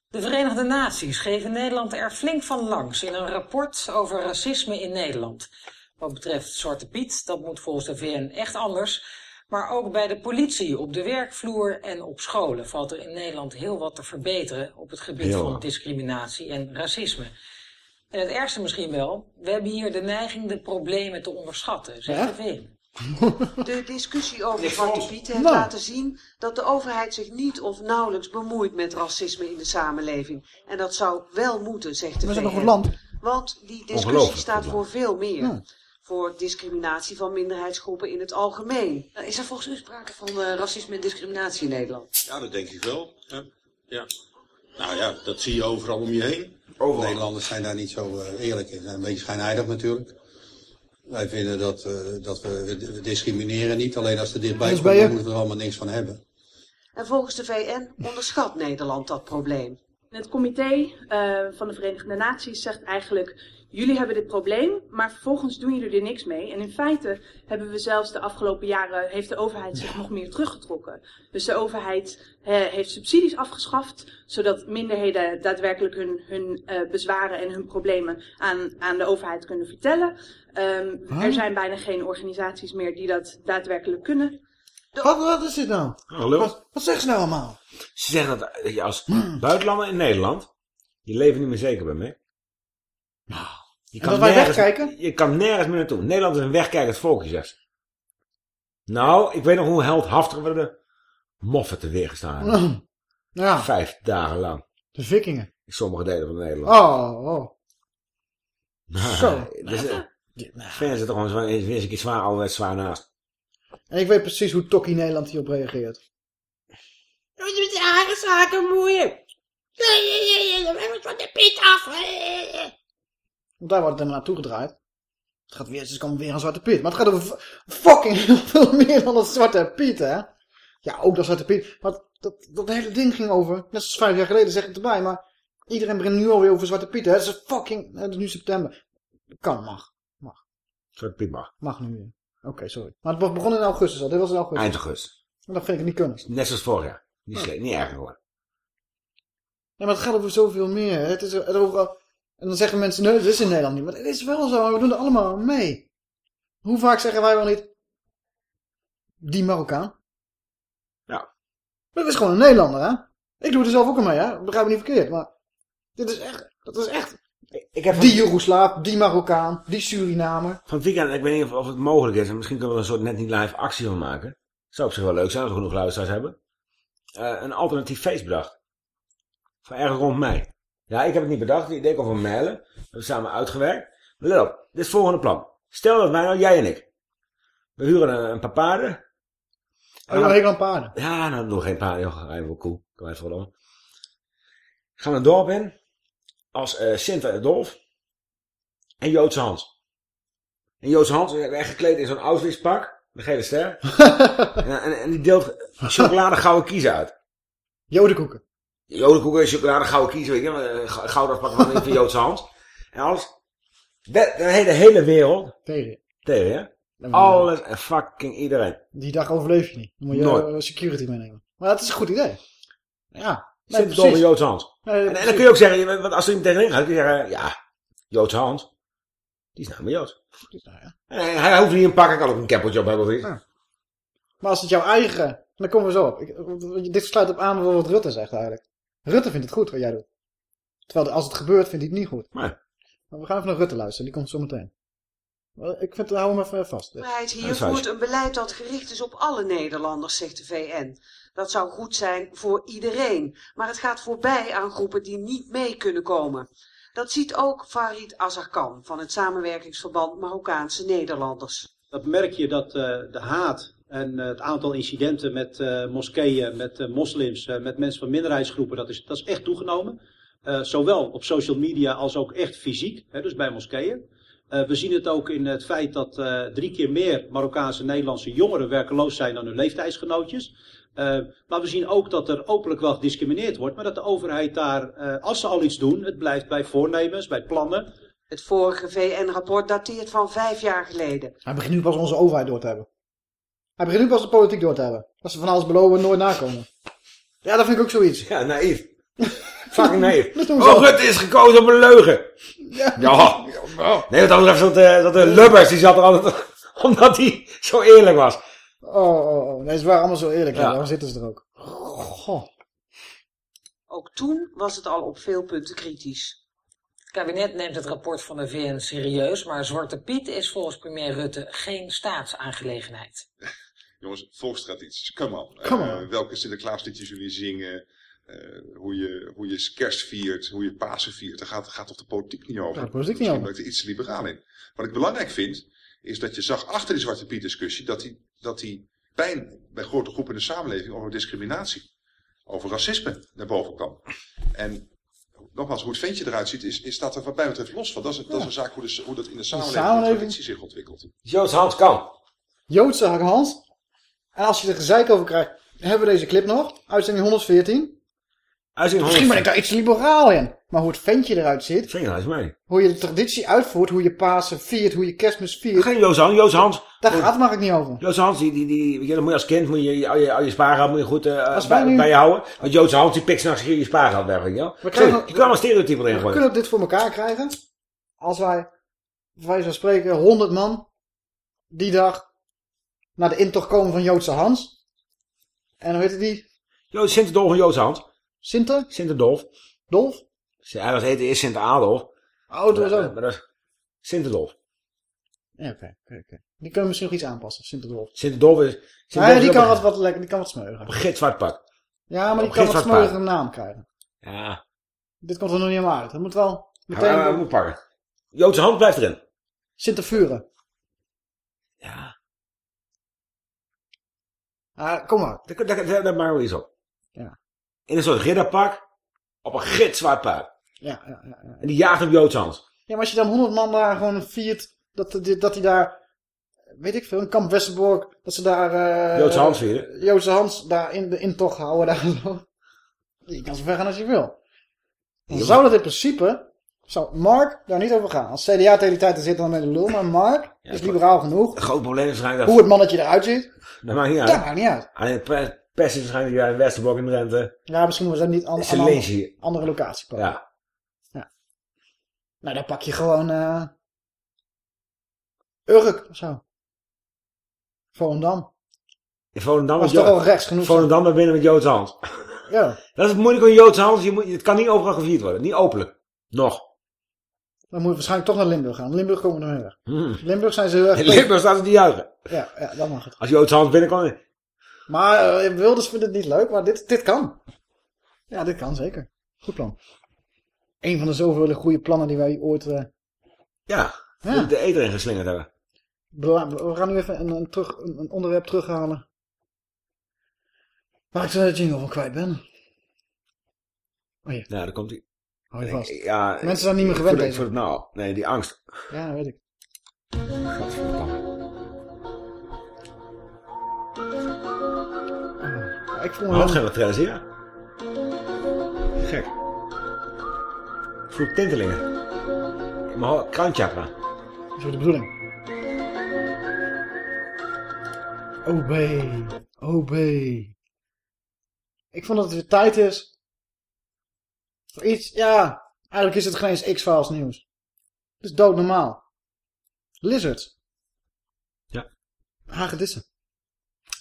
De Verenigde Naties geven Nederland er flink van langs in een rapport over racisme in Nederland. Wat betreft Zwarte Piet, dat moet volgens de VN echt anders. Maar ook bij de politie, op de werkvloer en op scholen valt er in Nederland heel wat te verbeteren op het gebied Heel van discriminatie en racisme. En het ergste misschien wel, we hebben hier de neiging de problemen te onderschatten, zegt Ja? de VN. De discussie over Zwarte Piet heeft Nou. laten zien dat de overheid zich niet of nauwelijks bemoeit met racisme in de samenleving. En dat zou wel moeten, zegt de We zijn een VN. goed land. Want die discussie staat voor veel meer. Ja. Voor discriminatie van minderheidsgroepen in het algemeen. Nou, Is er volgens u sprake van eh, racisme en discriminatie in Nederland? Ja, dat denk ik wel. Ja. ja. Nou ja, dat zie je overal om je heen. Nederlanders zijn daar niet zo eh, eerlijk in. Een beetje schijnheilig natuurlijk. Wij vinden dat, eh, dat we, we discrimineren niet. Alleen als het dichtbij komt, dan moeten we er allemaal niks van hebben. En volgens de VN onderschat Nederland dat probleem. Het comité eh, van de Verenigde Naties zegt eigenlijk: jullie hebben dit probleem, maar vervolgens doen jullie er niks mee. En in feite hebben we zelfs de afgelopen jaren heeft de overheid zich nog meer teruggetrokken. Dus de overheid eh, heeft subsidies afgeschaft, zodat minderheden daadwerkelijk hun, hun eh, bezwaren en hun problemen aan, aan de overheid kunnen vertellen. Ehm, Huh? Er zijn bijna geen organisaties meer die dat daadwerkelijk kunnen. Wat, wat is dit nou? Hallo? Wat, wat zeggen ze nou allemaal? Ze zeggen dat, je als buitenlander in Nederland je leven niet meer zeker bent mee. Je dat wij nergens- wegkijken? Je kan nergens meer naartoe. Nederland is een wegkijkend volkje, zegt ze. Nou, ik weet nog hoe heldhaftig we de moffen te weer gestaan hebben. Ja. Vijf dagen lang. De vikingen. In sommige delen van Nederland. Oh, oh. Zo. dus, eh, Vinden ze toch gewoon eens een keer zwaar, alweer zwaar naast. En ik weet precies hoe Tokkie Nederland hierop reageert. Je met je eigen zaken moeien. We hebben van de piet af. Want daar wordt het helemaal naartoe gedraaid. Het gaat weer, het kan weer een Zwarte Piet. Maar het gaat over fucking veel meer dan dat Zwarte Piet, hè. Ja, ook dat Zwarte Piet. Maar dat, dat hele ding ging over, net zoals vijf jaar geleden, zeg ik erbij. Maar iedereen begint nu alweer over Zwarte Piet, hè. Het is fucking, het is nu september. Kan, mag. Mag. Zwarte Piet mag. Mag nu weer. Oké, sorry. Maar het begon in augustus al. Dit was in augustus. Eind augustus. En dat vind ik niet kunnen. Net zoals vorig jaar. Niet, Ja. slecht, niet erger geworden. Ja, maar het gaat over zoveel meer. Het is er overal... En dan zeggen mensen, nee, dat is in Nederland niet. Maar het is wel zo, we doen er allemaal mee. Hoe vaak zeggen wij wel niet... Die Marokkaan? Ja. Dat is gewoon een Nederlander, hè? Ik doe er zelf ook aan mee, hè? Begrijp me niet verkeerd, maar... Dit is echt... Dat is echt... Ik heb Die Joegoslaaf, die Marokkaan, die Surinamer. Van het weekend, ik weet niet of, of het mogelijk is. En misschien kunnen we er een soort net niet live actie van maken. Zou op zich wel leuk zijn als we genoeg luisteraars hebben. Eh, een alternatief feest bedacht. Van ergens rond mei. Ja, ik heb het niet bedacht. Het idee kwam van Merle. We hebben samen uitgewerkt. Maar let op, dit is het volgende plan. Stel dat wij nou, jij en ik. We huren een, een paar paarden. Oh, hekel aan paarden. Ja, nou doen we geen paarden. Joh, rijden we cool. Kan even wel Gaan we een dorp in. Als eh Sint en Dolf. En Joodse Hans. En Joodse Hans is echt gekleed in zo'n Auschwitz-pak. De gele ster. en, en, en die deelt chocolade gouden kiezen uit. Jodenkoeken. Jodenkoeken, chocolade gouden kiezen. Weet je, eh, gou- gouden afpakken van, Joodse Hans. En alles. De, de hele, hele wereld. Tegen. Tegen, hè? Alles en fucking iedereen. Die dag overleef je niet. Dan moet je Nooit. eh, security meenemen. Maar dat is een goed idee. Ja. Nee, Zit door. Joodse hand. Nee, en, en dan kun je ook zeggen, want als er iemand tegenin gaat, kun je zeggen, ja, Joodse hand. Die is nou maar Jood. En hij hoeft niet een pak, hij kan ook een keppeltje op hebben of iets. Maar als het jouw eigen... Dan komen we zo op. Ik, dit sluit op aan wat Rutte zegt eigenlijk. Rutte vindt het goed wat jij doet. Terwijl als het gebeurt, vindt hij het niet goed. Nee. Maar we gaan even naar Rutte luisteren. Die komt zo meteen. Ik vind, hou hem even vast. De overheid hier voert een beleid dat gericht is op alle Nederlanders, zegt de VN. Dat zou goed zijn voor iedereen, maar het gaat voorbij aan groepen die niet mee kunnen komen. Dat ziet ook Farid Azarkan van het samenwerkingsverband Marokkaanse Nederlanders. Dat merk je dat eh, de haat en eh, het aantal incidenten met eh, moskeeën, met eh, moslims, eh, met mensen van minderheidsgroepen, dat is, dat is echt toegenomen. Eh, zowel op social media als ook echt fysiek, hè, dus bij moskeeën. Eh, we zien het ook in het feit dat eh, drie keer meer Marokkaanse en Nederlandse jongeren werkeloos zijn dan hun leeftijdsgenootjes. Maar we zien ook dat er openlijk wel gediscrimineerd wordt, maar dat de overheid daar, eh, als ze al iets doen, het blijft bij voornemens, bij plannen. Het vorige VN-rapport dateert van vijf jaar geleden. Hij begint nu pas onze overheid door te hebben. Hij begint nu pas de politiek door te hebben. Dat ze van alles beloven en nooit nakomen. Ja, dat vind ik ook zoiets. Ja, naïef. Fucking naïef. Oh, Rutte is gekozen op een leugen. Ja. Ja. Nee, wat dat betreft zat, eh, dat de Lubbers, die zat er altijd, omdat hij zo eerlijk was. Oh, oh, oh. Nee, ze waren allemaal zo eerlijk. Ja. Daarom zitten ze er ook. Goh. Ook toen was het al op veel punten kritisch. Het kabinet neemt het rapport van de VN serieus, maar Zwarte Piet is volgens premier Rutte geen staatsaangelegenheid. Jongens, volkstradities, come on. Come Eh, welke Sinterklaasliedjes jullie zingen, eh, hoe, je, hoe je kerst viert, hoe je Pasen viert. Daar gaat, gaat toch de politiek niet over. De politiek niet Misschien over. ben ik er iets te liberaal in. Wat ik belangrijk vind, is dat je zag achter die Zwarte Piet discussie, dat die, dat die pijn bij grote groepen in de samenleving over discriminatie, over racisme naar boven kwam. En nogmaals, hoe het ventje eruit ziet, is, is dat er wat mij betreft los van. Dat is, dat is een zaak hoe, de, hoe dat in de samenleving, de samenleving? zich ontwikkelt. Joodse Hans kan. Joodse Hans. En als je er gezeik over krijgt, hebben we deze clip nog. Uitzending 114. Uitzending Misschien ben ik daar iets liberaal in. Maar hoe het ventje eruit. Vind je nou eens mee? Hoe je de traditie uitvoert. Hoe je Pasen viert. Hoe je kerstmis viert. Geen Joodse Hans, Joodse Hans. Daar gaat het maar niet over. Joodse Hans, die, die, die, je, moet je als kind moet je, al, je, al je spaargeld moet je goed eh, bij, nu- bij je houden. Want Joodse Hans, die pikt s'nachts je spaargeld weg, weet je wel. We krijgen- Sorry, je kan wel stereotypen erin We gooien. kunnen dit voor elkaar krijgen. Als wij, wij zo spreken, 100 man. Die dag. Naar de intocht komen van Joodse Hans. En hoe heet het die? Jo, Sinterdolf en Joodse Hans. Sinter? Sinterdolf. Dolf? Hij was heette eerst Sint Adolf. Oh, dat was ook. Maar dat is. Ja, oké. oké, oké. Die kunnen we misschien nog iets aanpassen. Sinterdolf. Sinterdolf is... Ja, die kan wat, een- wat lekker, die kan wat smeuigen. Op een gitzwart pak. Ja, maar die kan wat smeuiger paard. naam krijgen. Ja. Dit komt er nog niet helemaal uit. Dat moet wel meteen... Ja, moet pakken. Joodse Hans blijft erin. Sintervuren. Ja. Ah, kom maar. Daar, daar, daar, daar maken we iets op. Ja. In een soort ridderpak. Op een gitzwart paard. Ja, ja, ja, ja. En die jaagt op Joodse Hans. Ja, maar als je dan 100 man daar gewoon viert, dat, dat, dat die daar, weet ik veel, in kamp Westerbork, dat ze daar... eh, Joodse Hans vieren. Joodse Hans daar in de intocht houden. Daar zo. Je kan zo ver gaan als je wil. Dan Ja, zou dat in principe, zou Mark daar niet over gaan. Als CDA tegen die tijd zit dan met de lul, maar Mark is liberaal genoeg. Het grote probleem is Hoe het mannetje eruit ziet, Dat maakt niet uit. dat maakt niet uit. Alleen het pe- pest is waarschijnlijk ja, in Westerbork in Drenthe. Ja, misschien was dat niet an, een andere, andere locatie. pakken. Ja. Nou, dan pak je gewoon eh Urk of zo. Volendam. In Volendam Was toch al rechts genoeg, Volendam naar binnen met Joodse Hans. Ja. Dat is het moeilijke van Joodse Hans. Je moet, het kan niet overal gevierd worden. Niet openlijk. Nog. Dan moet je waarschijnlijk toch naar Limburg gaan. Limburg komen we er heel erg. Hmm. Limburg zijn ze heel erg... In Limburg staan ze te juichen. Ja, ja, dat mag het. Als Joodse Hans binnenkomt. Maar eh, Wilders vindt het niet leuk, maar dit, dit kan. Ja, dit kan zeker. Goed plan. Een van de zoveel goede plannen die wij ooit... eh, Ja. Ja. De eten geslingerd hebben. we gaan nu even een, een, terug, een, onderwerp terughalen. Waar ik zo de jingle van kwijt ben. Oh ja. Ja, daar komt hij. Hou je vast. Ja, Mensen zijn niet meer gewend Voor, de- voor nou. Nee, die angst. Ja, dat weet ik. Gadverdamme. Ik wat wel... gaan we zien? Ja. Gek. Voel tintelingen. In mijn. Dat is ook de bedoeling. OB. OB. Ik vond dat het weer tijd is. Voor iets, ja. Eigenlijk is het geen eens X-Files nieuws. Het is doodnormaal. Lizards. Ja. Hagedissen.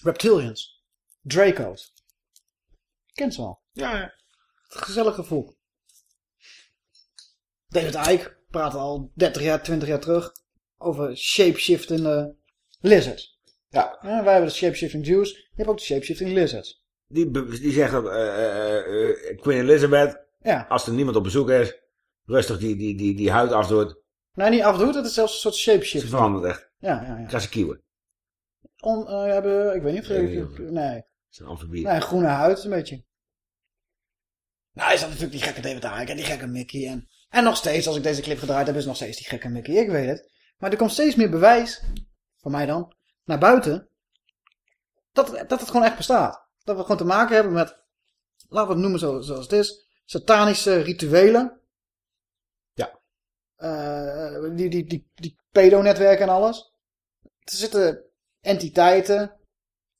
Reptilians. Draco's. Kent ze al. Ja, ja. Het gezellig gevoel. David Icke praat al 30 jaar, 20 jaar terug over shapeshiftende lizards. Ja. wij hebben de shapeshifting Jews. Je hebt ook de shapeshifting lizards. Die, die zegt dat eh, eh, eh, Queen Elizabeth, Ja. als er niemand op bezoek is, rustig die, die, die, die huid afdoet. Nee, niet afdoet. Het is zelfs een soort Ze shapeshifting. verandert echt. Ja, ja, ja. Krijg ze kieuwen. On, eh, hebben, ik weet niet of... Ik weet niet of- nee. Een. Nee, groene huid een beetje. Nou, hij is dan natuurlijk die gekke David Icke en die gekke Mickey. En, en nog steeds, als ik deze clip gedraaid heb, is nog steeds die gekke Mickey. Ik weet het. Maar er komt steeds meer bewijs, van mij dan, naar buiten, dat, dat het gewoon echt bestaat. Dat we gewoon te maken hebben met, laten we het noemen zo, zoals het is, satanische rituelen. Ja. Eh, die, die, die, die pedonetwerken en alles. Er zitten entiteiten,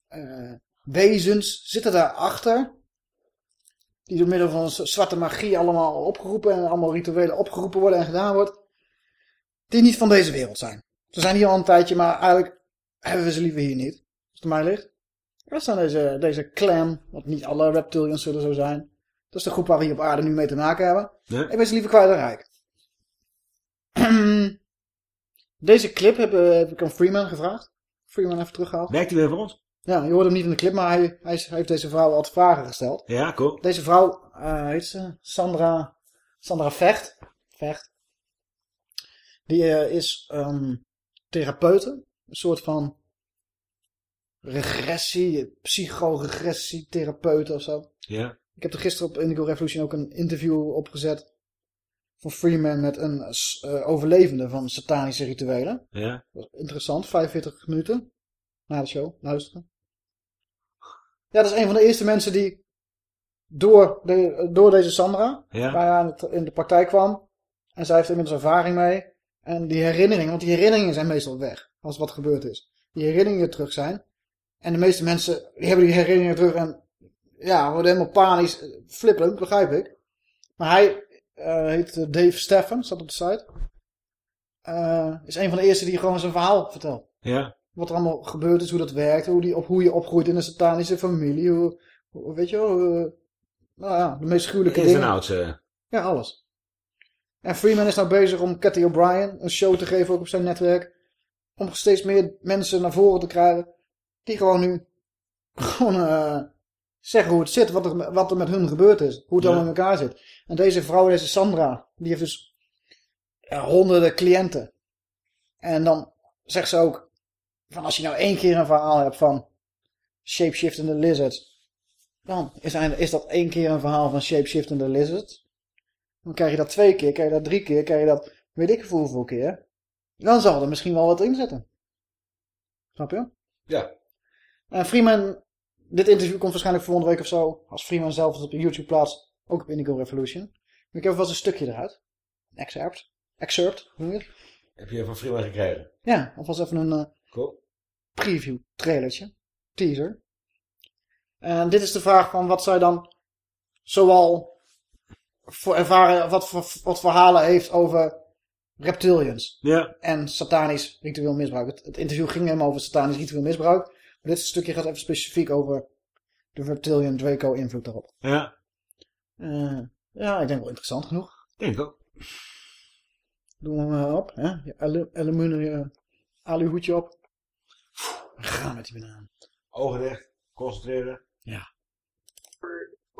eh, wezens, zitten daarachter. Die door middel van zwarte magie allemaal opgeroepen en allemaal rituelen opgeroepen worden en gedaan wordt. Die niet van deze wereld zijn. Ze zijn hier al een tijdje, maar eigenlijk hebben we ze liever hier niet. Als het mij ligt. Dat dan deze, deze clan, want niet alle reptilians zullen zo zijn. Dat is de groep waar we hier op aarde nu mee te maken hebben. Ik ben ze liever kwijt dan rijk. Deze clip heb, eh, heb ik aan Freeman gevraagd. Freeman even teruggehaald. Werkt hij weer voor ons? Ja, je hoorde hem niet in de clip, maar hij, hij, heeft deze vrouw wat vragen gesteld. Ja, cool. Deze vrouw, eh heet ze? Sandra, Sandra Vecht. Vecht. Die eh, is ehm therapeute. Een soort van regressie, psychoregressietherapeut of zo. Ja. Ik heb er gisteren op Indigo Revolution ook een interview opgezet van Freeman met een eh, overlevende van satanische rituelen. Ja. Dat was interessant, 45 minuten na de show, luisteren. Ja, dat is een van de eerste mensen die door, de, door deze Sandra Ja. in het- in de praktijk kwam. En zij heeft inmiddels ervaring mee. En die herinneringen, want die herinneringen zijn meestal weg als wat gebeurd is. Die herinneringen terug zijn. En de meeste mensen die hebben die herinneringen terug en ja, worden helemaal panisch. eh, Flippen, begrijp ik. Maar hij eh, heet eh, Dave Steffen, staat op de site. Is een van de eerste die gewoon zijn verhaal vertelt. Ja. Wat er allemaal gebeurd is, hoe dat werkt, hoe, die, op, hoe je opgroeit in een satanische familie. Hoe, hoe- weet je wel, hoe, nou ja, de meest gruwelijke Ins en dingen. outs. eh. Ja, alles. En Freeman is nou bezig om Cathy O'Brien een show te geven, ook op zijn netwerk. Om steeds meer mensen naar voren te krijgen. Die gewoon nu gewoon eh, zeggen hoe het zit, wat er, wat er met hun gebeurd is. Hoe het Ja. allemaal in elkaar zit. En deze vrouw, deze Sandra, die heeft dus honderden cliënten. En dan zegt ze ook, van als je nou één keer een verhaal hebt van shapeshiftende lizards, dan is, is dat één keer een verhaal van shapeshiftende lizards. Dan krijg je dat twee keer, krijg je dat drie keer, krijg je dat weet ik veel hoeveel keer. Dan zal er misschien wel wat in zitten. Snap je? Ja. En Freeman, dit interview komt waarschijnlijk volgende week of zo. Als Freeman zelf het op YouTube plaatst, ook op Indigo Revolution. Ik heb vast een stukje eruit. Een excerpt. Excerpt, hoe noem je het? Heb je van Freeman gekregen? Ja, alvast even een eh, Cool. Preview trailertje. Teaser. En dit is de vraag van wat zij dan zoal voor ervaren, wat voor wat verhalen heeft over reptilians. Ja. En satanisch ritueel misbruik. Het, het interview ging helemaal over satanisch ritueel misbruik. Maar dit stukje gaat even specifiek over de reptilian Draco invloed daarop. Ja. Eh, ja, ik denk wel interessant genoeg. Denk ik ook. Doen we hem eh, op. Hè? Je alu aluminium aluhoedje op. We gaan met die banaan. Ogen dicht. Concentreren. Ja.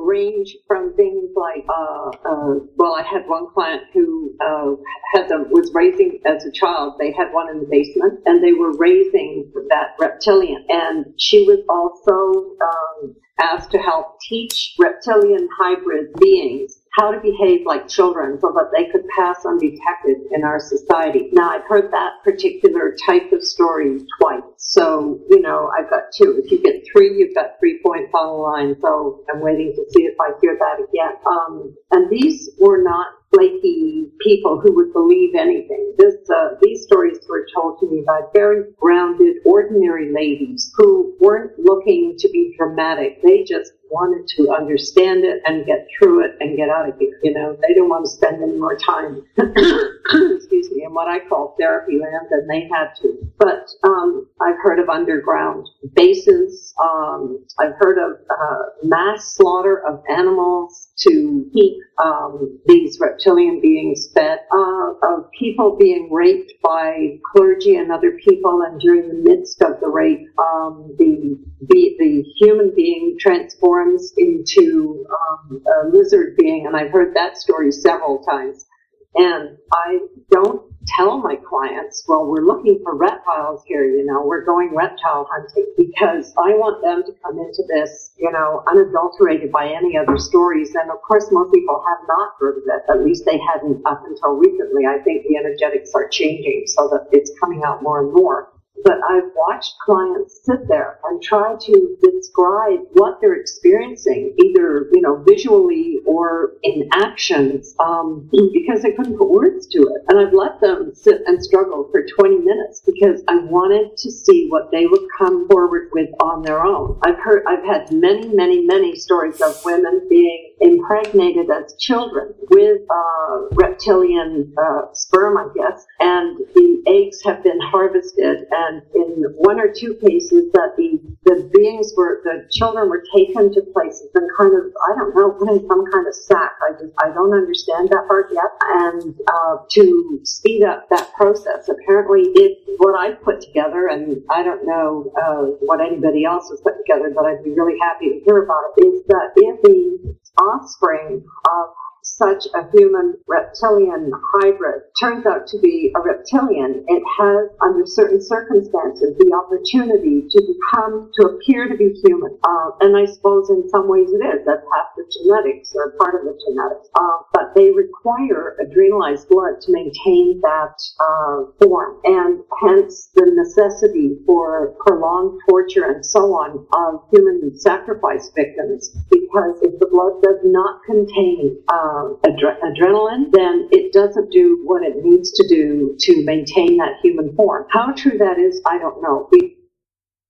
range from things like, uh, uh, well, I had one client who uh, had them was raising as a child. They had one in the basement, and they were raising that reptilian. And she was also um, asked to help teach reptilian hybrid beings how to behave like children so that they could pass undetected in our society. Now, I've heard that particular type of story twice. So, you know, I've got two. If you get three, you've got three points on the line. So I'm waiting to see if I hear that again. Um, and these were not flaky people who would believe anything. This, uh, these stories were told to me by very grounded, ordinary ladies who weren't looking to be dramatic. They just wanted to understand it and get through it and get out of here. You know, they didn't want to spend any more time, excuse me, in what I call therapy land than they had to. But um, I've heard of underground bases. Um, I've heard of uh, mass slaughter of animals to keep um, these reptilian beings fed, uh, of people being raped by clergy and other people, and during the midst of the rape, um, the, the the human being transforms into um, a lizard being, and I've heard that story several times. And I don't tell my clients, well, we're looking for reptiles here, you know, we're going reptile hunting because I want them to come into this, you know, unadulterated by any other stories. And of course, most people have not heard of it. At least they hadn't up until recently. I think the energetics are changing so that it's coming out more and more. But I've watched clients sit there and try to describe what they're experiencing, either you know visually or in actions, um, because they couldn't put words to it. And I've let them sit and struggle for 20 minutes because I wanted to see what they would come forward with on their own. I've heard, I've had many, many, many stories of women being impregnated as children with uh, reptilian uh, sperm, I guess, and the eggs have been harvested. And in one or two cases, that the the beings were the children were taken to places and kind of I don't know put in some kind of sack. I just I don't understand that part yet. And uh, to speed up that process, apparently, it what I put together, and I don't know uh, what anybody else has put together, but I'd be really happy to hear about it. Is that if the offspring of such a human reptilian hybrid turns out to be a reptilian, it has, under certain circumstances, the opportunity to become, to appear to be human. Uh, and I suppose in some ways it is. That's half the genetics or part of the genetics. Uh, but they require adrenalized blood to maintain that uh, form. And hence the necessity for prolonged torture and so on of human sacrifice victims. Because if the blood does not contain um, adre- adrenaline, then it doesn't do what it needs to do to maintain that human form. How true that is, I don't know. We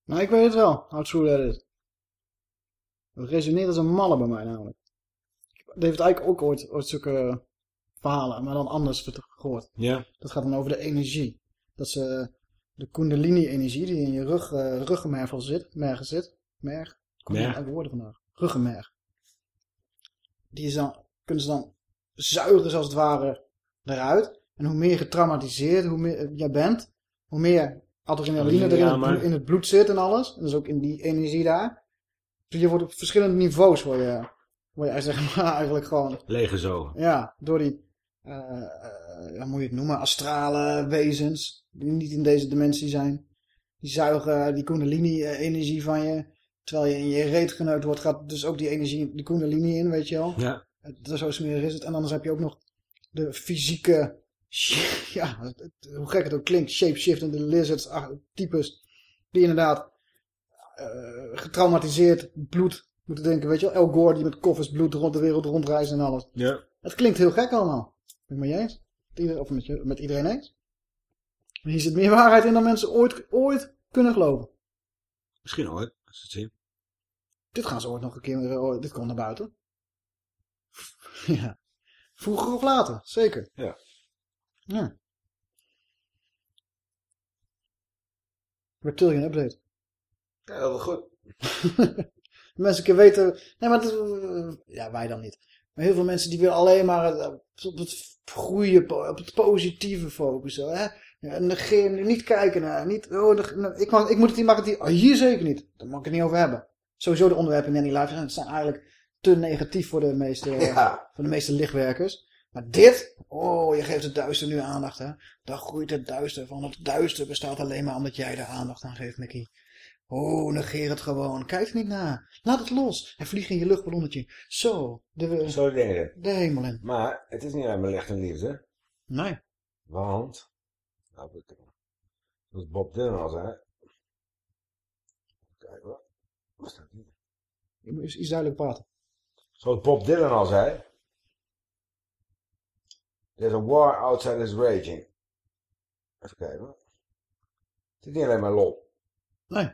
Nou, ik weet het wel, how true that is. Dat resoneert als een malle bij mij namelijk. David Icke ook ooit, ooit zulke verhalen, maar dan anders gehoord. Ja. Dat gaat dan over de energie. Dat ze de kundalini-energie die in je rug, uh, zit, mergen zit, merg, kom Merg. uit woorden vandaag, ruggenmerg. Die is dan, kunnen ze dan zuigen als het ware eruit. En hoe meer getraumatiseerd hoe meer jij bent, hoe meer adrenaline er in, het, bloed, in het bloed zit en alles. En dus ook in die energie daar. Dus je wordt op verschillende niveaus, word je, word je zeg maar, eigenlijk gewoon Lege zo. ja, door die, eh eh, hoe moet je het noemen, astrale wezens, die niet in deze dimensie zijn. Die zuigen die kundalini-energie van je. Terwijl je in je reet geneukt wordt, gaat dus ook die energie, die kundalini in, weet je wel. Ja. Zo smerig is het. En anders heb je ook nog de fysieke, ja, het- hoe gek het ook klinkt, shapeshiftende lizards, types, die inderdaad eh, getraumatiseerd bloed moeten denken, weet je wel. El Gore die met koffers bloed rond de wereld rondreist en alles. Ja. Het klinkt heel gek allemaal. Ben ik met je eens? Ieder- Of met, je, met iedereen eens? Maar hier zit meer waarheid in dan mensen ooit, ooit kunnen geloven. Misschien ooit, als ze het zien. Dit gaan ze ooit nog een keer, eh, dit komt naar buiten. ja. Vroeger of later, zeker. Ja. Ja. Reptilian update. Ja, heel goed. mensen keer weten... Nee, maar ja, wij dan niet. Maar heel veel mensen die willen alleen maar op het goede, po- op het positieve focussen. Hè? Negeer, niet kijken naar, niet, oh, neg- ik, mag, ik moet het niet, niet, oh, hier zeker niet. Daar mag ik het niet over hebben. Sowieso de onderwerpen in Nanny Live zijn, zijn eigenlijk te negatief voor de meeste, Ja. voor de meeste lichtwerkers. Maar dit, oh, je geeft het duister nu aandacht, hè. Dan groeit het duister van. Het duister bestaat alleen maar omdat jij er aandacht aan geeft, Mickey. Oh, negeer het gewoon. Kijk er niet naar. Laat het los. En vlieg in je luchtballonnetje. Zo, de, Zo dingen. de hemel in. Maar het is niet alleen maar licht en liefde. Nee. Want, nou, zoals Bob Dylan al zei. Kijk hoor. Wat staat hier? Je moet eens iets duidelijk praten. Zoals Bob Dylan al zei. There's a war outside is raging. Even kijken. Het is niet alleen maar lol. Nee.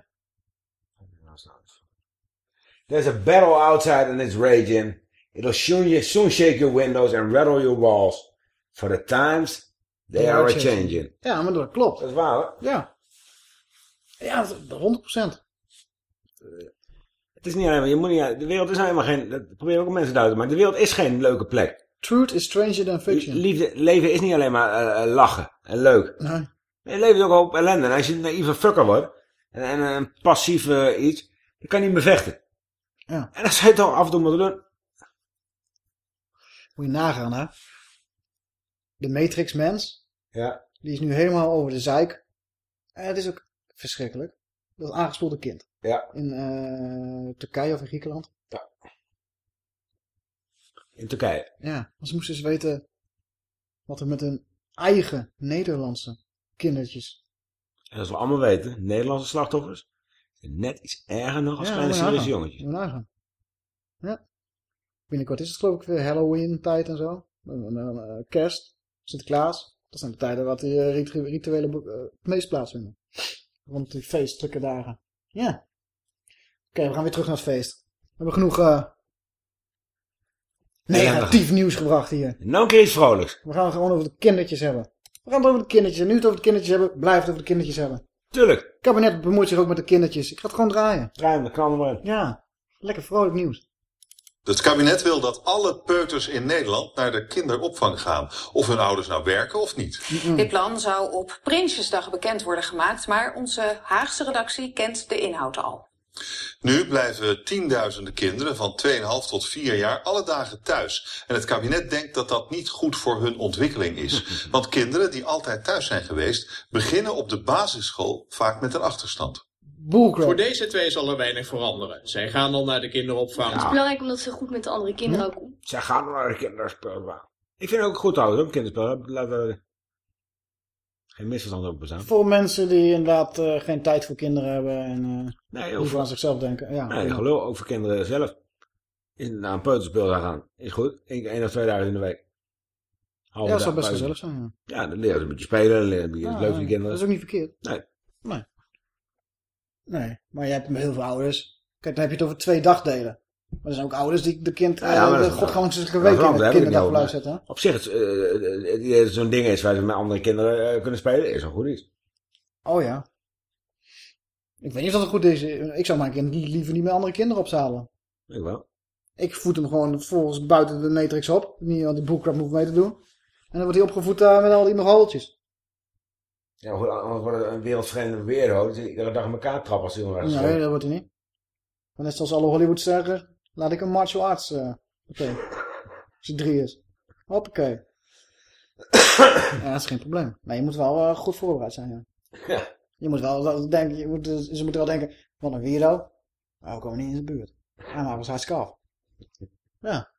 There's a battle outside and it's raging. It'll soon, you, soon shake your windows and rattle your walls. For the times, they are a changing. Ja, maar dat klopt. Dat is waar hoor. Ja. Ja, dat- 100%. Het is niet alleen maar, je moet niet, de wereld is helemaal geen, dat proberen ook mensen duidelijk te maken. De wereld is geen leuke plek. Truth is stranger than fiction. Liefde, leven is niet alleen maar eh, eh, lachen en leuk. Nee. Nee, leven is ook op ellende. En als je een naïeve fucker wordt, en, en een passief eh, iets, dan kan je niet meer vechten. Ja. En dat zou je toch af en toe moeten doen. Moet je nagaan, hè. De Matrix mens, Ja. die is nu helemaal over de zeik. En het is ook verschrikkelijk. Dat aangespoelde kind. Ja. In eh, Turkije of in Griekenland. In Turkije. Ja, want ze moesten eens weten wat er met hun eigen Nederlandse kindertjes... En als we allemaal weten, Nederlandse slachtoffers zijn net iets erger nog als Ja, kleine Syrische jongetjes. Ja. Binnenkort is het geloof ik weer Halloween tijd en zo. Eh, kerst, Sinterklaas. Dat zijn de tijden wat die eh, ritu- rituelen het meest plaatsvinden. Rond die feestelijke dagen. Ja. Oké, we gaan weer terug naar het feest. We hebben genoeg eh, negatief nieuws gebracht hier. Nou een keer iets vrolijks. We gaan het gewoon over de kindertjes hebben. We gaan het over de kindertjes. En nu het over de kindertjes hebben, blijf het over de kindertjes hebben. Tuurlijk. Het kabinet bemoeit zich ook met de kindertjes. Ik ga het gewoon draaien. Draaien, dan knallen we. Ja, lekker vrolijk nieuws. Het kabinet wil dat alle peuters in Nederland naar de kinderopvang gaan. Of hun ouders nou werken of niet. Dit plan zou op Prinsjesdag bekend worden gemaakt, maar onze Haagse redactie kent de inhoud al. Nu blijven tienduizenden kinderen van 2,5 tot 4 jaar alle dagen thuis. En het kabinet denkt dat dat niet goed voor hun ontwikkeling is. Want kinderen die altijd thuis zijn geweest, beginnen op de basisschool vaak met een achterstand. Voor deze twee zal er weinig veranderen. Zij gaan dan naar de kinderopvang. Het is belangrijk omdat ze goed met de andere kinderen ook om. Zij gaan naar de kinderspel. Ik vind het ook goed trouwens, ook kinderspel. Laten we geen misverstand over bestaan. Voor mensen die inderdaad eh, geen tijd voor kinderen hebben en eh Nee, aan zichzelf denken. Ja, Nee, geloof ook voor kinderen zelf. Is naar een peuterspeeldag gaan. Is goed. Eén, één of twee dagen in de week. Halve Ja, dat zou best gezellig zijn. Ja. Ja, dan leren ze een beetje spelen. Dan leren ze een beetje Ja, leuk voor die kinderen. Dat is ook niet verkeerd. Nee. Nee. Nee, maar je hebt heel veel ouders. Kijk, dan heb je het over twee dagdelen. Maar er zijn ook ouders die de kind Ja, ja, uh, de week in heb ik het kinderdagverblijf zetten. Op zich, eh, dat zo'n ding is waar ze met andere kinderen eh, kunnen spelen, is een goed iets. Oh ja. Ik weet niet of dat goed is. Ik zou mijn kind liever niet met andere kinderen opzalen. Ik wel. Ik voed hem gewoon volgens buiten de matrix op. Niet aan die boekrap hoeft mee te doen. En dan wordt hij opgevoed met al die nog. Ja, anders wordt het een wereldvreemde weerho. Die iedere dag elkaar trappen als naar Nee, dat wordt hij niet. Maar net zoals alle Hollywood zeggen, laat ik een martial arts. eh Oké. Als hij drie is. Hoppakee. ja, dat is geen probleem. Maar je moet wel eh, goed voorbereid zijn, ja. Ja. Je moet wel wel denken, je moet, ze moeten wel denken, wat een weirdo. Nou, we komen niet in de buurt. Ja, maar we zijn skaf. Ja.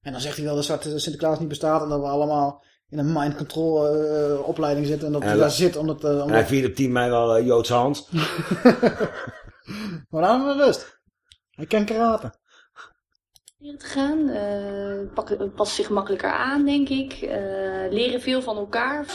En dan zegt hij wel dat Sinterklaas niet bestaat en dat we allemaal in een mind control eh, opleiding zitten en dat hij daar zit omdat... eh, hij viert op 10 mei wel uh, Joodse hand. Maar dan maar rust. Hij kan karate. Leren te gaan, eh pakken, passen zich makkelijker aan, denk ik. Eh, leren veel van elkaar.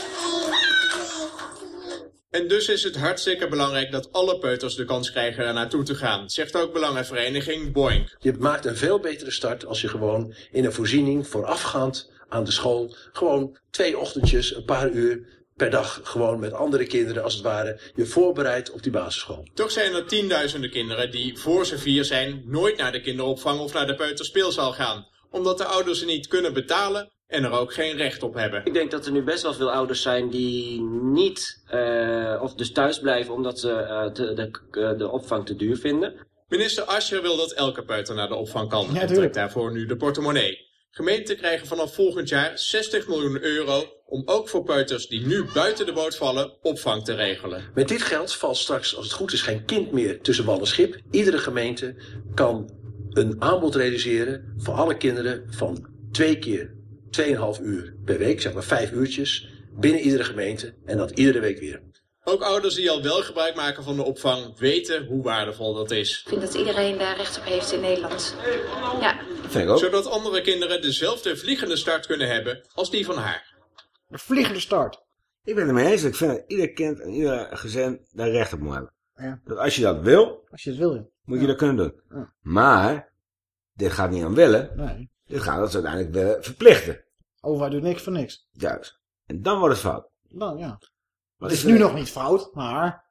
En dus is het hartstikke belangrijk dat alle peuters de kans krijgen er naartoe te gaan, zegt ook belangenvereniging Boink. Je maakt een veel betere start als je gewoon in een voorziening voorafgaand aan de school gewoon twee ochtendjes, een paar uur per dag gewoon met andere kinderen als het ware je voorbereidt op die basisschool. Toch zijn er tienduizenden kinderen die voor ze vier zijn nooit naar de kinderopvang of naar de peuterspeelzaal gaan, omdat de ouders ze niet kunnen betalen en er ook geen recht op hebben. Ik denk dat er nu best wel veel ouders zijn die niet, eh, of dus thuis blijven omdat ze eh, de, de, eh, de opvang te duur vinden. Minister Ascher wil dat elke peuter naar de opvang kan en tuurlijk. trekt daarvoor nu de portemonnee. Gemeenten krijgen vanaf volgend jaar 60 miljoen euro om ook voor peuters die nu buiten de boot vallen opvang te regelen. Met dit geld valt straks, als het goed is, geen kind meer tussen wal en schip. Iedere gemeente kan een aanbod realiseren voor alle kinderen van twee keer 2,5 uur per week, zeg maar vijf uurtjes, binnen iedere gemeente en dat iedere week weer. Ook ouders die al wel gebruik maken van de opvang weten hoe waardevol dat is. Ik vind dat iedereen daar recht op heeft in Nederland. Ja, vind ik ook. Zodat andere kinderen dezelfde vliegende start kunnen hebben als die van haar. De vliegende start. Ik ben het ermee eens. Ik vind dat ieder kind en ieder gezin daar recht op moet hebben. Ja. Dat als je dat wil, Als je het wil, ja. moet je dat kunnen doen. Ja. Maar, dit gaat niet om willen. Nee. Dit gaat dat ze uiteindelijk willen verplichten. Overheid doet niks voor niks. Juist. En dan wordt het fout. Nou ja. Het is is nu er- nog niet fout, maar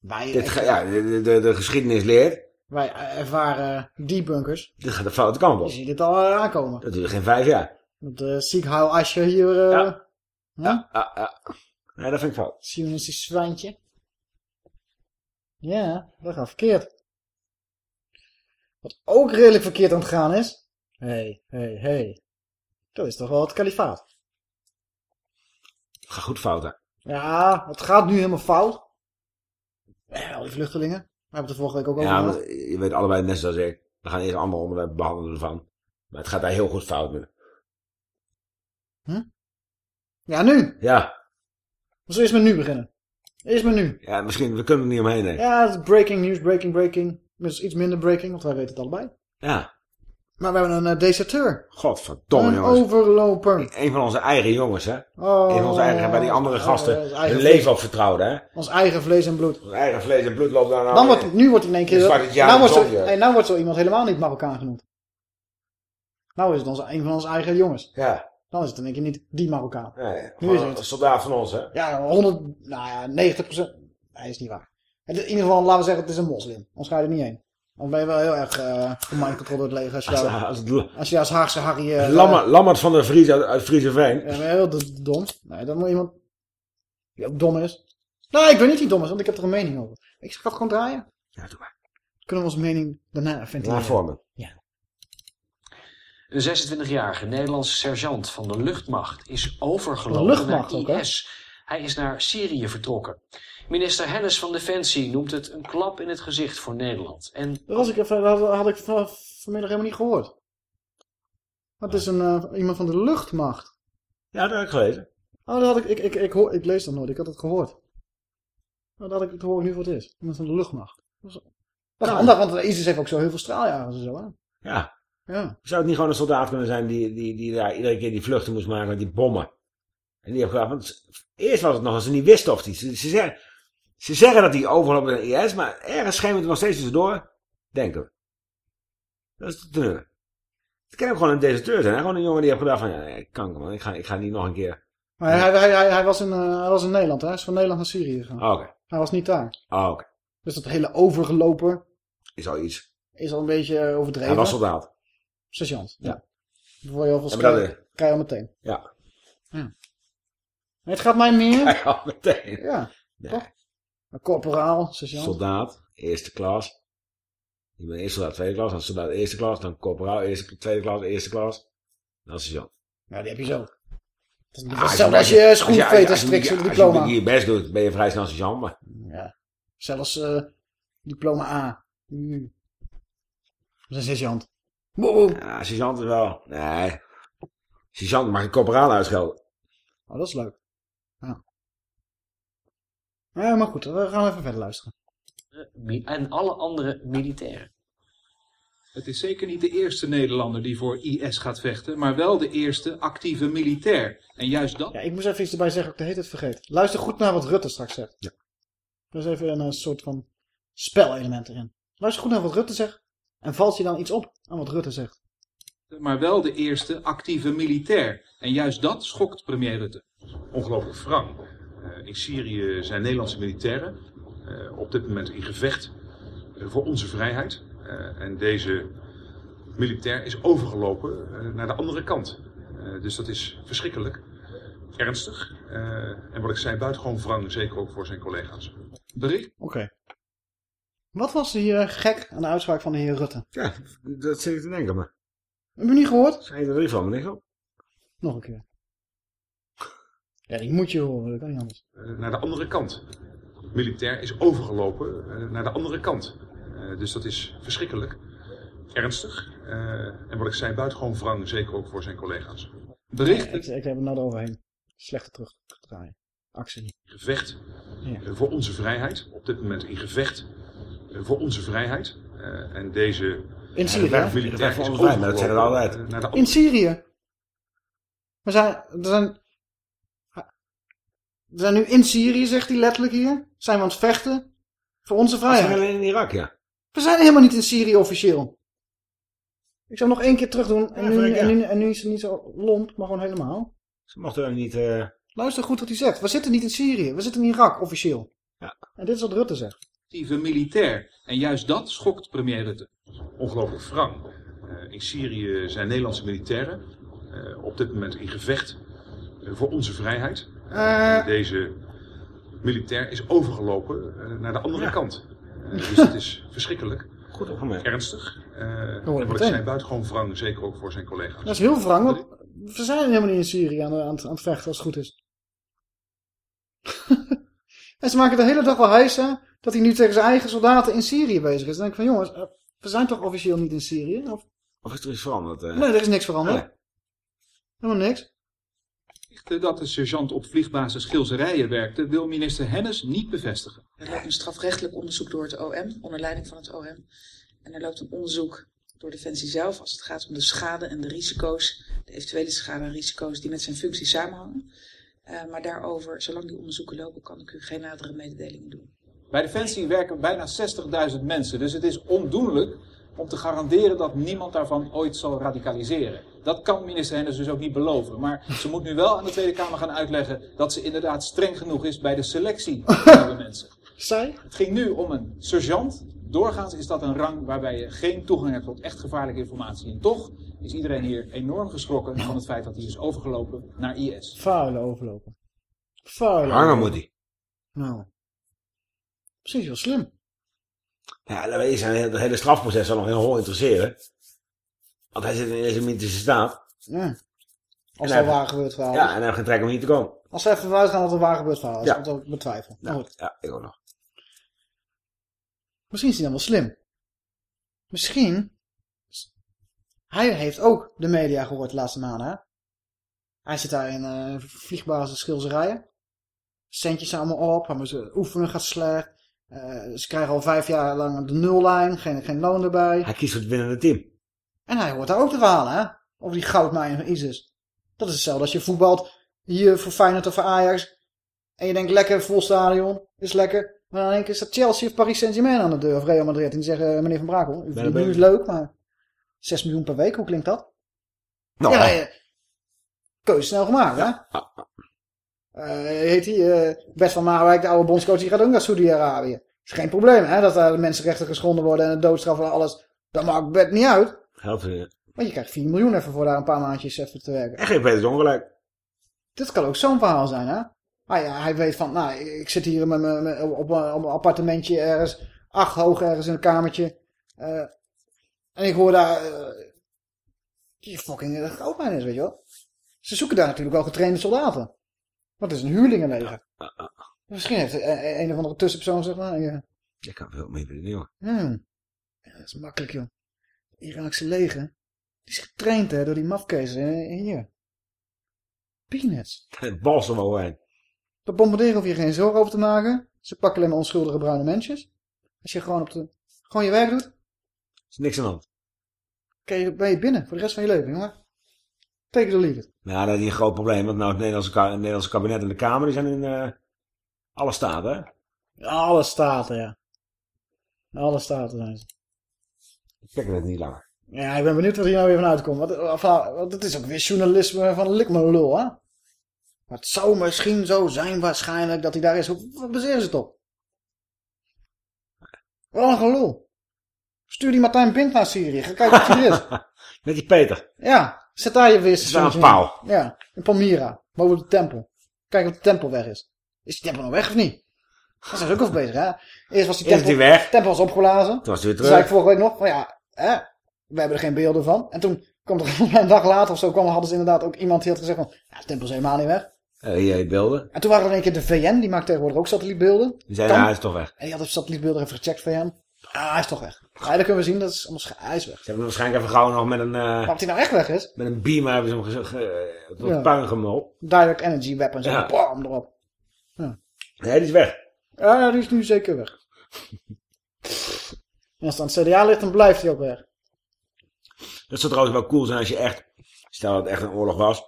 wij, Dit ga- ja, de, de, de geschiedenis leert. wij ervaren debunkers. Dit gaat de foute kant Je op. ziet het al eh, aankomen. Dat duurt geen vijf jaar. Met als je hier... eh Ja. hè? Ja, ja. Nee, dat vind ik fout. Sionistisch zwijntje. Ja, dat gaat verkeerd. Wat ook redelijk verkeerd aan het gaan is. Hé, hey, hé, hey, hé. Hey. Dat is toch wel het kalifaat. Gaat goed fout, hè. Ja, het gaat nu helemaal fout. Eh, al die vluchtelingen. We hebben het er vorige week ook over Ja, je weet allebei net zoals ik. We gaan eerst andere onderwerpen behandelen ervan. Maar het gaat daar heel goed fout nu. Ja, nu. Ja. Dus eerst met nu beginnen. Eerst met nu. Ja, misschien, we kunnen er niet omheen, ik. Ja, het is breaking news, breaking, breaking. Dus iets minder breaking, want wij weten het allebei. Ja. Maar we hebben een eh, deserteur. Godverdomme, een jongens. overloper. Een van onze eigen jongens, hè. Oh, een van onze eigen, bij die andere oh, gasten ons hun leven op vertrouwden, hè. Ons eigen vlees en bloed. Ons eigen vlees en bloed loopt daar nou... Dan wordt, nu wordt in één keer... Een nou, wordt zo, hey, nou wordt zo iemand helemaal niet Marokkaan genoemd. Nou is het onze, een van onze eigen jongens. Ja. Dan is het in één keer niet die Marokkaan. Nee, Nu is een het. soldaat van ons, hè. Ja, 100, nou ja, 90 procent. Nee, is niet waar. In ieder geval, laten we zeggen, het is een moslim. Anders ga je er niet heen. Dan ben je wel heel erg uh, gemindcontroled door het leger. Als je, Als- daar- als als je als Haagse Harry... eh, Lammert, Lammert van der Vries uit, uit. Ja, maar heel dom. Nee, dan moet iemand die ook dom is. Nee, ik weet niet wie dom is, want ik heb er een mening over. Ik ga het gewoon draaien. Ja, doe maar. Kunnen we onze mening daarna ventileren? Ja, vormen. Een 26-jarige Nederlandse sergeant van de luchtmacht is Van de overgelopen luchtmacht naar ook, hè? IS. Hij is naar Syrië vertrokken. Minister Hennis van Defensie noemt het een klap in het gezicht voor Nederland. En Dat, was ik even, dat had ik van- vanmiddag helemaal niet gehoord. Het is een, eh, iemand van de luchtmacht. Ja, dat heb ik gelezen. Oh, dat had ik, ik, ik, ik, hoor, ik lees dat nooit, ik had het gehoord. Nou, dat had ik het hoor ik nu voor het is. Iemand van de luchtmacht. Dat is handig, want de ISIS heeft ook zo heel veel straaljagers en zo, hè? Ja. Ja. Zou het niet gewoon een soldaat kunnen zijn die, die, die daar iedere keer die vluchten moest maken met die bommen? En die heeft gedaan, want eerst was het nog als ze niet wisten of die... Ze, ze, ze zeggen dat die overlopen naar IS, maar ergens schemert het nog steeds tussendoor. Denken we. Dat is de teneur. Het kan ook gewoon een deserteur zijn. Hè? Gewoon een jongen die heeft gedacht van, ja, nee, kanker man, ik ga, ik ga niet nog een keer... Maar hij, hij, hij, hij, was in, eh, hij was in Nederland, hè? Hij is van Nederland naar Syrië gegaan. Ah, Oké. Hij was niet daar. Ah, Oké. Dus dat hele overgelopen Is al iets. is al een beetje eh, overdreven. Hij was soldaat. Sergeant. Ja. Dan word je Ja, maar dat krijg, krijg je al meteen. Ja. Ja. Het gaat mij meer... Ja, meteen. Ja, Nee. toch? Een corporaal, sergeant. Soldaat, eerste klas. Je bent eerste soldaat, tweede klas, dan soldaat eerste klas, dan corporaal, eerste, tweede klas, eerste klas. Dan sergeant. Ja, die heb je zo. Dat is niet Ah, hetzelfde als je schoenveter je- strikt je- diploma. Als je je best doet, ben je vrij snel sergeant. Maar Ja. Zelfs eh, diploma A. Mm. Dat is een sergeant. Boom. ja, sergeant is wel... Nee. Sergeant mag je corporaal uitschelden. Oh, dat is leuk. Ja. Maar goed, we gaan even verder luisteren. mi- en alle andere militairen. Het is zeker niet de eerste Nederlander die voor IS gaat vechten, maar wel de eerste actieve militair. En juist dat... Ja, ik moest even iets erbij zeggen, ik de hele tijd vergeet. Luister goed naar wat Rutte straks zegt. Ja. Er is even een, eh, soort van spelelement erin. Luister goed naar wat Rutte zegt. En valt je dan iets op aan wat Rutte zegt. maar wel de eerste actieve militair. En juist dat schokt premier Rutte. Ongelooflijk wrang. Eh, in Syrië zijn Nederlandse militairen eh, op dit moment in gevecht eh, voor onze vrijheid. Eh, en deze militair is overgelopen naar de andere kant. Eh, dus dat is verschrikkelijk, ernstig. eh, en wat ik zei, buitengewoon wrang, zeker ook voor zijn collega's. Bericht Oké. Wat was hier gek aan de uitspraak van de heer Rutte? Ja, dat zit ik te denken, maar... Heb je niet gehoord? Zijn er drie van me, niet op? Nog een keer. Ja, die moet je horen, dat kan niet anders. Eh, naar de andere kant. Militair is overgelopen eh, naar de andere kant. Eh, dus dat is verschrikkelijk, ernstig. eh, en wat ik zei, buitengewoon wrang, zeker ook voor zijn collega's. Bericht Ik, ik heb hem nou eroverheen. Slechte terug draaien. Actie. gevecht Ja. voor onze vrijheid. Op dit moment in gevecht voor onze vrijheid. Eh, en deze In Syrië. Ja, Militair werkt is dat zeggen we overgelopen, altijd. naar de In Syrië. We zijn, er zijn... We zijn nu in Syrië, zegt hij letterlijk hier. Zijn we aan het vechten voor onze We zijn vrijheid. alleen in Irak, ja. We zijn helemaal niet in Syrië officieel. Ik zou nog één keer terug doen. En, Ja, nu, vind ik, en, ja. nu, en nu is het niet zo lomp, maar gewoon helemaal. Ze mochten er niet... eh, Luister goed wat hij zegt. We zitten niet in Syrië. We zitten in Irak officieel. Ja. En dit is wat Rutte zegt. actieve militair. En juist dat schokt premier Rutte. Ongelooflijk wrang. Eh, in Syrië zijn Nederlandse militairen eh, op dit moment in gevecht voor onze vrijheid. Eh. Deze militair is overgelopen eh, naar de andere Ja. kant. Eh, dus het is verschrikkelijk. Goed opgemerkt. Ernstig. Eh en ik wat ik zei, buitengewoon wrang, zeker ook voor zijn collega's. Dat is heel wrang, want we zijn helemaal niet in Syrië aan, aan, het- aan het vechten als het goed is. en ze maken de hele dag wel hijsen dat hij nu tegen zijn eigen soldaten in Syrië bezig is. Dan denk ik van jongens, we zijn toch officieel niet in Syrië? Of... Of is er iets veranderd? Nee, er is niks veranderd. Nee. Helemaal niks. Dat de sergeant op vliegbasis Gilserijen werkte, wil minister Hennis niet bevestigen. Er loopt een strafrechtelijk onderzoek door het OM, onder leiding van het OM. En er loopt een onderzoek door Defensie zelf als het gaat om de schade en de risico's, de eventuele schade en risico's die met zijn functie samenhangen. Eh, maar daarover, zolang die onderzoeken lopen, kan ik u geen nadere mededelingen doen. Bij Defensie werken bijna 60.000 mensen, dus het is ondoenlijk om te garanderen dat niemand daarvan ooit zal radicaliseren. Dat kan minister Hennis dus ook niet beloven. Maar ze moet nu wel aan de Tweede Kamer gaan uitleggen dat ze inderdaad streng genoeg is bij de selectie van de mensen. Zij? Het ging nu om een sergeant. Doorgaans is dat een rang waarbij je geen toegang hebt tot echt gevaarlijke informatie. En toch is iedereen hier enorm geschrokken van het feit dat hij is overgelopen naar IS. Vuile overlopen. Vuile Hangen overlopen. moet hij. Nou. Precies wel slim. Ja, is zijn het hele strafproces zal nog heel hol interesseren. Want hij zit in deze mythische staat. Ja. Als dat een waar gebeurd verhaal Ja, en hij heeft geen trek om hier te komen. Als we even vanuit gaan dat een waar gebeurd verhaal is. Ja. Dat ik betwijfel. Goed. Ja, ik ook nog. Misschien is hij dan wel slim. Misschien. Hij heeft ook de media gehoord de laatste maanden. Hè? Hij zit daar in eh vliegbasis schilzerijen. Centjes zijn allemaal op. Maar ze oefenen gaat slecht. Eh, ze krijgen al vijf jaar lang de nullijn. Geen, geen loon erbij. Hij kiest voor het winnende team. En hij hoort daar ook de verhalen, hè? Over die goudmijn van ISIS. Dat is hetzelfde als je voetbalt hier voor Feyenoord of voor Ajax. En je denkt, lekker, vol stadion, is lekker. Maar dan één keer staat Chelsea of Paris Saint-Germain aan de deur. Of Real Madrid. En die zeggen, meneer Van Brakel, Ben nu is leuk, maar 6 miljoen per week, hoe klinkt dat? Nou, Ja, je, keuze snel gemaakt, hè? Eh, heet die, eh, Bert van Marwijk, de oude bondscoach, die gaat ook naar Saudi-Arabië. Is geen probleem, hè? Dat daar de mensenrechten geschonden worden en de doodstraf en alles. Dat maakt Bert niet uit. Helft weer. Want je krijgt 4 miljoen even voor daar een paar maandjes even te werken. En geen Peter ongelijk. Dit kan ook zo'n verhaal zijn, hè? Ah ja, hij weet van, nou, ik zit hier met mijn- met- op, een- op een appartementje ergens, acht hoog ergens in een kamertje. eh, en ik hoor daar, eh, die fucking uh, goudmijn is, weet je wel. Ze zoeken daar natuurlijk wel getrainde soldaten. Het is een huurlingenleger. Misschien heeft een, een of andere tussenpersoon gezegd, nou, ja, Ik kan veel meer hmm, ja, dat is makkelijk, joh. Het Iraakse leger, die is getraind, hè, door die mafkezen in hier. Peanuts. Het bals er maar heen. Dat bombarderen hoef je geen zorgen over te maken. Ze pakken alleen maar onschuldige bruine mensjes. Als je gewoon, op de, gewoon je werk doet, is niks aan de hand. je, ben je binnen voor de rest van je leven, jongen. Take it or leave it. Nou, dat is een groot probleem. Want nou, het Nederlandse, het Nederlandse kabinet en de Kamer die zijn in eh, alle staten, hè? Alle staten, ja. Alle staten zijn ze. Ik kijk het niet langer. Ja, ik ben benieuwd wat hier nou weer van uitkomt. Want, of, want het is ook weer journalisme van lik me lul, hè. Maar het zou misschien zo zijn waarschijnlijk dat hij daar is. Wat baseren ze het op? Wel een gelul. Stuur die Martijn Bink naar Syrië. Ga kijken wat hij is. Met die Peter. Ja, zet daar je Zet daar een in. paal. Ja, in Palmyra, boven de tempel. Kijk of de tempel weg is. Is die tempel nou weg of niet? Daar zijn ze ook over bezig, hè? Eerst was die Is tempel, die weg? tempel was opgeblazen. Toen was hij weer Toen zei ik terug. vorige week nog, van ja, hè, we hebben er geen beelden van. En toen kwam er een dag later of zo, kwam, hadden ze inderdaad ook iemand die had gezegd van, ja, de tempel is helemaal niet weg. Eh, hier je beelden. En toen waren er in één keer de VN, die maakt tegenwoordig ook satellietbeelden. Die zei, nou, hij is toch weg. En die had de satellietbeelden even gecheckt van hem. Ah, hij is toch weg. Ja, dan kunnen we zien, dat is scha- hij is weg. Ze hebben waarschijnlijk even gauw nog met een, eh, Maar of hij nou echt weg is? met een beamer hebben ze hem ge- ge- tot Ja. puin gemuld. Direct energy weapons, Ja. en bam, erop. Ja. Nee, die is weg. Ja, die is nu zeker weg. En als het aan het CDA ligt, dan blijft hij ook weg. Dat zou trouwens wel cool zijn als je echt, stel dat het echt een oorlog was,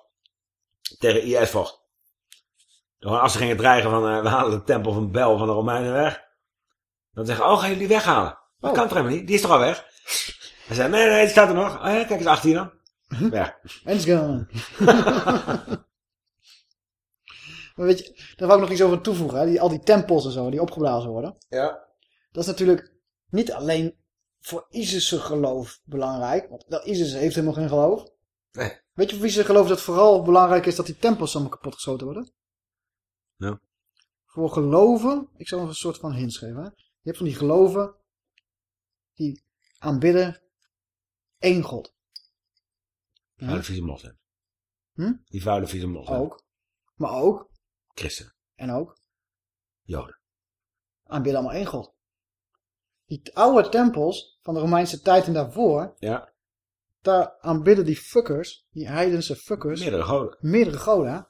tegen IS vocht. Gewoon als ze gingen dreigen van, eh, we halen de tempel van Bel van de Romeinen weg. Dan zeggen, oh, gaan jullie die weghalen? Dat kan toch helemaal niet? Die is toch al weg? Hij zei, nee, nee, die staat er nog. Oh, ja, kijk eens achter je dan. Weg. Let's go. maar weet je, daar wou ik nog iets over toevoegen. Hè? Die, al die tempels en zo, die opgeblazen worden. Ja. Dat is natuurlijk niet alleen voor ISIS geloof belangrijk. Want ISIS heeft helemaal geen geloof. Nee. Weet je voor wie ze geloof dat het vooral belangrijk is dat die tempels allemaal kapot geschoten worden? Ja. Voor geloven, ik zal nog een soort van hints geven. Hè? Je hebt van die geloven die aanbidden één God. Vuile vieze. Hm? Die vuile vieze moslim. Ook. Maar ook, Christen. en ook, Joden. aanbidden allemaal één God. Die oude tempels van de Romeinse tijd en daarvoor, Ja. daar aanbidden die fuckers, die heidense fuckers, Meerdere goden. meerdere goden.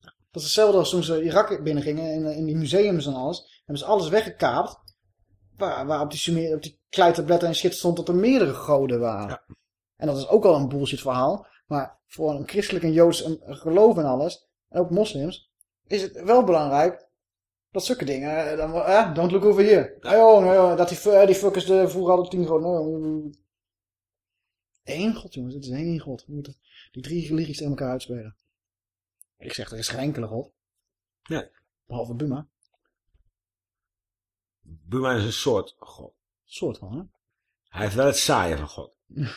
Dat is hetzelfde als toen ze Irak binnengingen in, in die museums en alles. Hebben ze alles weggekaapt. Waar, waar op die, Sumer- op die kleitabletten en shit stond dat er meerdere goden waren. En dat is ook al een bullshit verhaal. Maar voor een christelijk en joods een, geloof en alles, en ook moslims, is het wel belangrijk dat zulke dingen, eh, dan, eh, don't look over here. Ja. joh, nou, dat die, eh, die fuckers de, vroeger hadden tien goden. Nou, Eén god jongens, het is één god. We moeten die drie religies tegen elkaar uitspelen. Ik zeg, er is geen enkele god. Nee. Behalve Buma. Buma is een soort god. Soort van, hè? Hij heeft wel het saaie van god.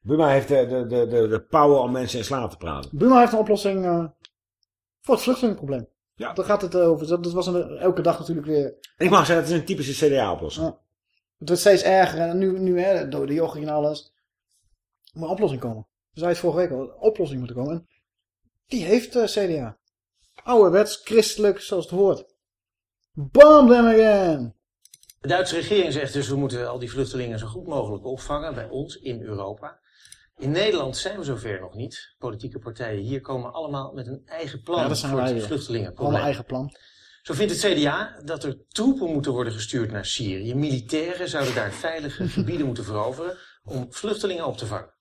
Buma heeft de, de, de, de, de power om mensen in slaap te praten. Buma heeft een oplossing eh, voor het vluchtelingenprobleem. Ja. Daar gaat het eh, over. Dat, was een, elke dag natuurlijk weer... Ik mag zeggen, het is een typische CDA-oplossing. Ja. Het wordt steeds erger. En nu, nu hè, door de jochie en alles. Er moet een oplossing komen. We zeiden het vorige week al. Een oplossing moet er komen. En die heeft eh, CDA. Ouderwets, christelijk, zoals het hoort. Bomb them again! De Duitse regering zegt dus we moeten al die vluchtelingen zo goed mogelijk opvangen bij ons in Europa. In Nederland zijn we zover nog niet. Politieke partijen hier komen allemaal met een eigen plan Ja, dat zijn voor wij het weer. vluchtelingenprobleem. Allemaal eigen plan. Zo vindt het CDA dat er troepen moeten worden gestuurd naar Syrië. Militairen zouden daar veilige gebieden moeten veroveren om vluchtelingen op te vangen.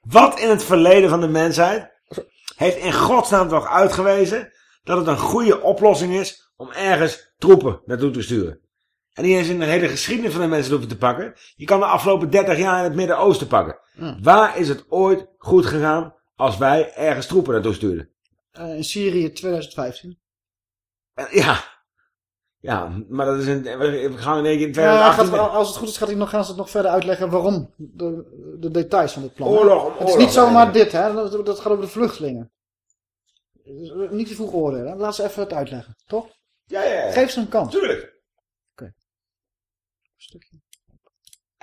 Wat in het verleden van de mensheid heeft in godsnaam toch uitgewezen dat het een goede oplossing is om ergens troepen naartoe te sturen. En die is in de hele geschiedenis van de mensen hoeven te pakken. Je kan de afgelopen 30 jaar in het Midden-Oosten pakken. Ja. Waar is het ooit goed gegaan als wij ergens troepen naartoe stuurden? Eh, in Syrië 2015. Eh, Ja. Ja, maar dat is een, we gaan in één keer in Ja, hij 2018... gaat, als het goed is gaat hij nog, gaan ze het nog verder uitleggen waarom. De, de details van dit plan. Oorlog om Het is oorlog, niet zomaar dit, hè. Dat, dat gaat over de vluchtelingen. Eh, Niet te vroeg oordelen. Laat ze even het uitleggen, toch? Ja, ja, ja. Geef ze een kans. Tuurlijk.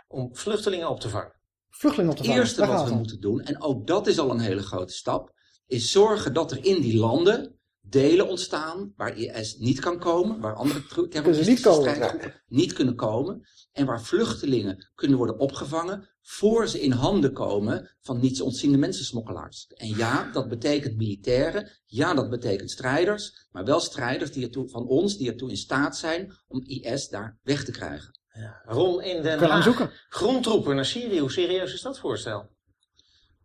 Om vluchtelingen op te vangen. Vluchtelingen op te Het vangen. eerste Daar wat we moeten doen, en ook dat is al een hele grote stap, is zorgen dat er in die landen delen ontstaan waar IS niet kan komen, waar andere niet komen. strijdgroepen niet kunnen komen, en waar vluchtelingen kunnen worden opgevangen voor ze in handen komen van niets ontziende mensensmokkelaars. En ja, dat betekent militairen, ja, dat betekent strijders, maar wel strijders die ertoe, van ons die ertoe in staat zijn om IS daar weg te krijgen. Ron in Den Haag. zoeken? Grondtroepen naar Syrië. Hoe serieus is dat voorstel?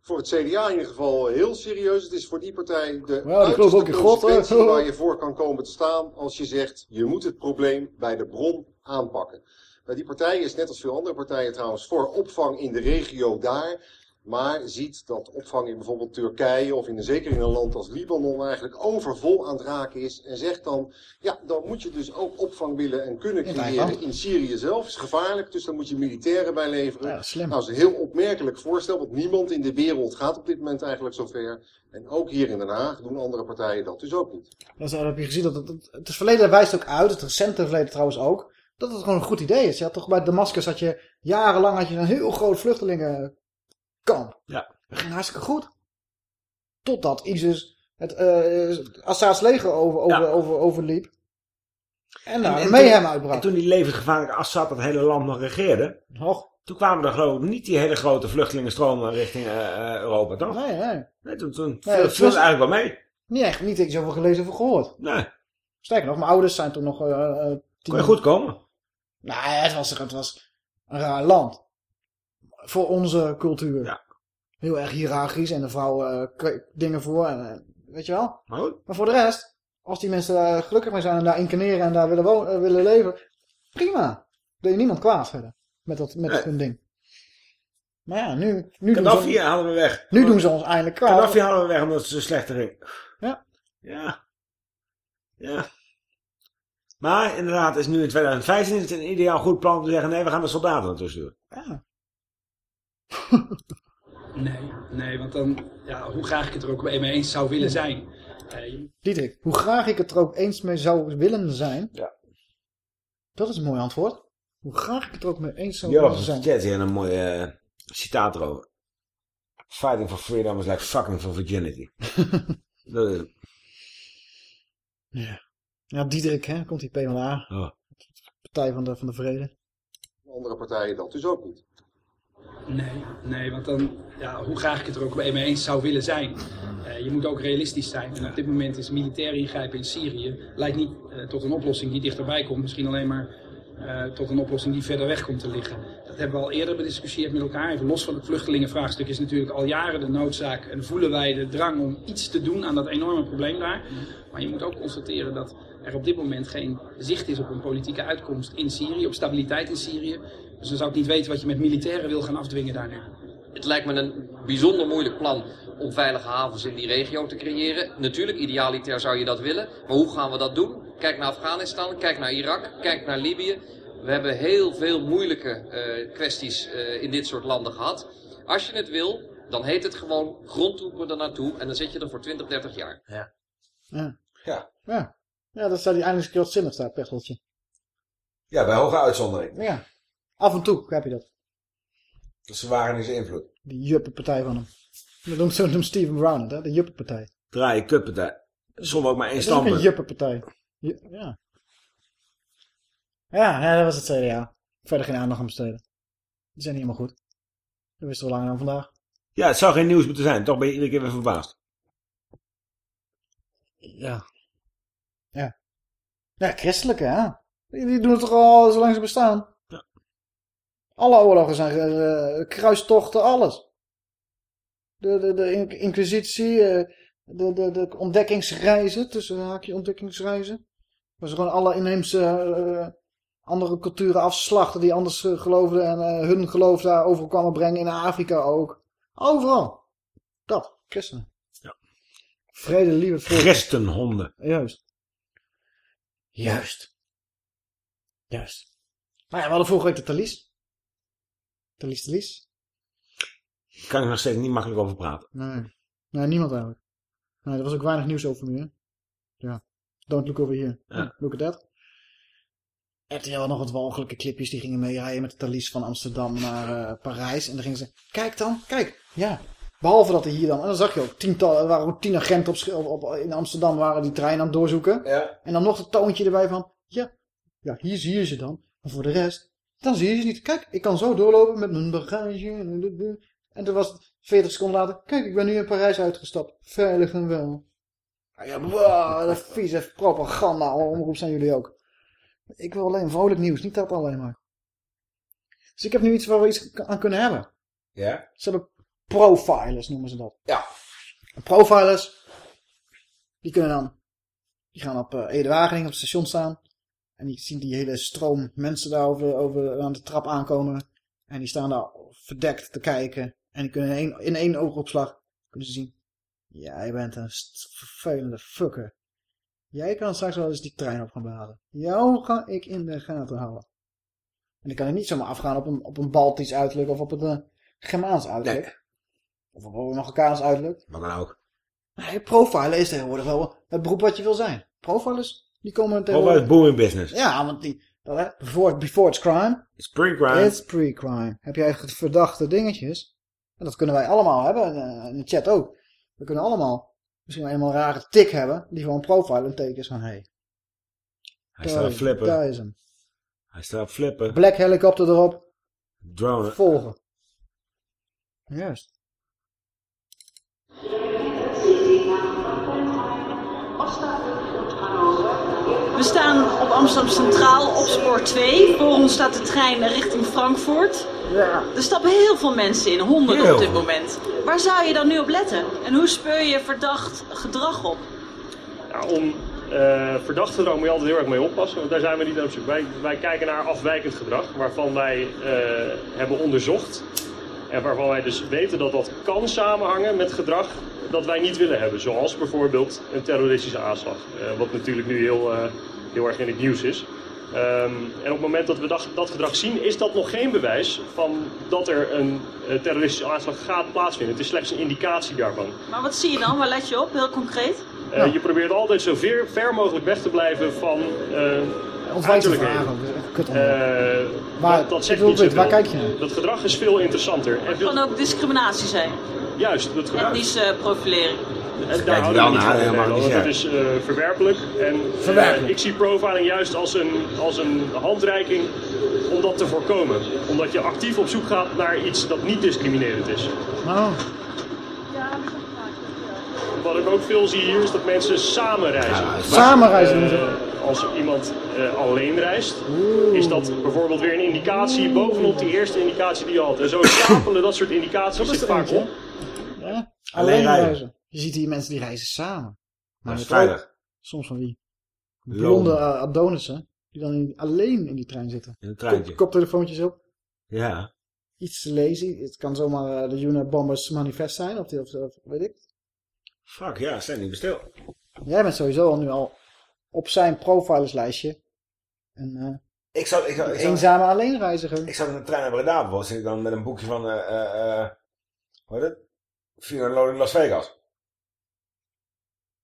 Voor het CDA in ieder geval heel serieus. Het is voor die partij de Ja, ook in God, waar je voor kan komen te staan als je zegt je moet het probleem bij de bron aanpakken. Nou, die partij is net als veel andere partijen trouwens voor opvang in de regio daar. Maar ziet dat opvang in bijvoorbeeld Turkije of in, zeker in een land als Libanon eigenlijk overvol aan het raken is. En zegt dan, ja dan moet je dus ook opvang willen en kunnen creëren in Syrië zelf. is gevaarlijk, dus dan moet je militairen bij leveren. Ja, slim. Nou, dat is een heel opmerkelijk voorstel, want niemand in de wereld gaat op dit moment eigenlijk zover. En ook hier in Den Haag doen andere partijen dat dus ook niet. Dat is- heb je gezien dat het, het, het verleden wijst ook uit, het recente verleden trouwens ook, dat het gewoon een goed idee is. Je had toch bij Damascus had je jarenlang had je een heel groot vluchtelingenkamp. Ja. Dat ging hartstikke goed. Totdat ISIS het eh Assad's leger over, over, Ja. over, overliep. En daar en mee toen- hem uitbrak. En toen die levensgevaarlijke Assad het hele land nog regeerde... Toen kwamen er geloof ik niet die hele grote vluchtelingenstromen richting eh, eh, Europa, toch? Nee, nee. Nee, toen, toen Nee, viel, viel het eigenlijk wel mee. Niet echt, niet ik zoveel gelezen of gehoord. Nee. Sterker nog, mijn ouders zijn toen nog... tien- Kon je goed komen? Nee, het was, het was een raar land. voor onze cultuur. Heel erg hiërarchisch en de vrouw eh, dingen voor. En, eh, weet je wel? Maar voor de rest, als die mensen daar gelukkig mee zijn en daar incarneren en daar willen, wo- eh, willen leven, prima. Je niemand kwaad verder met, dat, met Nee. hun ding. Maar ja, nu, nu, doen Gaddafi ze, halen we weg. nu doen ze ons eindelijk kwaad. Gaddafi halen we weg omdat ze slechter ging. Ja. Ja. Ja. Maar inderdaad, is nu in 2015 is het een ideaal goed plan om te zeggen, nee, we gaan de soldaten naartoe sturen. Ja. Nee, nee, want dan, ja, hoe graag ik het er ook mee eens zou willen zijn. Eh, Diederik, hoe graag ik het er ook eens mee zou willen zijn. Ja. Dat is een mooi antwoord. Hoe graag ik het er ook mee eens zou Ja, willen zijn. Chat hier een mooi eh, citaat erover. Fighting for freedom is like fucking for virginity. Dat is het. Ja. Ja, Diederik, hè, komt die PvdA. Oh. Partij van de, van de Vrede. Andere partijen dat dus ook niet. Nee, nee, want dan, ja, hoe graag ik het er ook mee eens zou willen zijn. Eh, je moet ook realistisch zijn. En op dit moment is militair ingrijpen in Syrië lijkt niet eh, tot een oplossing die dichterbij komt. Misschien alleen maar eh, tot een oplossing die verder weg komt te liggen. Dat hebben we al eerder bediscussieerd met elkaar. Even los van het vluchtelingenvraagstuk is natuurlijk al jaren de noodzaak en voelen wij de drang om iets te doen aan dat enorme probleem daar. Maar je moet ook constateren dat er op dit moment geen zicht is op een politieke uitkomst in Syrië, op stabiliteit in Syrië. Dus dan zou ik niet weten wat je met militairen wil gaan afdwingen daar nu. Het lijkt me een bijzonder moeilijk plan om veilige havens in die regio te creëren. Natuurlijk, idealiter zou je dat willen. Maar hoe gaan we dat doen? Kijk naar Afghanistan, kijk naar Irak, kijk naar Libië. We hebben heel veel moeilijke eh, kwesties eh, in dit soort landen gehad. Als je het wil, dan heet het gewoon grondtroepen er naartoe. En dan zit je er voor 20, 30 jaar. Ja. Ja. Ja. Ja, ja dat zou die eindelijk eens een keer wat zinnig daar, pechteltje. Ja, bij hoge uitzondering. Ja. Af en toe heb je dat. Dus ze waren in zijn invloed. Die juppenpartij van hem. Dat noemt, zo noemt Steven Brown het, hè? De juppenpartij. Draai je kutpartij. Zonder ook maar één een standpunt. juppenpartij. Ju- Ja. Ja, ja, dat was het CDA. Verder geen aandacht aan besteden. Die zijn niet helemaal goed. Dat wisten we langer dan vandaag. Ja, het zou geen nieuws moeten zijn. Toch ben je iedere keer weer verbaasd. Ja. Ja. Ja, christelijke, hè? Die, die doen het toch al zolang ze bestaan? Alle oorlogen zijn eh, kruistochten, alles. De, de, de in- inquisitie, eh, de, de, de ontdekkingsreizen, tussen haakje ontdekkingsreizen. Waar ze gewoon alle inheemse eh, andere culturen afslachten die anders geloofden en hun geloof daar over kwamen brengen in Afrika ook. Overal. Dat, christenen. Vrede, liefde, vrede. Christenhonden. Juist. Juist. Juist. Maar ja, we hadden vorige week de Thalys. Thalys, Thalys. Daar kan ik nog steeds niet makkelijk over praten. Nee. Nee, niemand eigenlijk. Nee, er was ook weinig nieuws over hè. Ja. Don't look over here. Ja. Look at that. RTL had nog wat walgelijke clipjes. Die gingen meerijden met de Thalys van Amsterdam naar eh, Parijs. En dan gingen ze... Kijk dan, kijk. Ja. Behalve dat er hier dan... En dan zag je ook tientallen... Er waren ook tien agenten op, op, in Amsterdam waren die trein aan het doorzoeken. Ja. En dan nog het toontje erbij van... Ja, ja, hier zie je ze dan. Maar voor de rest... Dan zie je ze niet. Kijk, ik kan zo doorlopen met mijn bagage. En en toen was het 40 seconden later. Kijk, ik ben nu in Parijs uitgestapt. Veilig en wel. Ah Ja, wow, dat vieze propaganda. Omroep zijn jullie ook. Ik wil alleen vrolijk nieuws, niet dat alleen maar. Dus ik heb nu iets waar we iets aan kunnen hebben. Ja? Ze hebben profilers, noemen ze dat. Ja. Profilers, die kunnen dan, die gaan op uh, Ede Wageningen op het station staan. En die zien die hele stroom mensen daar over, over aan de trap aankomen. En die staan daar verdekt te kijken. En die kunnen in één, in één oogopslag kunnen ze zien. Jij bent een vervelende fucker. Jij kan straks wel eens die trein op gaan behalen. Jou ga ik in de gaten houden. En dan kan ik niet zomaar afgaan op een, op een Baltisch uiterlijk of op een uh, Germaans uiterlijk. Of op een Marokkaans uiterlijk. Wat dan ook. Nee, profilen is tegenwoordig wel het beroep wat je wil zijn. Profilers, die komen tegenwoordig... Profile booming business. Ja, want die... Before, before it's crime. It's pre-crime. It's pre-crime. Heb echt verdachte dingetjes. En dat kunnen wij allemaal hebben. En in de chat ook. We kunnen allemaal misschien eenmaal een rare tik hebben. Die gewoon profile een teken is van... Hey, hij staat op flippen. Daar is hem. Hij staat op flippen. Black helikopter erop. Drone. Volgen. Juist. We staan op Amsterdam Centraal op spoor 2. Voor ons staat de trein richting Frankfurt. Ja. Er stappen heel veel mensen in, honderden Heel op dit moment. Waar zou je dan nu op letten? En hoe speur je verdacht gedrag op? Ja, om eh, verdacht gedrag moet je altijd heel erg mee oppassen, want daar zijn we niet op zoek. Wij, wij kijken naar afwijkend gedrag, waarvan wij eh, hebben onderzocht. En waarvan wij dus weten dat dat kan samenhangen met gedrag dat wij niet willen hebben. Zoals bijvoorbeeld een terroristische aanslag. eh, wat natuurlijk nu heel, eh, heel erg in het nieuws is. Ehm, en op het moment dat we dat, dat gedrag zien, is dat nog geen bewijs van dat er een eh, terroristische aanslag gaat plaatsvinden. Het is slechts een indicatie daarvan. Maar wat zie je dan? Waar let je op, heel concreet? Je probeert altijd zo ver, ver mogelijk weg te blijven van uh, Ontwijkingvragen. Kut Uh, Maar dat, dat zegt niet waar kijk je naar? Dat gedrag is veel interessanter. Het kan ook discriminatie zijn. juist, dat gedrag. Etnische eh, profilering. En Kijk houden we niet naar, van helemaal niet, het is eh, verwerpelijk. En eh, Verwerpelijk. ik zie profiling juist als een, als een handreiking om dat te voorkomen. Omdat je actief op zoek gaat naar iets dat niet discriminerend is. Oh. Wat ik ook veel zie hier is dat mensen samen reizen. Samen reizen. Eh, als iemand eh, alleen reist, is dat bijvoorbeeld weer een indicatie bovenop die eerste indicatie die je had. En zo stapelen dat soort indicaties Dat er vaak eentje, op. Ja? Alleen reizen. Je ziet hier mensen die reizen samen. Maar veilig. Soms van die Loon. blonde uh, Adonissen. Die dan in- alleen in die trein zitten. In een treintje. Kop, koptelefoontjes op. Ja. Iets te lazy. Het kan zomaar eh, de Unabombers manifest zijn. Of, die, of, of weet ik. Fuck, ja, sta niet bestil. Jij bent sowieso al nu al op zijn profilerslijstje. Een eh, Ik zou, ik zou, ik zou, eenzame alleenreiziger. ik zou in een trein naar Breda bijvoorbeeld zit ik dan met een boekje van, eh, eh, eh, hoe heet het? Loading Las Vegas.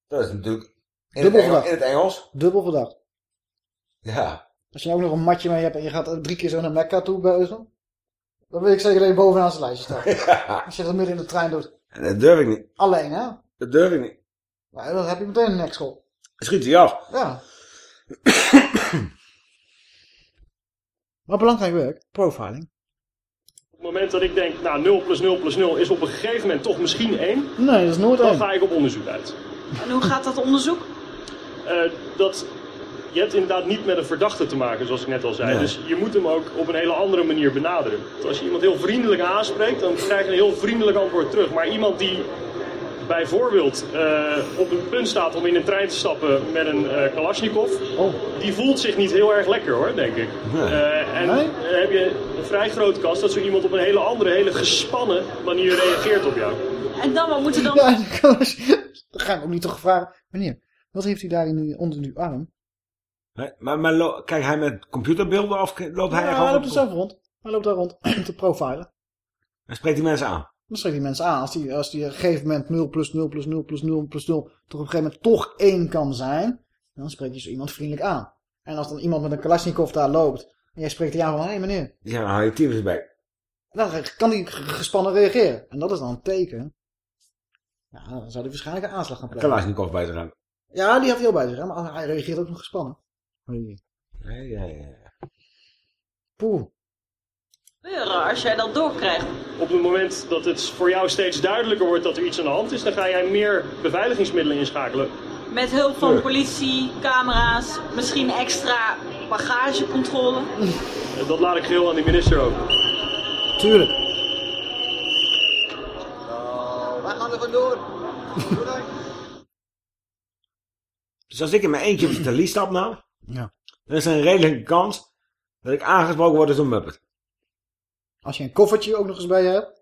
Dat is natuurlijk in, het, Dubbel Engels, verdacht. in het Engels. Dubbel verdacht. Ja. Als je ook nog een matje mee hebt en je gaat drie keer zo naar Mekka toe buizen. Dan wil ik zeker dat je bovenaan zijn lijstje staat. Als je dat midden in de trein doet. En dat durf ik niet. Alleen hè. Dat durf ik niet. Nou, dan heb je meteen een nekschool. Schiet hij af. Ja. maar belangrijk werk. Profiling. Op het moment dat ik denk, nou 0 plus 0 plus 0 is op een gegeven moment toch misschien 1, Nee, dat is nooit dan één. ga ik op onderzoek uit. En hoe gaat dat onderzoek? Eh, dat, je hebt inderdaad niet met een verdachte te maken, zoals ik net al zei. Nee. Dus je moet hem ook op een hele andere manier benaderen. Want Als je iemand heel vriendelijk aanspreekt, dan krijg je een heel vriendelijk antwoord terug. Maar iemand die bijvoorbeeld eh, op het punt staat om in een trein te stappen met een eh Kalashnikov, die voelt zich niet heel erg lekker hoor, denk ik. Nee. Eh, en Nee? dan heb je een vrij grote kans dat zo iemand op een hele andere, hele gespannen manier reageert op jou. En dan, wat moet er dan... Ja, dan je- ga ik ook niet toch vragen. Meneer, wat heeft u daar in uw- onder uw arm? Nee, maar, maar hij met computerbeelden of loopt hij Ja, hij loopt op- er zelf rond. Hij loopt daar rond om te profilen. En spreekt die mensen aan? Dan spreekt die mensen aan. Als die, als die op een gegeven moment 0 plus 0 plus 0 plus 0 plus 0 toch op een gegeven moment toch 1 kan zijn. Dan spreekt je zo iemand vriendelijk aan. En als dan iemand met een Kalashnikov daar loopt. En jij spreekt die aan van, hé hey, meneer. Ja, hou je teams bij. Dan kan die gespannen reageren. En dat is dan een teken. Ja, dan zou hij waarschijnlijk een aanslag gaan plegen. Kalashnikov bij te gaan. Ja, die had hij al bij zich. hè, Maar hij reageert ook nog gespannen. Ja, ja, ja. Poeh. Gebeuren als jij dat doorkrijgt? Op het moment dat het voor jou steeds duidelijker wordt dat er iets aan de hand is, dan ga jij meer beveiligingsmiddelen inschakelen. Met hulp van politie, camera's, misschien extra bagagecontrole. Dat laat ik geheel aan de minister over. Tuurlijk. Wij gaan er vandoor. Dus als ik in mijn eentje op de stap nou, Ja. dan is er een redelijke kans dat ik aangesproken word als een muppet. Als je een koffertje ook nog eens bij je hebt.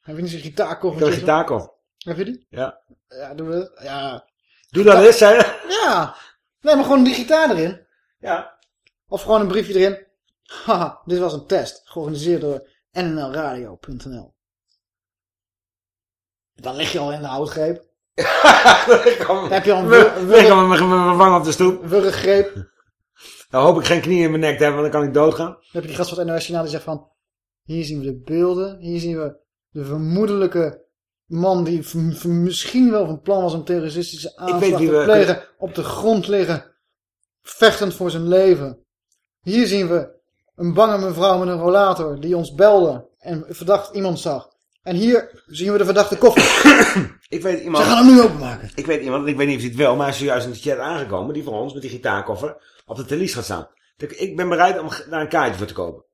Heb je niet zo'n gitaarkoffertje? een gitaarkoffer. Heb je die? Ja. Ja, doen we dat? Ja. Doe dat eens, je? Ja. Nee, maar gewoon die gitaar erin. Ja. Of gewoon een briefje erin. Haha, dit was een test. Georganiseerd door nnlradio.nl Dan lig je al in de houtgreep. Dan heb je al een wurg- mijn wang op de stoep. wurggreep. Dan Dan hoop ik geen knieën in mijn nek te hebben, want dan kan ik doodgaan. heb je die gast van het NOS die zegt van... Hier zien we de beelden. Hier zien we de vermoedelijke man die misschien wel van plan was om terroristische aanslag te we- plegen. Op de grond liggen. Vechtend voor zijn leven. Hier zien we een bange mevrouw met een rollator die ons belde en verdacht iemand zag. En hier zien we de verdachte koffer. Ik weet iemand... Ze gaan hem nu openmaken. Ik weet iemand, ik weet niet of hij het wil, maar hij is zojuist in de chat aangekomen, die van ons, met die gitaarkoffer, op de Thalys gaat staan. Ik ben bereid om daar een kaartje voor te kopen.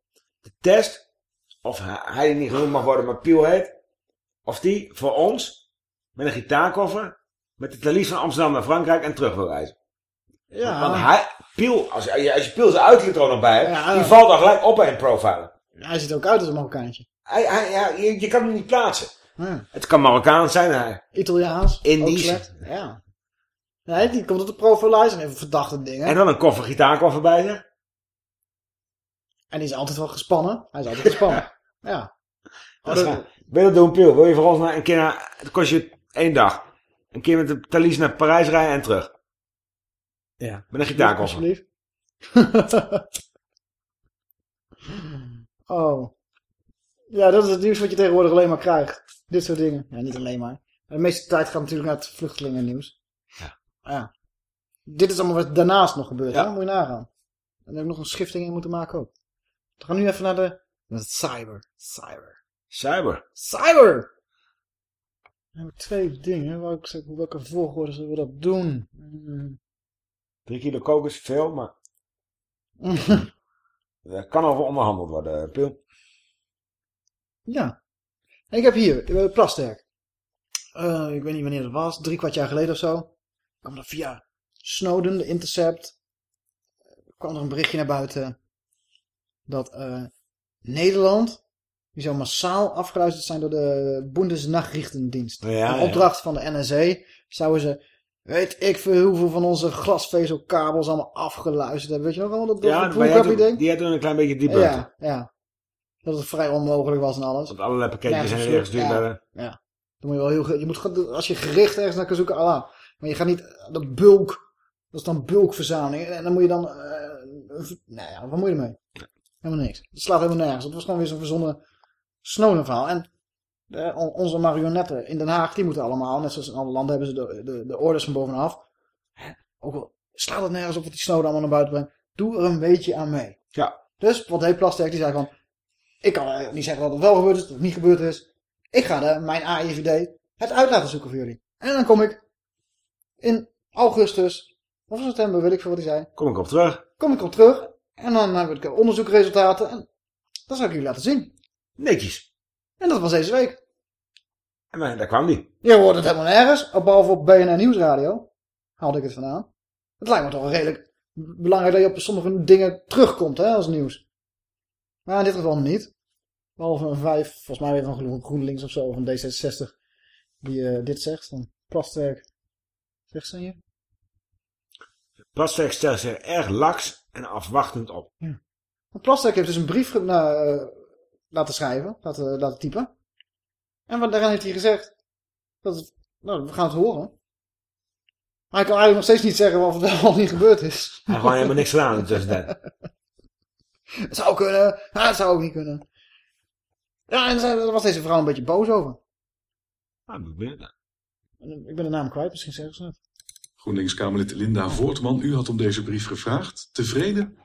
De test, of hij niet genoemd mag worden, maar Piel heet, of die voor ons, met een gitaarkoffer, met de Thalys van Amsterdam naar Frankrijk en terug wil reizen. Ja. Want hij, Piel, als, je- als je Piel zijn uiterlijk er ook nog bij hebt, Ja. die valt al gelijk op bij een profiler. Hij ziet er ook uit als een Marokkaantje. Hij, hij, je, je kan hem niet plaatsen. Ja. Het kan Marokkaans zijn, hij. Italiaans. Indisch. Ja. Nee, die komt op de profilijst en even verdachte dingen. En dan een koffer, gitaarkoffer bij zich. En die is altijd wel gespannen. Hij is altijd gespannen. ja. Dat is raar. Wil je dat doen, Piel? Wil je voor ons naar, een keer naar... Het kost je één dag. Een keer met de Thalys naar Parijs rijden en terug. Ja. Met een gitaarkoffer. Alsjeblieft. oh. Ja, dat is het nieuws wat je tegenwoordig alleen maar krijgt. Dit soort dingen. Ja, niet alleen maar. De meeste tijd gaat natuurlijk naar het vluchtelingennieuws. Ja. ja. Dit is allemaal wat daarnaast nog gebeurd. Ja. Hè? Moet je nagaan. En daar heb ik nog een schifting in moeten maken ook. We gaan nu even naar de... naar het cyber. Cyber. Cyber. Cyber! We hebben twee dingen. Welke, welke volgorde zullen we dat doen? Hmm. Drie kilo kokos, veel, maar... Er kan over onderhandeld worden, Piel. Ja. En ik heb hier uh, Plasterk. Uh, ik weet niet wanneer dat was. Drie kwart jaar geleden of zo. kwam er via Snowden, de Intercept. kwam er een berichtje naar buiten. Dat uh, Nederland. Die zou massaal afgeluisterd zijn door de Bundesnachrichtendienst. Ja, een opdracht van de NSA. Zouden ze. Weet ik veel hoeveel van onze glasvezelkabels allemaal afgeluisterd hebben. Weet je nog allemaal dat, dat Ja, toen, die had toen een klein beetje dieper. Ja, ja. Dat het vrij onmogelijk was en alles. Want allerlei pakketjes zijn weer gestuurd ja, werden. Ja. Dan moet je wel heel... Je moet, als je gericht ergens naar kan zoeken, Allah. Maar je gaat niet... De bulk... Dat is dan bulkverzameling. En dan moet je dan... eh, v- nou ja, wat moet je ermee? Helemaal niks. Het slaat helemaal nergens. Het was gewoon weer zo'n verzonnen Snowden verhaal. En eh, on- onze marionetten in Den Haag, die moeten allemaal, net zoals in alle landen, hebben ze de, de, de orders van bovenaf. Ook al slaat het nergens op wat die Snowden allemaal naar buiten brengt. Doe er een beetje aan mee. Ja. Dus wat deed Plasterk? Die zei van, ik kan eh, niet zeggen dat het wel gebeurd is, dat het niet gebeurd is. Ik ga de, mijn AIVD het uit laten zoeken voor jullie. En dan kom ik in augustus, of september, weet ik veel wat hij zei. Kom ik op terug. Kom ik op terug. En dan heb ik onderzoekresultaten. En dat zal ik jullie laten zien. Netjes. En dat was deze week. En maar, daar kwam die. Je hoort het helemaal nergens. Behalve op BNN Nieuwsradio. Haalde ik het vandaan. Het lijkt me toch wel redelijk belangrijk dat je op sommige dingen terugkomt hè, als nieuws. Maar in dit geval niet. Behalve een vijf, volgens mij weer van Groen- GroenLinks of zo, of een D66. Die eh, dit zegt. Dan Plasterk. Zegt ze hier? Plasterk stelt zich erg laks en afwachtend op. Want Plasterk heeft dus een brief nou, eh, laten schrijven, laten, laten typen. En wat, daarin heeft hij gezegd, dat het, nou, we gaan het horen. Maar hij kan eigenlijk nog steeds niet zeggen het wel of niet gebeurd is. Hij heeft gewoon helemaal niks gedaan in de tussentijd. Het zou kunnen, maar het zou ook niet kunnen. Ja, en daar was deze vrouw een beetje boos over. Ah, ben ik benieuwd. En Ik ben de naam kwijt, misschien zeggen ze het. GroenLinks-Kamerlid Linda Voortman, u had om deze brief gevraagd. Tevreden?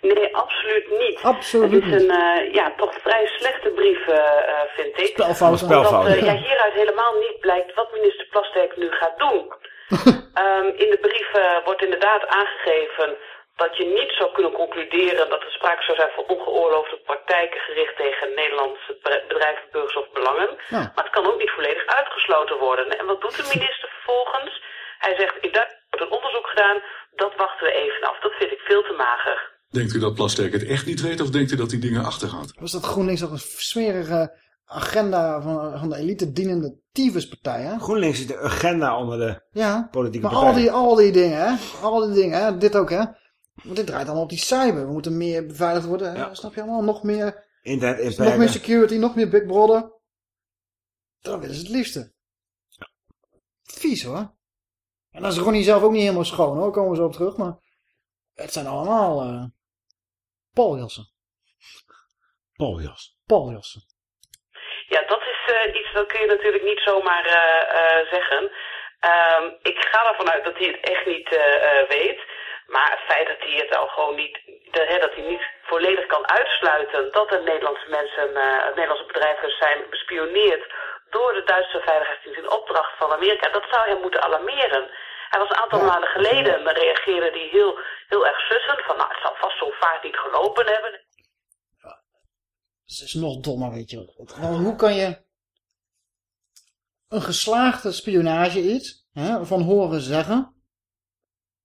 Nee, absoluut niet. Absoluut Het is een eh, ja, toch vrij slechte brief, eh, eh, vind ik. Spelfouten. Ja. ja, hieruit helemaal niet blijkt wat minister Plasterk nu gaat doen. Ehm, in de brief eh, wordt inderdaad aangegeven dat je niet zou kunnen concluderen dat er sprake zou zijn van ongeoorloofde praktijken gericht tegen Nederlandse be- bedrijven, burgers of belangen. Ja. Maar het kan ook niet volledig uitgesloten worden. En wat doet de minister vervolgens? Hij zegt, in Duitsland wordt een onderzoek gedaan, dat wachten we even af. Dat vind ik veel te mager. Denkt u dat Plasterk het echt niet weet of denkt u dat hij dingen achtergaat? Was dat GroenLinks nog een smerige agenda van, van de elite dienende tyfuspartij, hè? GroenLinks is de agenda onder de Ja, politieke maar al die, al die dingen, hè? Al die dingen, hè? Dit ook, hè? Want dit draait allemaal op die cyber. We moeten meer beveiligd worden. Snap je allemaal? Nog meer, Internet nog meer security, nog meer Big Brother. Dat willen ze het liefste. Vies, hoor. En dan is Ronnie zelf ook niet helemaal schoon, hoor. Komen we zo op terug, maar... Het zijn allemaal... eh Paljassen. Paljas. Paljassen. Ja, dat is eh, iets dat kun je natuurlijk niet zomaar eh, eh, zeggen. Ehm, ik ga ervan uit dat hij het echt niet eh, eh, weet. Maar het feit dat hij het al gewoon niet, dat, hè, dat hij niet volledig kan uitsluiten dat er Nederlandse mensen, eh Nederlandse bedrijven zijn bespioneerd door de Duitse veiligheidsdienst in opdracht van Amerika, dat zou hem moeten alarmeren. Hij was een aantal maanden geleden, dan reageerde hij heel, heel erg sussend van, nou, het zal vast zo vaak niet gelopen hebben. Het is nog dommer, weet je. Want Hoe kan je een geslaagde spionage iets, hè, van horen zeggen,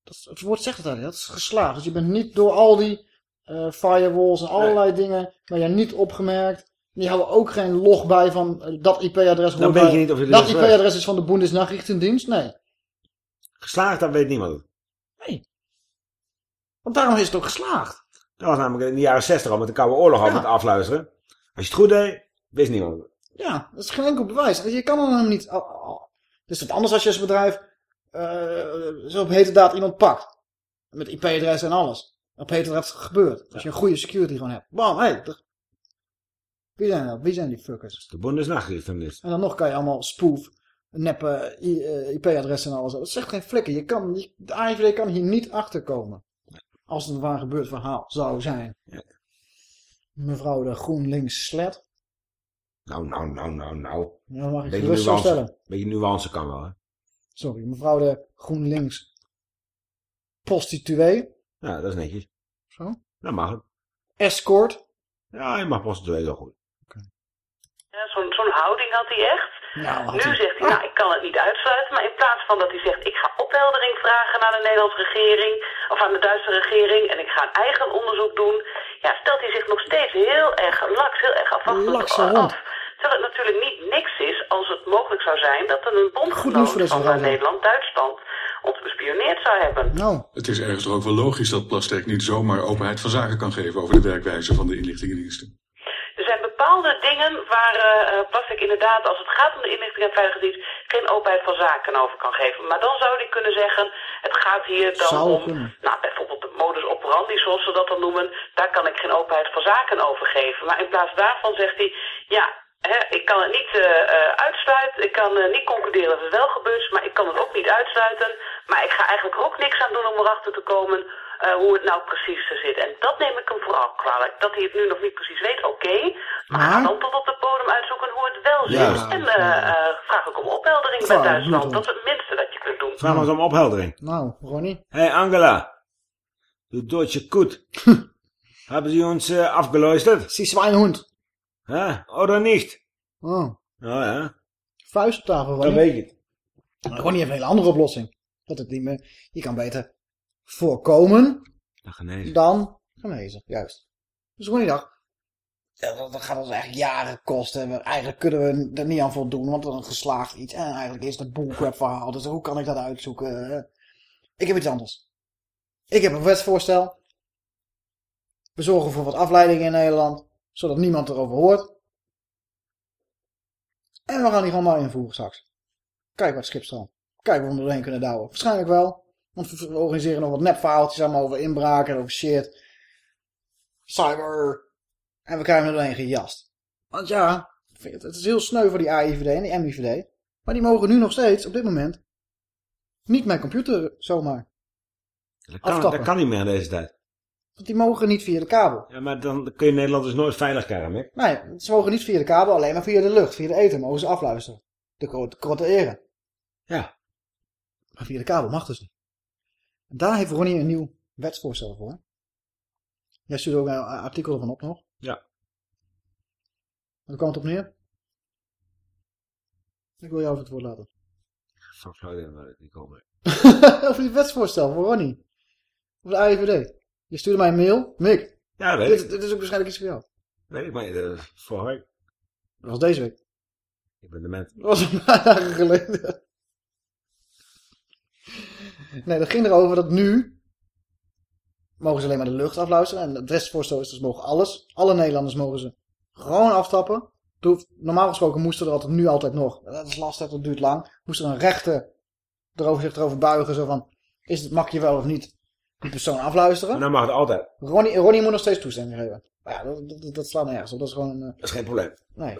dat, het woord zegt het eigenlijk, dat is geslaagd. Dus je bent niet door al die eh, firewalls en allerlei dingen, ben je niet opgemerkt. Die houden ook geen log bij van eh, dat IP-adres hoort weet je niet of je Dat. IP-adres is van de Bundesnachrichtendienst, nee. Geslaagd, dat weet niemand. Want daarom is het ook geslaagd. Dat was namelijk in de jaren 60 al met de Koude Oorlog al met afluisteren. Als je het goed deed, wist niemand. Ja, dat is geen enkel bewijs. Je kan hem niet... al- Het is het anders als je als bedrijf zo op hete daad iemand pakt. Met IP-adres en alles. Op hete daad gebeurt. Als je een goede security gewoon hebt. Bam, hé. Hey, er- wie zijn dat? Wie zijn die fuckers? De Bundesnachrichtendienst. En dan nog kan je allemaal spoof, neppe eh, IP-adressen en alles. Dat zegt geen flikker. Je kan, je- de AIVD kan hier niet achterkomen. Als het een waar gebeurd verhaal zou zijn. Mevrouw de GroenLinks slet. Nou, nou, nou, nou, nou. Ja, dat mag ik gerust zo nuance- stellen. Beetje nuance kan wel, hè. Sorry, mevrouw de GroenLinks prostituee. Ja, dat is netjes. Zo. Dat mag het. Escort. Ja, je mag prostituee wel goed. Ja, Zo'n zo'n houding had hij echt. Nou, nu hij- zegt hij, nou, ik kan het niet uitsluiten. Maar in plaats van dat hij zegt, ik ga opheldering vragen naar de Nederlandse regering. Of aan de Duitse regering. En ik ga een eigen onderzoek doen. Ja, stelt hij zich nog steeds heel erg laks, heel erg afwachtend af. Terwijl het natuurlijk niet niks is als het mogelijk zou zijn dat er een bondgenoot van. Nederland, Duitsland, ons bespioneerd zou hebben. Nou. Het is ergens toch ook wel logisch dat Plasterk niet zomaar openheid van zaken kan geven over de werkwijze van de inlichtingendiensten. Er zijn bepaalde dingen waar eh eh, Plastic inderdaad, als het gaat om de inlichting en veiligheidsdienst, geen openheid van zaken over kan geven. Maar dan zou hij kunnen zeggen, het gaat hier dan Zou om, kunnen. nou bijvoorbeeld de modus operandi zoals ze dat dan noemen, daar kan ik geen openheid van zaken over geven. Maar in plaats daarvan zegt hij, ja, hè, ik kan het niet eh, eh, uitsluiten, ik kan eh, niet concluderen dat het wel gebeurd is, maar ik kan het ook niet uitsluiten. Maar ik ga eigenlijk ook niks aan doen om erachter te komen eh, hoe het nou precies zit. En dat neem ik hem vooral kwalijk. Dat hij het nu nog niet precies weet, oké. maar ga dan tot op de bodem uitzoeken hoe het wel zit. En vraag ook om opheldering bij Duitsland. Dat is het minste dat je kunt doen. Vraag maar eens om opheldering. Nou, Ronnie. Hé, hey Angela. Du deutsche Kut. Hebben ze ons afgeluisterd? Sie Schweinhund. Hè? Oder nicht? Oh. Nou ja. Vuist op tafel. Dan weet je het. Maar Ronnie heeft een hele andere oplossing. Dat het niet meer... Je kan beter voorkomen Dan genezen. dan genezen. Juist. Dus dacht... ja, dat, dat gaat ons eigenlijk jaren kosten. We- Eigenlijk kunnen we er niet aan voldoen, want is een geslaagd iets. En eigenlijk is het een bullcrap verhaal. Dus hoe kan ik dat uitzoeken? Ik heb iets anders. Ik heb een wetsvoorstel. We zorgen voor wat afleiding in Nederland. Zodat niemand erover hoort. En we gaan die gewoon maar invoeren straks. Kijk wat schipstrand. Kijk of we hem doorheen kunnen douwen. Waarschijnlijk wel. Want we organiseren nog wat nepverhaaltjes allemaal over inbraken en over shit. Cyber. En we krijgen er doorheen gejast. Want ja, het, is heel sneu voor die AIVD en die MIVD. Maar die mogen nu nog steeds, op dit moment, niet mijn computer zomaar. Dat kan, dat kan niet meer in deze tijd. Want die mogen niet via de kabel. Ja, maar dan kun je Nederland dus nooit veilig krijgen, Mick. Nee, ze mogen niet via de kabel, alleen maar via de lucht, via de eten mogen ze afluisteren. De korte eren. Ja. Maar via de kabel mag dus niet. En daar heeft Ronnie een nieuw wetsvoorstel voor. Jij stuurde ook een artikel ervan op nog. Ja. Waar kwam het op neer? Ik wil jou het woord laten. Maar ik niet komen. over die wetsvoorstel voor Ronnie. Over de AIVD. Je stuurde mij een mail. Mick. Ja, weet dit, ik. dit is ook waarschijnlijk iets voor jou. Weet ik, maar uh, vorige week. Dat was deze week. Ik ben dement. Dat was een paar dagen geleden. Nee, dat ging erover dat nu mogen ze alleen maar de lucht afluisteren. En het wetsvoorstel is dus mogen alles. Alle Nederlanders mogen ze gewoon aftappen. Normaal gesproken moesten er altijd, nu altijd nog. Dat is lastig, dat duurt lang. Moesten er een rechter erover, zich erover buigen. Zo van, is het, mag je wel of niet die persoon afluisteren? Maar dan mag het altijd. Ronnie, Ronnie moet nog steeds toestemming geven. Maar ja, dat, dat, dat slaat nergens op. Dat is gewoon... eh, Dat is geen probleem. Nee.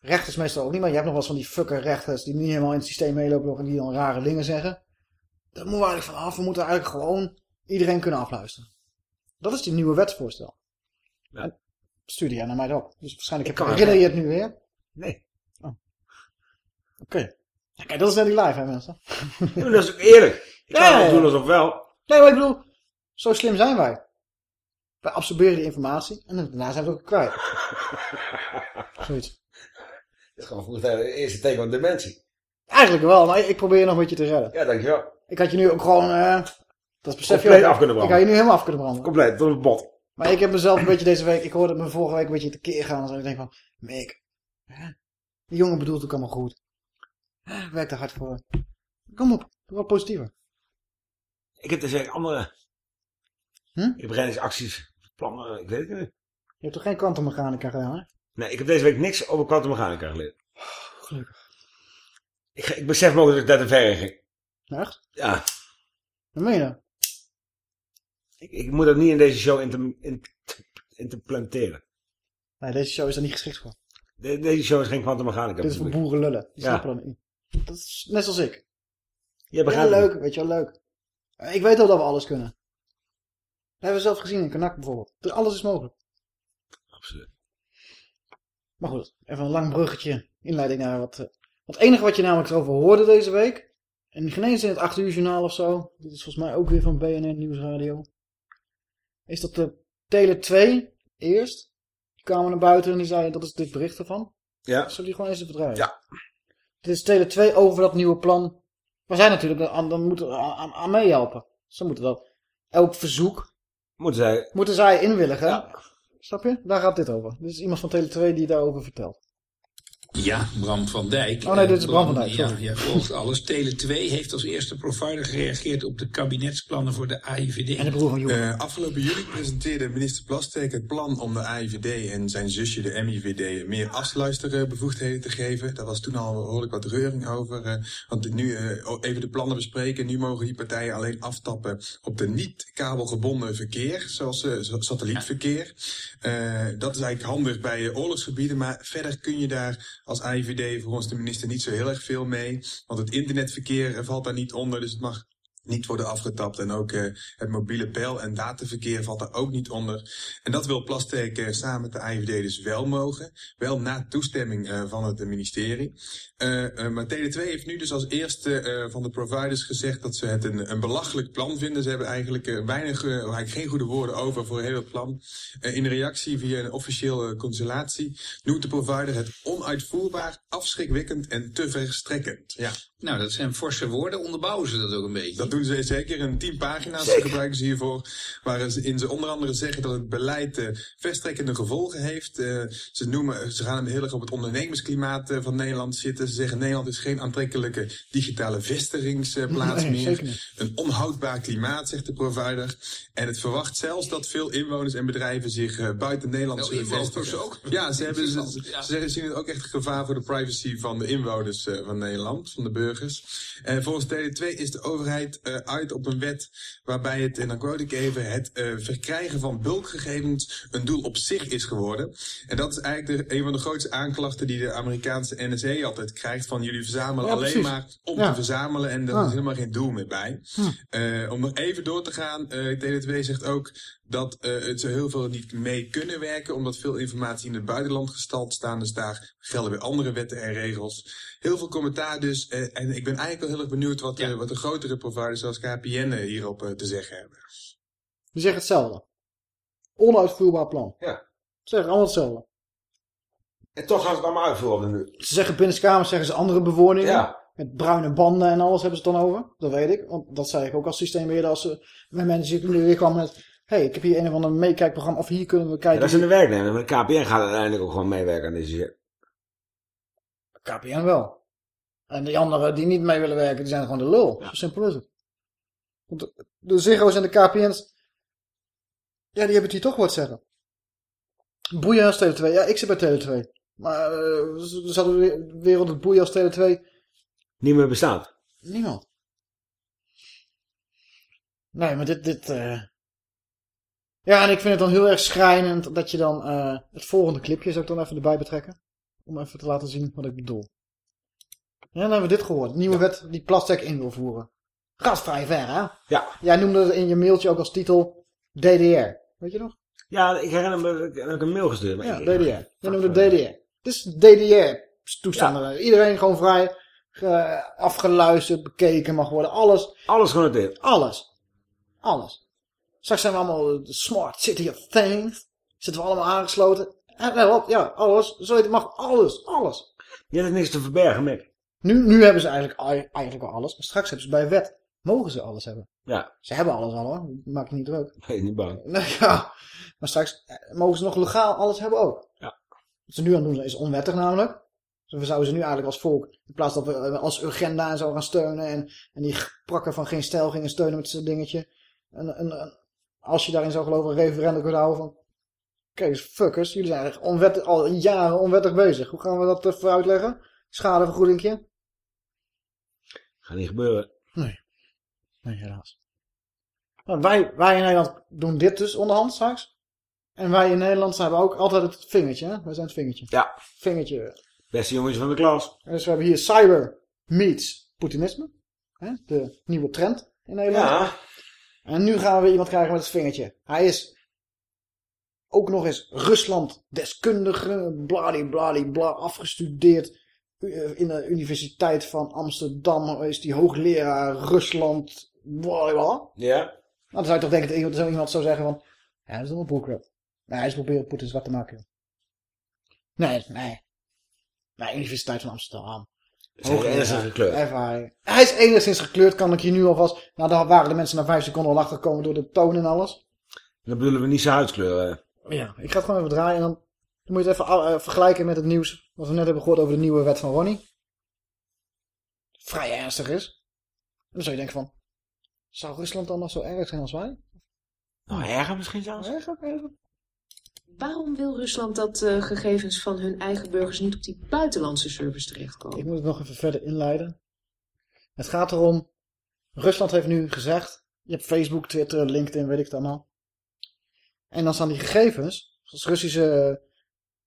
Rechters meestal ook niet, maar je hebt nog wel eens van die fucker rechters die niet helemaal in het systeem meelopen en die dan rare dingen zeggen. Daar moeten we eigenlijk van af. We moeten eigenlijk gewoon iedereen kunnen afluisteren. Dat is die nieuwe wetsvoorstel. Ja. En stuurde jij naar mij op. Dus waarschijnlijk heb, kan herinner je het nu weer? Nee. Oké. Ja, kijk, dat is net die live, hè mensen. Dat is ook eerlijk. Ik ja, het doen alsof wel. Nee, maar ik bedoel, zo slim zijn wij. Wij absorberen die informatie en daarna zijn we het ook kwijt. Zoiets. Dat is gewoon volgens mij het eerste teken van dementie. Eigenlijk wel, maar ik probeer je nog een beetje te redden. Ja, dankjewel. Ik had je nu ook gewoon, eh, dat besef je Compleet ook. af kunnen Ik branden. had je nu helemaal af kunnen branden. Compleet, tot het bot. Maar ik heb mezelf een beetje deze week, ik hoorde me vorige week een beetje tekeer gaan. En ik denk van, Mick, die jongen bedoelt het ook allemaal goed. Werk er hard voor. Kom op, doe wat positiever. Ik heb dus eigenlijk andere Hm? inbreidingsacties, plannen, ik weet het niet. Je hebt toch geen kwantummechanica gedaan, hè? Nee, ik heb deze week niks over kwantummechanica geleerd. Gelukkig. Ik, ik besef me ook dat ik daar te ver ging. Echt? Ja, Wat meen je nou? ik, ik moet dat niet in deze show in in, implementeren. Nee, deze show is er niet geschikt voor. De- deze show is geen kwantummechanica. Dit is voor bedoel ik. boerenlullen. Die Ja. snappen dat niet. Dat is net zoals ik. Ja, begrijpt het leuk, weet je wel, leuk. Ik weet al dat we alles kunnen. Dat hebben we zelf gezien in Kanak bijvoorbeeld. Dus alles is mogelijk. Absoluut. Maar goed, even een lang bruggetje, inleiding naar wat... eh, Het enige wat je namelijk erover hoorde deze week, en geen eens in het 8 uur journaal of zo, dit is volgens mij ook weer van BNN Nieuwsradio, is dat de Tele 2 eerst, die kwamen naar buiten en die zeiden, dat is dit bericht ervan. Ja. Zullen die gewoon eens even draaien? Ja. Dit is Tele 2 over dat nieuwe plan. Maar zij natuurlijk aan, dan moeten aan, aan, meehelpen. Ze moeten dat. Elk verzoek Moeten zij... moeten zij inwilligen. Snap je? Daar gaat dit over. Dit is iemand van Tele 2 die daarover vertelt. Ja, Bram van Dijk. Oh nee, dit is Bram van Dijk, Ja, jij volgt alles. Tele 2 heeft als eerste provider gereageerd op de kabinetsplannen voor de AIVD. En de broer van Joep. Eh, afgelopen juli presenteerde minister Plasterk het plan om de AIVD en zijn zusje de MIVD meer afluisterbevoegdheden te geven. Daar was toen al behoorlijk wat reuring over. eh, want nu eh, even de plannen bespreken. Nu mogen die partijen alleen aftappen op de niet kabelgebonden verkeer, zoals eh, sa- satellietverkeer. Eh, dat is eigenlijk handig bij oorlogsgebieden, maar verder kun je daar als AIVD volgens de minister niet zo heel erg veel mee. Want het internetverkeer valt daar niet onder, dus het mag niet worden afgetapt. En ook eh, het mobiele bel- en dataverkeer valt daar ook niet onder. En dat wil Plasterk eh, samen met de AIVD dus wel mogen. Wel na toestemming eh, van het ministerie. Eh, eh, maar Tele2 heeft nu dus als eerste eh, van de providers gezegd dat ze het een, een belachelijk plan vinden. Ze hebben eigenlijk weinig, eigenlijk geen goede woorden over voor het hele plan. In reactie via een officiële constellatie noemt de provider het onuitvoerbaar, afschrikwekkend en te verstrekkend. Ja. Nou, dat zijn forse woorden. Onderbouwen ze dat ook een beetje? Dat doen ze zeker. Een tien pagina's Zeker. gebruiken ze hiervoor. Waarin ze onder andere zeggen dat het beleid eh, verstrekkende gevolgen heeft. Eh, ze, noemen, ze gaan hem heel erg op het ondernemersklimaat eh, van Nederland zitten. Ze zeggen Nederland is geen aantrekkelijke digitale vestigingsplaats Nee, meer. Een onhoudbaar klimaat, zegt de provider. En het verwacht zelfs dat veel inwoners en bedrijven zich buiten Nederland Nou, zullen vestigen. ook. Ja, ze, hebben, ze, ze zeggen, zien het ook echt gevaar voor de privacy van de inwoners eh, van Nederland, van de burgers. En volgens Tele2 is de overheid eh, uit op een wet waarbij het, en dan quote ik even, het eh, verkrijgen van bulkgegevens een doel op zich is geworden. En dat is eigenlijk de, een van de grootste aanklachten die de Amerikaanse NSA altijd krijgt. Van jullie verzamelen Ja, alleen precies. maar om Ja. te verzamelen en daar Ah. is helemaal geen doel meer bij. Hm. Eh, om nog even door te gaan, eh Tele2 zegt ook dat eh, het ze heel veel niet mee kunnen werken, omdat veel informatie in het buitenland gestald staan. Dus daar gelden weer andere wetten en regels. Heel veel commentaar dus. eh, en ik ben eigenlijk wel heel erg benieuwd wat, eh, wat de grotere providers zoals KPN eh, hierop te zeggen hebben. Die zeggen hetzelfde. Onuitvoerbaar plan. Ja. Ze zeggen allemaal hetzelfde. En toch gaan ze het allemaal uitvoeren nu. Ze zeggen binnenskamers zeggen ze andere bewoningen. Ja. Met bruine banden en alles hebben ze het dan over. Dat weet ik. Want dat zei ik ook als systeembeheerder. Als ze met mensen die weer kwamen met... Hé, hey, ik heb hier een of ander meekijkprogramma. Of hier kunnen we Ja, kijken. dat zijn de werknemers. Maar de KPN gaat uiteindelijk ook gewoon meewerken aan deze shit. KPN wel. En die anderen die niet mee willen werken, die zijn gewoon de lul. Zo simpel is het. Want de, de Ziggo's en de KPN's... Ja, die hebben het hier toch wat zeggen. Boeien als Tele2. Ja, ik zit bij Tele2. Maar uh, zal de wereld het boeien als Tele2... Niet meer bestaat. Niemand. Nee, maar dit... dit uh... Ja, en ik vind het dan heel erg schrijnend dat je dan... Uh, het volgende clipje zou ik dan even erbij betrekken. Om even te laten zien wat ik bedoel. Ja, dan hebben we dit gehoord. Nieuwe wet die Plastic in wil voeren. Gaat vrij ver, hè? Ja. Jij noemde het in je mailtje ook als titel DDR. Weet je nog? Ja, ik herinner me dat ik heb een mail gestuurd. maar Ja, DDR. Je noemde DDR. Dit is DDR-toestanden. Iedereen gewoon vrij ge- afgeluisterd, bekeken mag worden. Alles. Alles genoteerd. Alles. Alles. Straks zijn we allemaal de smart city of things. Zitten we allemaal aangesloten. En, wat? Ja, alles. Zo heet het mag alles. Alles. Je hebt niks te verbergen, Mick. Nu, nu hebben ze eigenlijk, eigenlijk al alles. Maar straks hebben ze bij wet. Mogen ze alles hebben. Ja. Ze hebben alles al hoor. Maak je niet druk. Ben je niet bang. Nou ja. Maar straks eh, mogen ze nog legaal alles hebben ook. Ja. Wat ze nu aan het doen is onwettig namelijk. Dus we zouden ze nu eigenlijk als volk, in plaats dat we eh, als agenda en zo gaan steunen en, en die prakken van geen stijl gingen steunen met zo'n dingetje. En, en, en als je daarin zou geloven, een referendum kunnen houden van, kijk eens, fuckers, jullie zijn eigenlijk onwettig, al jaren onwettig bezig. Hoe gaan we dat even uitleggen? Schadevergoedingje? Gaat niet gebeuren. Nee. Nee, helaas. Nou, wij, wij in Nederland doen dit dus onderhand straks. En wij in Nederland hebben ook altijd het vingertje, hè? Wij zijn het vingertje. Ja. Vingertje. Beste jongens van de klas. Dus we hebben hier cyber meets Poetinisme. Hè? De nieuwe trend in Nederland. Ja. En nu gaan we iemand krijgen met het vingertje. Hij is ook nog eens Rusland deskundige, bladibladibla, afgestudeerd. U- In de Universiteit van Amsterdam is die hoogleraar Rusland, bladibla. Ja. Nou, dan zou je toch denken dat iemand, zo iemand zou zeggen van... Ja, dat is allemaal bullcrap. Nee, hij is proberen Poetin zwart te maken. Nee, nee. Nee, Universiteit van Amsterdam. Is hij enigszins gekleurd? Ervaring. Hij is enigszins gekleurd, kan ik je nu alvast... Nou, daar waren de mensen na vijf seconden al achter gekomen door de toon en alles. Dan bedoelen we niet zijn huidskleur. Ja, ik ga het gewoon even draaien en dan, dan moet je het even eh, vergelijken met het nieuws. Wat we net hebben gehoord over de nieuwe wet van Ronnie. Vrij ernstig is. En dan zou je denken van... Zou Rusland dan nog zo erg zijn als wij? Nou, erger misschien zelfs. Erger, erger. Waarom wil Rusland dat eh, gegevens van hun eigen burgers niet op die buitenlandse servers terechtkomen? Ik moet het nog even verder inleiden. Het gaat erom... Rusland heeft nu gezegd... Je hebt Facebook, Twitter, LinkedIn, weet ik het allemaal. En dan staan die gegevens... Zoals Russische eh,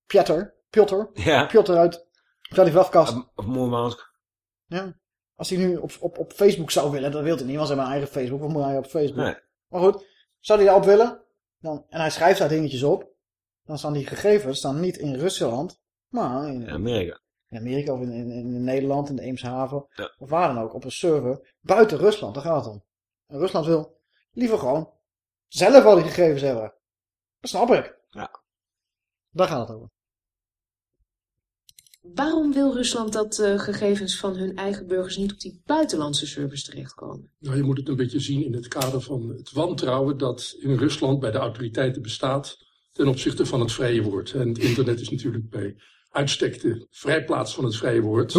Piotr... Piotr... Ja. Piotr uit Vladivostok. Of Moermansk. Ja. Als hij nu op, op, op Facebook zou willen, dat wil hij niet, want hij heeft eigen Facebook. Wat moet hij op Facebook? Nee. Maar goed, zou hij daarop willen? Dan, en hij schrijft daar dingetjes op. Dan staan die gegevens staan niet in Rusland, maar in, In Amerika. in Amerika of in, in, in Nederland, in de Eemshaven. Ja. Of waar dan ook, op een server buiten Rusland. Daar gaat het om. En Rusland wil liever gewoon zelf al die gegevens hebben. Dat snap ik. Ja. Daar gaat het over. Waarom wil Rusland dat eh, gegevens van hun eigen burgers niet op die buitenlandse servers terechtkomen? Nou, je moet het een beetje zien in het kader van het wantrouwen dat in Rusland bij de autoriteiten bestaat ten opzichte van het vrije woord. En het internet is natuurlijk bij uitstek de vrijplaats van het vrije woord.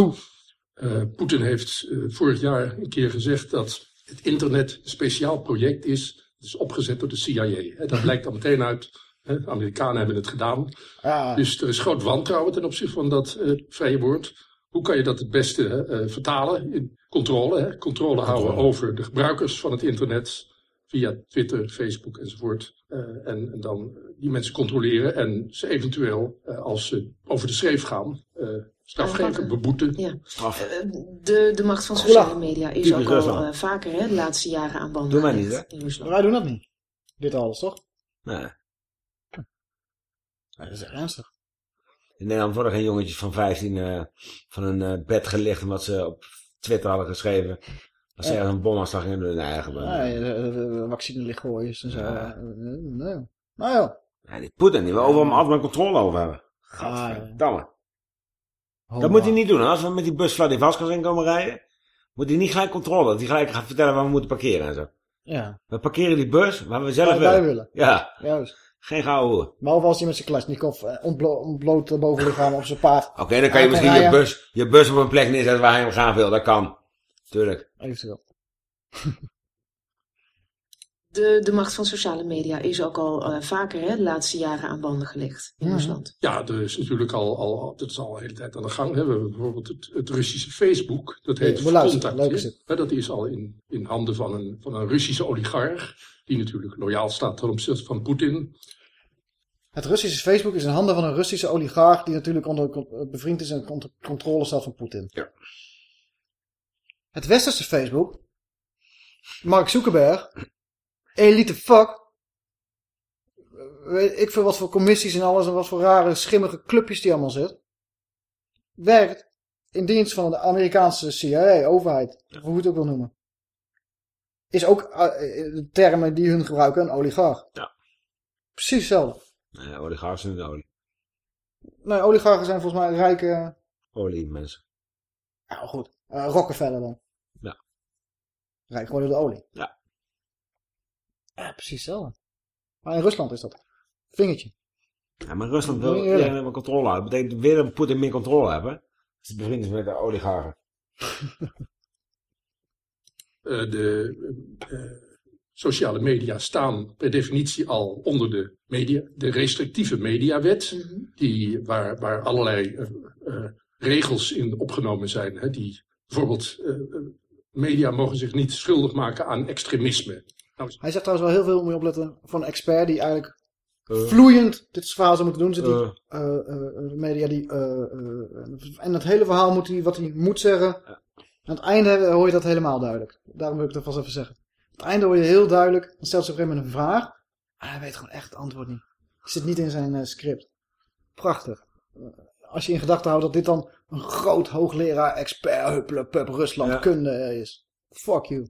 Eh, Poetin heeft eh, vorig jaar een keer gezegd dat het internet een speciaal project is. Het is opgezet door de CIA. Dat blijkt dan meteen uit. Hè, de Amerikanen hebben het gedaan. Ja. Dus er is groot wantrouwen ten opzichte van dat eh, vrije woord. Hoe kan je dat het beste eh, vertalen in controle? Hè? Controle houden over de gebruikers van het internet via Twitter, Facebook enzovoort. Eh, en, en dan die mensen controleren en ze eventueel, als ze over de schreef gaan, strafgeven, Aanpakken. beboeten. Ja. Straf. Eh, de, de macht van sociale media is Typisch ook al eh, vaker hè, de laatste jaren aan banden Doen wij niet, hè? Maar wij doen dat niet. Dit alles, toch? Nee. Dat is echt ernstig. In Nederland worden geen jongetjes van 15 eh, van een eh, bed gelicht omdat ze op Twitter hadden geschreven. Als ze Ja. ergens een bomaanslag in. Nee, gewoon. Nee, vaccine gooien en zo. Eh, Nee. Nou ja. Ja, die Poetin, die wil overal maar altijd maar controle over hebben. Ah, ja. Gadverdamme. Homa. Dat moet hij niet doen. Als we met die bus Vladivostok in komen rijden, moet hij niet gelijk controle. Dat hij gelijk gaat vertellen waar we moeten parkeren en zo. Ja. We parkeren die bus waar we zelf Waar willen. willen. Ja, Juist. geen gouden hoer. Behalve als hij met zijn klasnikov eh, ontblo ontbloot bovenlichaam op zijn paard. Oké, dan kan je misschien je bus, je bus op een plek neerzetten waar hij hem graag wil. Dat kan. Tuurlijk. Eventueel. De, de macht van sociale media is ook al eh, vaker hè, de laatste jaren aan banden gelegd in Ja. Rusland. Ja, er is natuurlijk al, al, dat is al de hele tijd aan de gang. Hè. We hebben bijvoorbeeld het, het Russische Facebook, dat heet Ja, Contact. leuk is het. Hè, Dat is al in, in handen van een, van een Russische oligarch, die natuurlijk loyaal staat ten opzichte van Poetin. Het Russische Facebook is in handen van een Russische oligarch die natuurlijk onder con- bevriend is en onder controle staat van Poetin. Ja. Het westerse Facebook Mark Zuckerberg, elite fuck, ik veel wat voor commissies en alles en wat voor rare schimmige clubjes die allemaal zit, werkt in dienst van de Amerikaanse CIA, overheid, of hoe je het ook wil noemen. Is ook eh, de termen die hun gebruiken, een oligarch. Ja. Precies hetzelfde. Nee, oligarchen zijn niet olie. Nee, oligarchen zijn volgens mij rijke... Olie mensen. Ja, goed. Eh, Rockefeller dan. Ja. Rijk geworden door de olie. Ja. Ja, precies hetzelfde. Maar in Rusland is dat. Vingertje. Ja, maar Rusland wil iedereen hebben controle houden. Dat betekent weer dat Poetin meer controle hebben. Hij bevriend is met de oligarchen. Eh, de eh, sociale media staan per definitie al onder de, media, de restrictieve mediawet, die, waar, waar allerlei eh, regels in opgenomen zijn. Hè, die bijvoorbeeld, media mogen zich niet schuldig maken aan extremisme. Hij zegt trouwens wel heel veel, moet je opletten, van een expert die eigenlijk vloeiend dit verhaal zou moeten doen. Zit die, Eh. eh, eh, eh, media die, eh, eh, en het hele verhaal moet hij, wat hij moet zeggen. Aan het einde hoor je dat helemaal duidelijk. Daarom wil ik dat vast even zeggen. Aan het einde hoor je heel duidelijk, dan stelt ze op een gegeven moment een vraag. En hij weet gewoon echt het antwoord niet. Het zit niet in zijn eh, script. Prachtig. Eh, Als je in gedachten houdt dat dit dan een groot hoogleraar, expert, huppelen, pup, Rusland, kunde eh, is. Fuck you.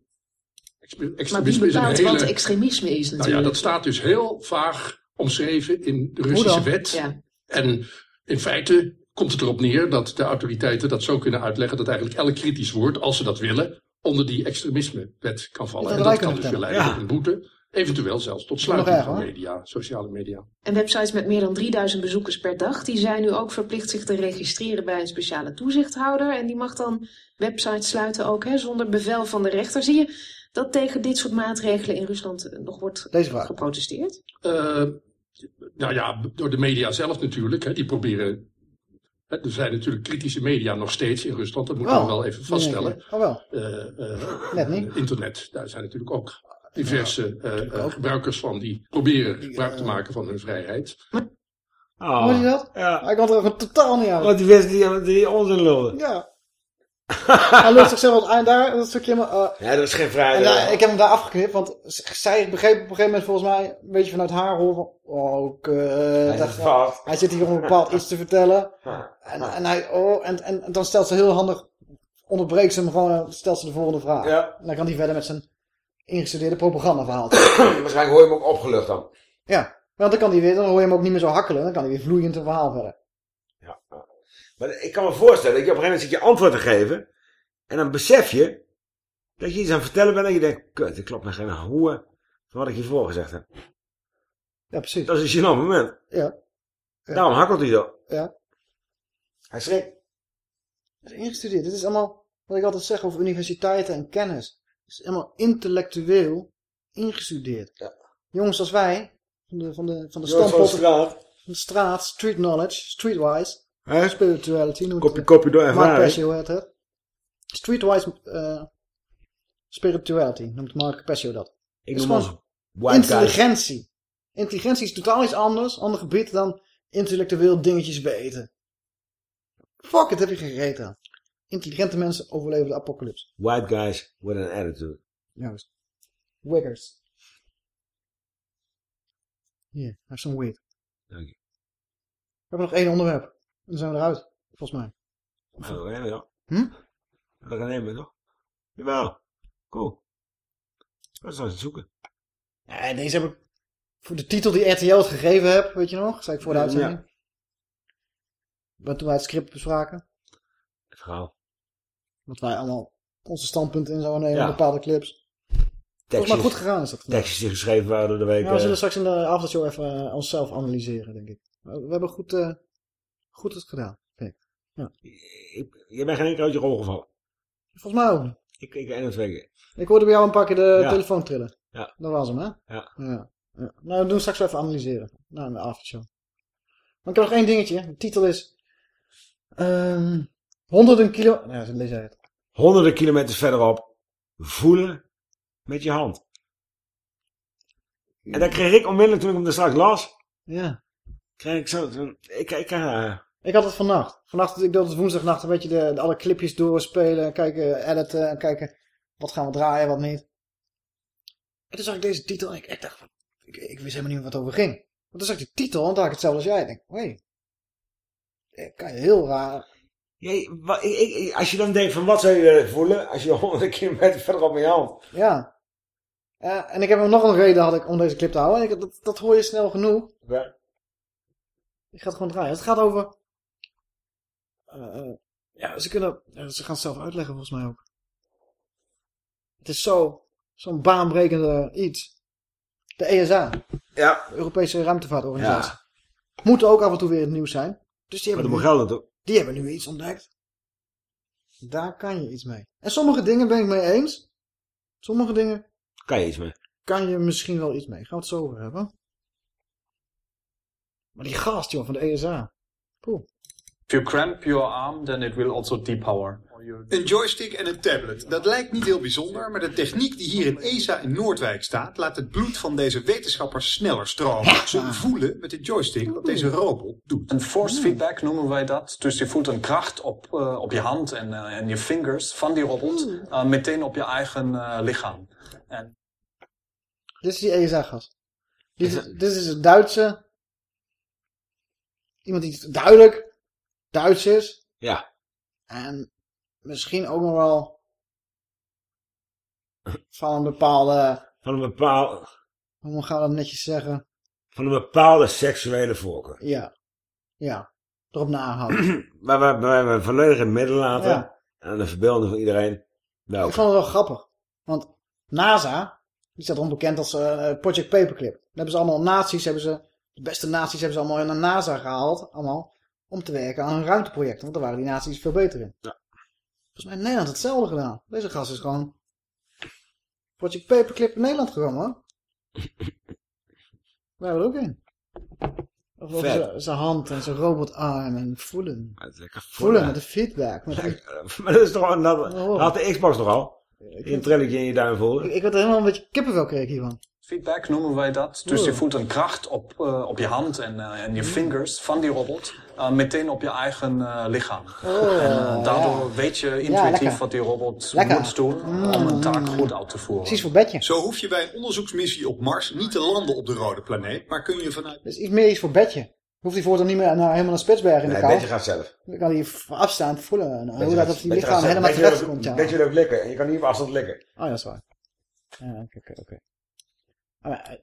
Maar extremisme is een hele... wat extremisme is natuurlijk? Nou ja, dat staat dus heel vaag omschreven in de Russische wet. Ja. En in feite komt het erop neer dat de autoriteiten dat zo kunnen uitleggen dat eigenlijk elk kritisch woord, als ze dat willen, onder die extremismewet kan vallen. Dat En dat kan dus weer leiden tot een boete. Eventueel zelfs tot sluiting van media, sociale media. En websites met meer dan 3000 bezoekers per dag, die zijn nu ook verplicht zich te registreren bij een speciale toezichthouder. En die mag dan websites sluiten ook, hè, zonder bevel van de rechter. Zie je dat tegen dit soort maatregelen in Rusland eh, nog wordt geprotesteerd? Eh, nou ja, door de media zelf natuurlijk. Hè, die proberen. hè, Er zijn natuurlijk kritische media nog steeds in Rusland, dat moeten we Wel, even vaststellen. Oh wel. Eh, eh, Net niet. Internet, daar zijn natuurlijk ook diverse eh, eh, gebruikers van die proberen gebruik te maken van hun vrijheid. Oh. Hoor je dat? Ja. Hij kan er totaal niet aan. Want die wist die, die onzin lulde. Ja. Hij lult zichzelf aan het eind daar, dat stukje helemaal... eh, Ja, dat is geen vrijheid. Daar- ik heb hem daar afgeknipt, want zij begreep op een gegeven moment volgens mij een beetje vanuit haar rol van... Oh, kut. Hij dat- zit vast. hij zit hier om een bepaald iets te vertellen. En, en, hij, oh, en, en, en dan stelt ze heel handig, onderbreekt ze hem gewoon en stelt ze de volgende vraag. Ja. En dan kan hij verder met zijn ingestudeerde propagandaverhaal. Waarschijnlijk hoor je hem ook opgelucht dan. ja, want dan kan hij weer, dan hoor je hem ook niet meer zo hakkelen, dan kan hij weer vloeiend een verhaal verder. Maar ik kan me voorstellen dat je op een gegeven moment zit je antwoord te geven. En dan besef je dat je iets aan het vertellen bent en je denkt, kut, ik klopt me geen hoe van wat ik hiervoor gezegd heb. Ja, precies. Dat is een gênant moment. Ja. Daarom hakkelt hij zo. Ja. Hij schrikt. Dat is ingestudeerd. Dit is allemaal wat ik altijd zeg over universiteiten en kennis. Het is allemaal intellectueel ingestudeerd. Jongens als wij, van de, van de, van de van de straat, street knowledge, streetwise, Hè? spirituality, noemt Kopje- het, kopje door Mark ervaring. Passio heet het. Streetwise eh, spirituality, noemt Mark Passio dat. Ik Het noem ons guys. intelligentie. Intelligentie is totaal iets anders, ander gebied dan intellectueel dingetjes weten. Fuck it, heb je gegeten aan. Intelligente mensen overleven de apocalypse. White guys with an attitude. Juist. Wiggers. Hier, have some weed. Dank je. We hebben nog één onderwerp. En dan zijn we eruit, volgens mij. Nou, dat gaan we Hm? Gaan we toch? Jawel. Cool. Dat aan het zoeken. Ja, deze heb ik voor de titel die RTL het gegeven heb, weet je nog? Zei ik voor de Ja. uitzending. Wat toen wij het script bespraken. Het verhaal. Dat wij allemaal onze standpunten in zouden nemen Ja. bepaalde clips. Volgens mij goed gegaan is dat. Tekstjes die geschreven waren door de week. Ja, we zullen eh, straks in de avondshow even eh, onszelf analyseren, denk ik. We we hebben goed, eh, goed het gedaan. ik. Ja. je bent geen enkel uit je rol gevallen. Volgens mij ook niet. Ik, ik of twee keer. Ik hoorde bij jou een paar keer de Ja. telefoon trillen. Ja. Dat was hem, hè? Ja. Ja. ja. Nou, we doen straks wel even analyseren. Nou, in de avondshow. Maar ik heb nog één dingetje. De titel is... ehm, honderden kilo... Ja, lees jij het. Honderden kilometers verderop. Voelen met je hand. En dat kreeg ik onmiddellijk toen ik hem er straks las. Ja. Kreeg ik zo... Ik, ik, eh, Ik had het vannacht. Vannacht, ik deed het woensdagnacht een beetje de, de alle clipjes doorspelen. Kijken, editen en kijken wat gaan we draaien, wat niet. En toen zag ik deze titel en ik, ik dacht, van, ik, ik wist helemaal niet wat over ging. Want toen zag ik die titel en had ik hetzelfde als jij. Ik denk, hé, hey, kan je heel raar... Jij, wa- ik, als je dan denkt van wat zou je eh, voelen als je honderden kilometer verderop in je hand. Ja. Ja, en ik heb nog een reden had ik om deze clip te houden. En ik, dat, dat hoor je snel genoeg. Ja. Ik ga het gewoon draaien. Het gaat over... eh, eh, ja, ze kunnen... ze gaan het zelf uitleggen volgens mij ook. Het is zo... Zo'n baanbrekende iets. De ESA. Ja. De Europese Ruimtevaartorganisatie. Moet ook af en toe weer het nieuws zijn. Dus die Maar hebben, dat moet nu, die hebben nu iets ontdekt. Daar kan je iets mee. En sommige dingen ben ik mee eens. Sommige dingen Kan je iets mee. kan je misschien wel iets mee. Gaan we het zo over hebben. Maar die gast, joh, van de ESA. Poeh. If you cramp your arm, then it will also depower. Een joystick en een tablet. Dat lijkt niet heel bijzonder, maar de techniek die hier in ESA in Noordwijk staat, laat het bloed van deze wetenschappers sneller stromen. Ze voelen met de joystick wat deze robot doet. Een force feedback noemen wij dat. Dus je voelt een kracht op, eh, op je hand en, eh, en je vingers van die robot eh, meteen op je eigen lichaam. En Dit is die ESA-gast. Dit, is- dit is een Duitse... Iemand die duidelijk Duits is. Ja. En misschien ook nog wel... Van een bepaalde... Van een bepaalde... Hoe gaan we dat netjes zeggen? Van een bepaalde seksuele voorkeur. Ja. Ja. Erop nahouden. Maar we, we, we volledig in het midden laten. Ja. En de verbeelding van iedereen. Nou, Ik vond het wel grappig. Want NASA, die staat onbekend als eh, Project Paperclip. Daar hebben ze allemaal nazi's, hebben ze, de beste nazi's hebben ze allemaal naar NASA gehaald. Allemaal om te werken aan een ruimteproject. Want daar waren die nazi's veel beter in. Ja. Volgens mij in Nederland hetzelfde gedaan. Deze gast is gewoon Project Paperclip in Nederland gekomen hoor. Wij hebben er ook een. Of zijn- hand en zijn robotarm en voelen. lekker Voelen met de feedback. Met Maar dat is toch gewoon, dat, Oh. had de Xbox toch al? Een trilletje in je duim voelde. ik, ik werd er helemaal een beetje kippenvel kreeg hiervan. Feedback noemen wij dat. Dus Oh. je voelt een kracht op, eh, op je hand en, eh, en je vingers van die robot eh, meteen op je eigen lichaam. Oh, en daardoor ja. weet je intuïtief wat die robot Lekker. moet doen om een taak goed uit te voeren. Precies voor bedje. Zo hoef je bij een onderzoeksmissie op Mars niet te landen op de rode planeet, maar kun je vanuit... Dus iets meer iets voor bedje. Hoeft hij voortaan niet meer naar, helemaal naar Spitsbergen in de Nee, kou. Betje gaat zelf. Dan kan hij van afstand voelen nou, hoe dat op die lichaam helemaal terecht komt. Wil ook likken. En je kan niet op afstand likken. Oh ja, dat is waar. Ja, oké, oké,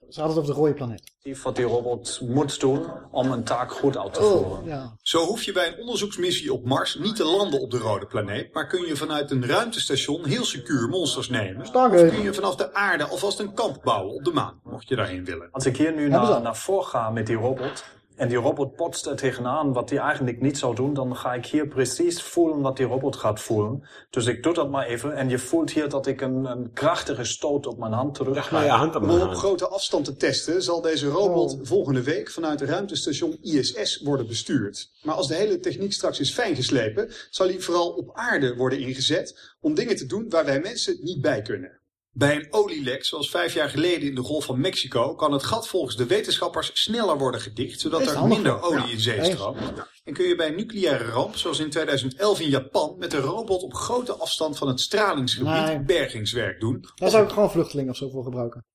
Ze hadden het over de rode planeet. Wat die robot moet doen om een taak goed uit te Oh, voeren. ja. Zo hoef je bij een onderzoeksmissie op Mars niet te landen op de rode planeet, maar kun je vanuit een ruimtestation heel secuur monsters nemen. Of kun je vanaf de aarde alvast een kamp bouwen op de maan, mocht je daarheen willen. Als ik hier nu naar, naar voren ga met die robot en die robot botst er tegenaan wat die eigenlijk niet zou doen, dan ga ik hier precies voelen wat die robot gaat voelen. Dus ik doe dat maar even en je voelt hier dat ik een, een krachtige stoot op mijn hand terug krijg. Om op grote afstand te testen zal deze robot volgende week vanuit het ruimtestation ISS worden bestuurd. Maar als de hele techniek straks is fijngeslepen, zal hij vooral op aarde worden ingezet om dingen te doen waar wij mensen niet bij kunnen. Bij een olielek, zoals vijf jaar geleden in de Golf van Mexico, kan het gat volgens de wetenschappers sneller worden gedicht, zodat Is er handig, minder ja. olie in zee stroomt. En kun je bij een nucleaire ramp, zoals in 2011 in Japan, met een robot op grote afstand van het stralingsgebied Nee. bergingswerk doen. Daar zou ik gewoon vluchtelingen of zo voor gebruiken.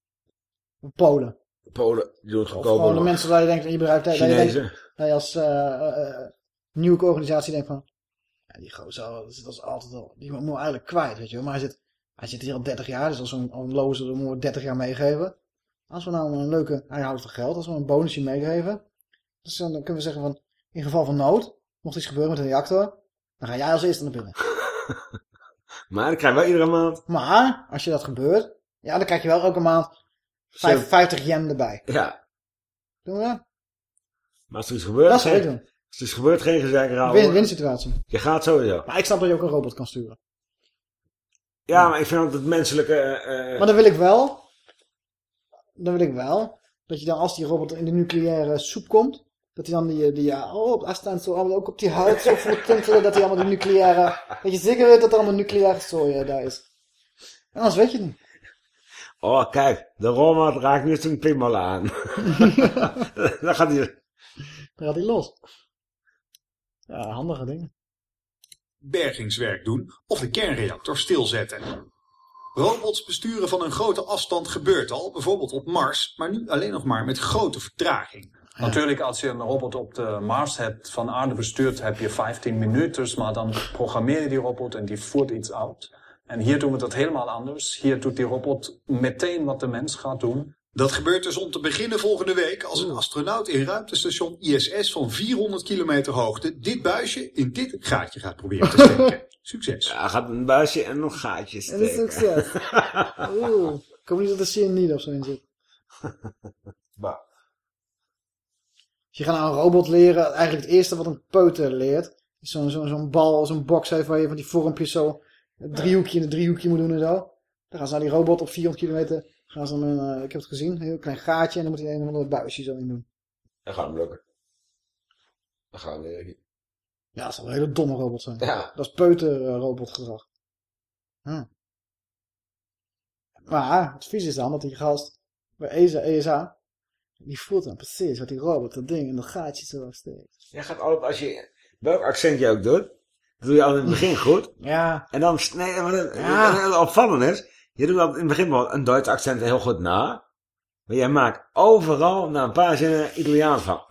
Of Polen. Polen, die doen het goedkoper. gewoon de mensen waar je denkt, je bedrijf, dat je, denkt, dat je als eh, eh, eh, nieuwe organisatie denkt van, ja, die gozer dat zit als altijd al, die moet eigenlijk kwijt, weet je wel. Maar hij zit, hij zit hier al 30 jaar, dus als al een loze, dan moeten we 30 jaar meegeven. Als we nou een leuke, hij houdt van geld, als we een bonusje meegeven, dus dan kunnen we zeggen van, in geval van nood, mocht iets gebeuren met een reactor, dan ga jij als eerste naar binnen. Maar dan krijg je wel iedere maand. Maar, als je dat gebeurt, ja, dan krijg je wel elke maand vijf- Zeven. 50 yen erbij. Ja. Doen we dat? Maar als er iets gebeurt... Dat zou ik doen. Als er iets gebeurt, geen gezeik Win- houden. Win situatie. Je gaat sowieso. Maar ik snap dat je ook een robot kan sturen. Ja, maar ik vind ook dat menselijke... eh, Maar dan wil ik wel, dan wil ik wel, dat je dan als die robot in de nucleaire soep komt, dat hij dan die, die ja, oh, op afstand zo allemaal ook op die huid zo voelt tintelen, dat hij allemaal die nucleaire, dat je zeker weet dat er allemaal nucleaire zooi eh, daar is. En anders weet je het niet. Oh, kijk, de robot raakt nu zijn piemel aan. dan gaat hij... Dan gaat hij los. Ja, handige dingen. Bergingswerk doen of de kernreactor stilzetten. Robots besturen van een grote afstand gebeurt al, bijvoorbeeld op Mars, maar nu alleen nog maar met grote vertraging. Natuurlijk, als je een robot op de Mars hebt, van aarde bestuurt, heb je 15 minuten, maar dan programmeer je die robot en die voert iets uit. En hier doen we dat helemaal anders. Hier doet die robot meteen wat de mens gaat doen. Dat gebeurt dus om te beginnen volgende week als een astronaut in ruimtestation ISS van 400 kilometer hoogte dit buisje in dit gaatje gaat proberen te steken. Succes. Ja, gaat een buisje en nog gaatjes En dat is steken. succes. Oeh. Ik hoop niet dat er cyanide of zo in zit. Bah. Dus je gaat nou een robot leren. Eigenlijk het eerste wat een peuter leert. Is zo'n zo'n zo'n bal, zo'n box heeft waar je van die vormpjes zo... Een driehoekje in een driehoekje moet doen en zo. Dan gaan ze naar die robot op 400 kilometer. Gaan ze dan, een, eh, ik heb het gezien, een heel klein gaatje. En dan moet hij een of ander buisje zo in doen. Dat gaat hem lukken. Dat gaat hem weer. Ja, dat zal een hele domme robot zijn. Ja. Dat is peuter-robotgedrag. Hm. Maar het vies is dan dat die gast bij ESA, ESA die voelt dan precies wat die robot dat ding in dat gaatje zo steekt. Jij gaat altijd, als je, welk accent je ook doet, dat doe je al in het begin goed. Ja. En dan, nee, maar het, Ja. opvallend is, je doet altijd in het begin wel een Duits accent heel goed na. Maar jij maakt overal na een paar zinnen Italiaans van.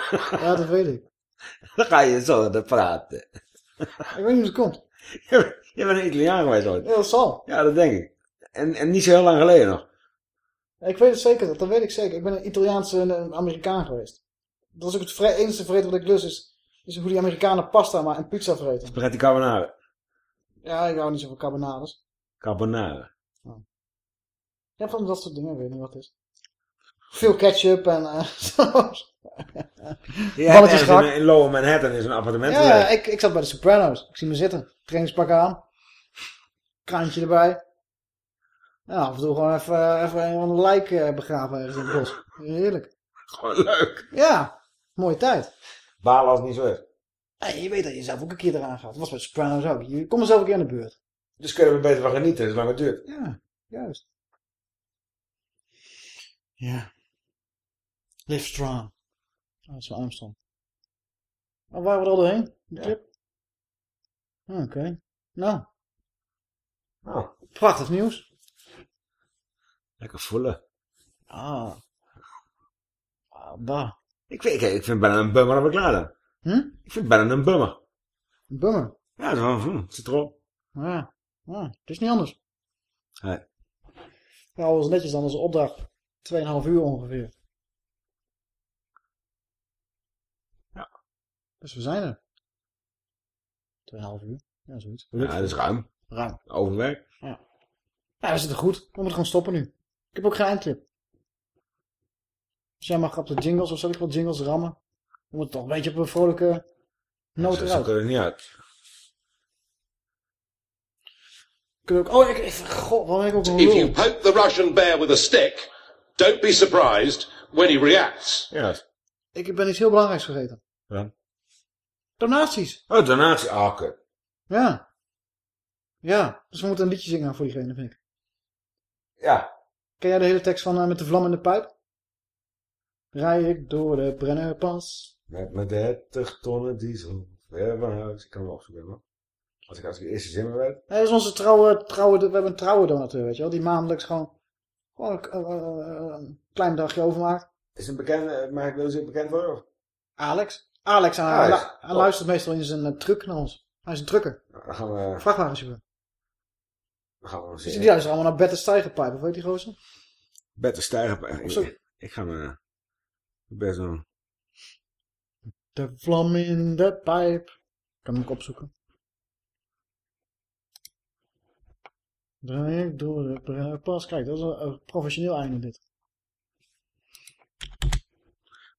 Ja, dat weet ik. Dan ga je zo dat praten. Ik weet niet hoe het komt. Je bent een Italiaan geweest ooit. Ja, dat zal. Ja, dat denk ik. En, en niet zo heel lang geleden nog. Ik weet het zeker, dat weet ik zeker. Ik ben een Italiaanse en een Amerikaan geweest. Dat is ook het vre- enige vreten wat ik lust is, is hoe die Amerikanen pasta maar en pizza vreten. Spaghetti carbonara. Ja, ik hou niet zo van carbonades. Carbonara. Ja, van dat soort dingen, ik weet niet wat het is. Veel ketchup en eh Balletjes ergens gehakt. in, in Lower Manhattan is een appartement Ja, ik, ik zat bij de Sopranos. Ik zie me zitten. Trainingspak aan. Kraantje erbij. Ja, af en toe gewoon even, eh, even een van de lijk eh, begraven ergens in het bos. Heerlijk. Gewoon leuk. Ja, mooie tijd. Balen als het niet zo is. Je weet dat je zelf ook een keer eraan gaat. Dat was bij de Sopranos ook. Je komt er zelf een keer aan de beurt. Dus kunnen we beter van genieten, zolang het duurt. Ja, juist. Ja. Live strong. Oh, dat is van Armstrong. Oh, waren we er al doorheen? De clip? Oh, Oké. Nou. Nou. Prachtig nieuws. Lekker voelen. Ah. Ah, bah. Ik vind, ik, ik vind bijna een bummer dat we klaar zijn. Hm? Ik vind bijna een bummer. Een bummer. Ja, het is wel, hm, het zit erop. Ja. Ah, het is niet anders. Nee. Houden ons netjes aan onze opdracht. 2,5 uur ongeveer. Ja. Dus we zijn er. 2,5 uur. Ja, zoiets. Ja, dat is ruim. Ruim. Overwerk. Ja. Ja, we zitten goed. We moeten gewoon stoppen nu. Ik heb ook geen eindclip. Dus jij mag op de jingles of zal ik wel jingles rammen? We moeten toch een beetje op een vrolijke noot eruit. kunnen we er niet uit. Kunnen we ook... Oh, ik, god, waarom heb ik ook een If you poke the Russian bear with a stick, don't be surprised when he reacts. Ja. Ik ben iets heel belangrijks vergeten. Ja. Donaties. Oh, donatie. Ah. Ja. Ja, dus we moeten een liedje zingen voor diegene, vind ik. Ja. Ken jij de hele tekst van eh, Met de vlam in de pijp? Rij ik door de Brennerpas. Met mijn 30 tonnen diesel. Ver van huis. Ik kan hem opzoeken, man. Als ik als ik de eerste zin weet. Hij is onze trouwe, trouwe, we hebben een trouwe donateur, weet je wel. Die maandelijks gewoon, gewoon een, een- een klein dagje overmaakt. Is een bekende, mag ik wil zich bekend worden? Of? Alex. Alex, hij, Alex. hij- hij luistert meestal in zijn eh, truck naar ons. Hij is een trucker. Dan gaan we, Vrachtwagenchauffeur. dan gaan we Dus die luisteren allemaal naar Bette Stijgerpijp, of weet die gozer? Bed te stijgen. Of zo. Ik, ik ga me best doen. De vlam in de pijp. Ik kan hem ook opzoeken. Draai door de Brennerpas. Kijk, dat is een, professioneel einde dit.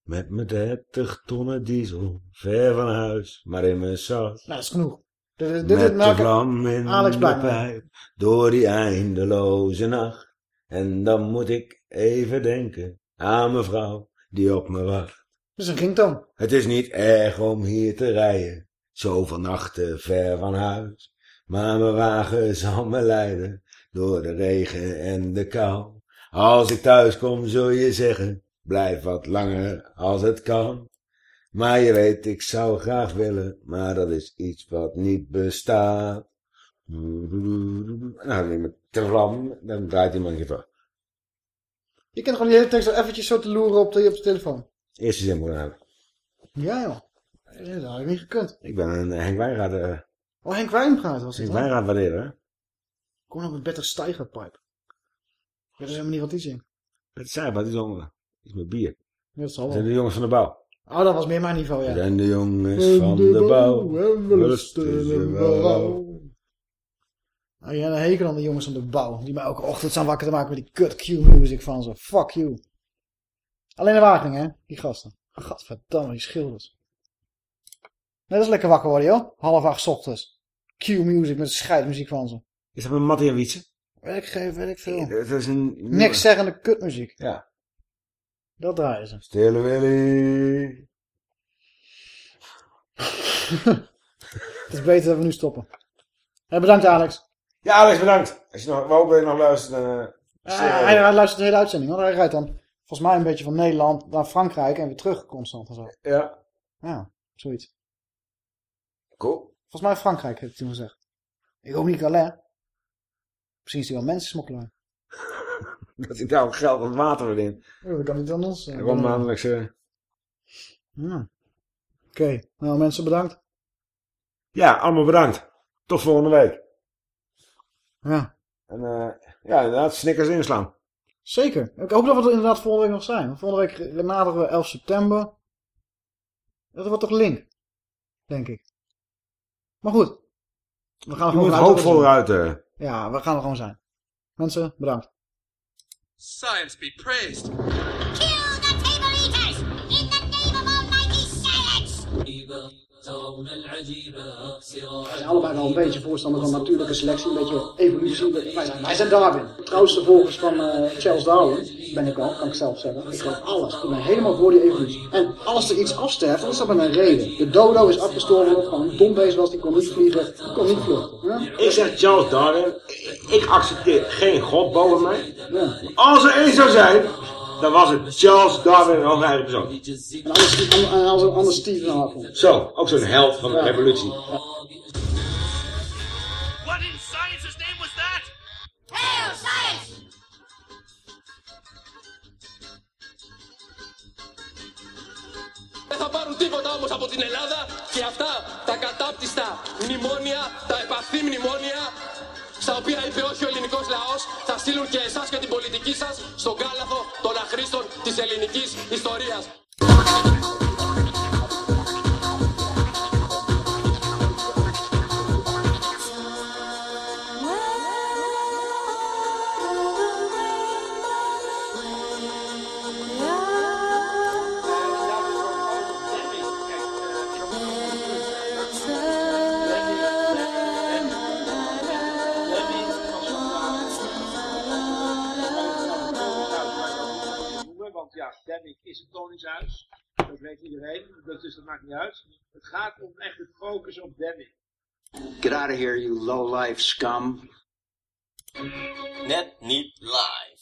Met mijn 30 tonnen diesel. Ver van huis. Maar in mijn zak. Nou, dat is genoeg. Dit, dit, dit, Met nou, de vlam in Alex de pijp. Door die eindeloze nacht. En dan moet ik even denken aan mevrouw die op me wacht. Dat is een ringtoon. Het is niet erg om hier te rijden, zoveel nachten ver van huis. Maar mijn wagen zal me leiden door de regen en de kou. Als ik thuis kom zul je zeggen, blijf wat langer als het kan. Maar je weet, ik zou graag willen, maar dat is iets wat niet bestaat. Nou, dan met telefoon, dan draait een keer terug. Je kent gewoon die hele tekst wel eventjes zo te loeren op de, op de telefoon. Eerste zin moet hebben. Ja joh. Dat had ik niet gekund. Ik ben een Henk Wijngaard, Oh, Henk Wijnpraat was het Henk? Wijngaard waarderen, hè? Kom nog met Better Steigerpipe. Ik weet dus helemaal niet wat die zingt. Het zei maar, die zongen. Iets met bier. Ja, dat zal wel. zijn de jongens van de bouw. Oh, dat was meer mijn niveau, ja. Zijn de jongens van de bouw. Nou, hebt een hekel aan de jongens van de bouw. Die mij elke ochtend staan wakker te maken met die kut Q-music van ze. Fuck you. Alleen in Wageningen, hè? Die gasten. Gadverdamme, die schilders. Nee, dat is lekker wakker worden, joh. Half acht ochtends. Q-music met scheidmuziek van ze. Is dat met Mattie en Wietse? Weet ik, geen- weet ik veel. Dat is een... Niks zeggende kutmuziek. Ja. Dat draaien ze. Stille Willy. Het is beter dat we nu stoppen. Hey, bedankt, Alex. Ja, Alex, bedankt. Als je nog, we hopen dat je nog luistert. dan, eh, Ja, stil. hij, hij luistert de hele uitzending, want hij rijdt dan volgens mij een beetje van Nederland naar Frankrijk en weer terug constant en zo. Ja. Ja, zoiets. Cool. Volgens mij Frankrijk, heeft hij toen gezegd. Ik hoop niet Calais. Misschien is hij wel mensensmokkelaar. Dat ik daar geld het water verdien. Oh, dat kan niet anders. eh, Gewoon maandelijkse... Ja. Oké, nou mensen bedankt. Ja, allemaal bedankt. Tot volgende week. Ja. En eh, ja, inderdaad, snickers inslaan. Zeker. Ik hoop dat we er inderdaad volgende week nog zijn. Volgende week naderen we 11 september. Dat wordt toch link? Denk ik. Maar goed. We gaan er Je gewoon moet hoopvol eh. Ja, we gaan er gewoon zijn. Mensen, bedankt. Science be praised. Zijn allebei wel een beetje voorstander van natuurlijke selectie, een beetje evolutie. Wij zijn, wij zijn Darwin. De trouwste volgers van eh, Charles Darwin ben ik al, kan ik zelf zeggen. Ik geloof alles. Ik ben helemaal voor die evolutie. En als er iets afsterft, dan is dat met een reden. De dodo is afgestorven gewoon een dombeest was, die kon niet vliegen, die kon niet vluchten. Ja? Ik zeg Charles Darwin. Ik accepteer geen god boven mij. Ja. Als er één zou zijn, dan was het Charles Darwin een eigen persoon. En anders, en anders, anders Stephen Hawking. Zo, ook zo'n held van de Ja. revolutie. What in science's name was that? Hail, science! Δεν θα πάρουν τίποτα όμως από την Ελλάδα και αυτά τα κατάπτυστα μνημόνια, τα επαθή μνημόνια στα οποία είπε όχι ο ελληνικός λαός θα στείλουν και εσάς και την πολιτική σας στον κάλαθο των αχρήστων της ελληνικής ιστορίας. Koningshuis. Dat weet iedereen, dat- dus dat maakt niet uit. Het gaat om echt het focus op Demming. Get out of here, you low-life scum. Net niet live.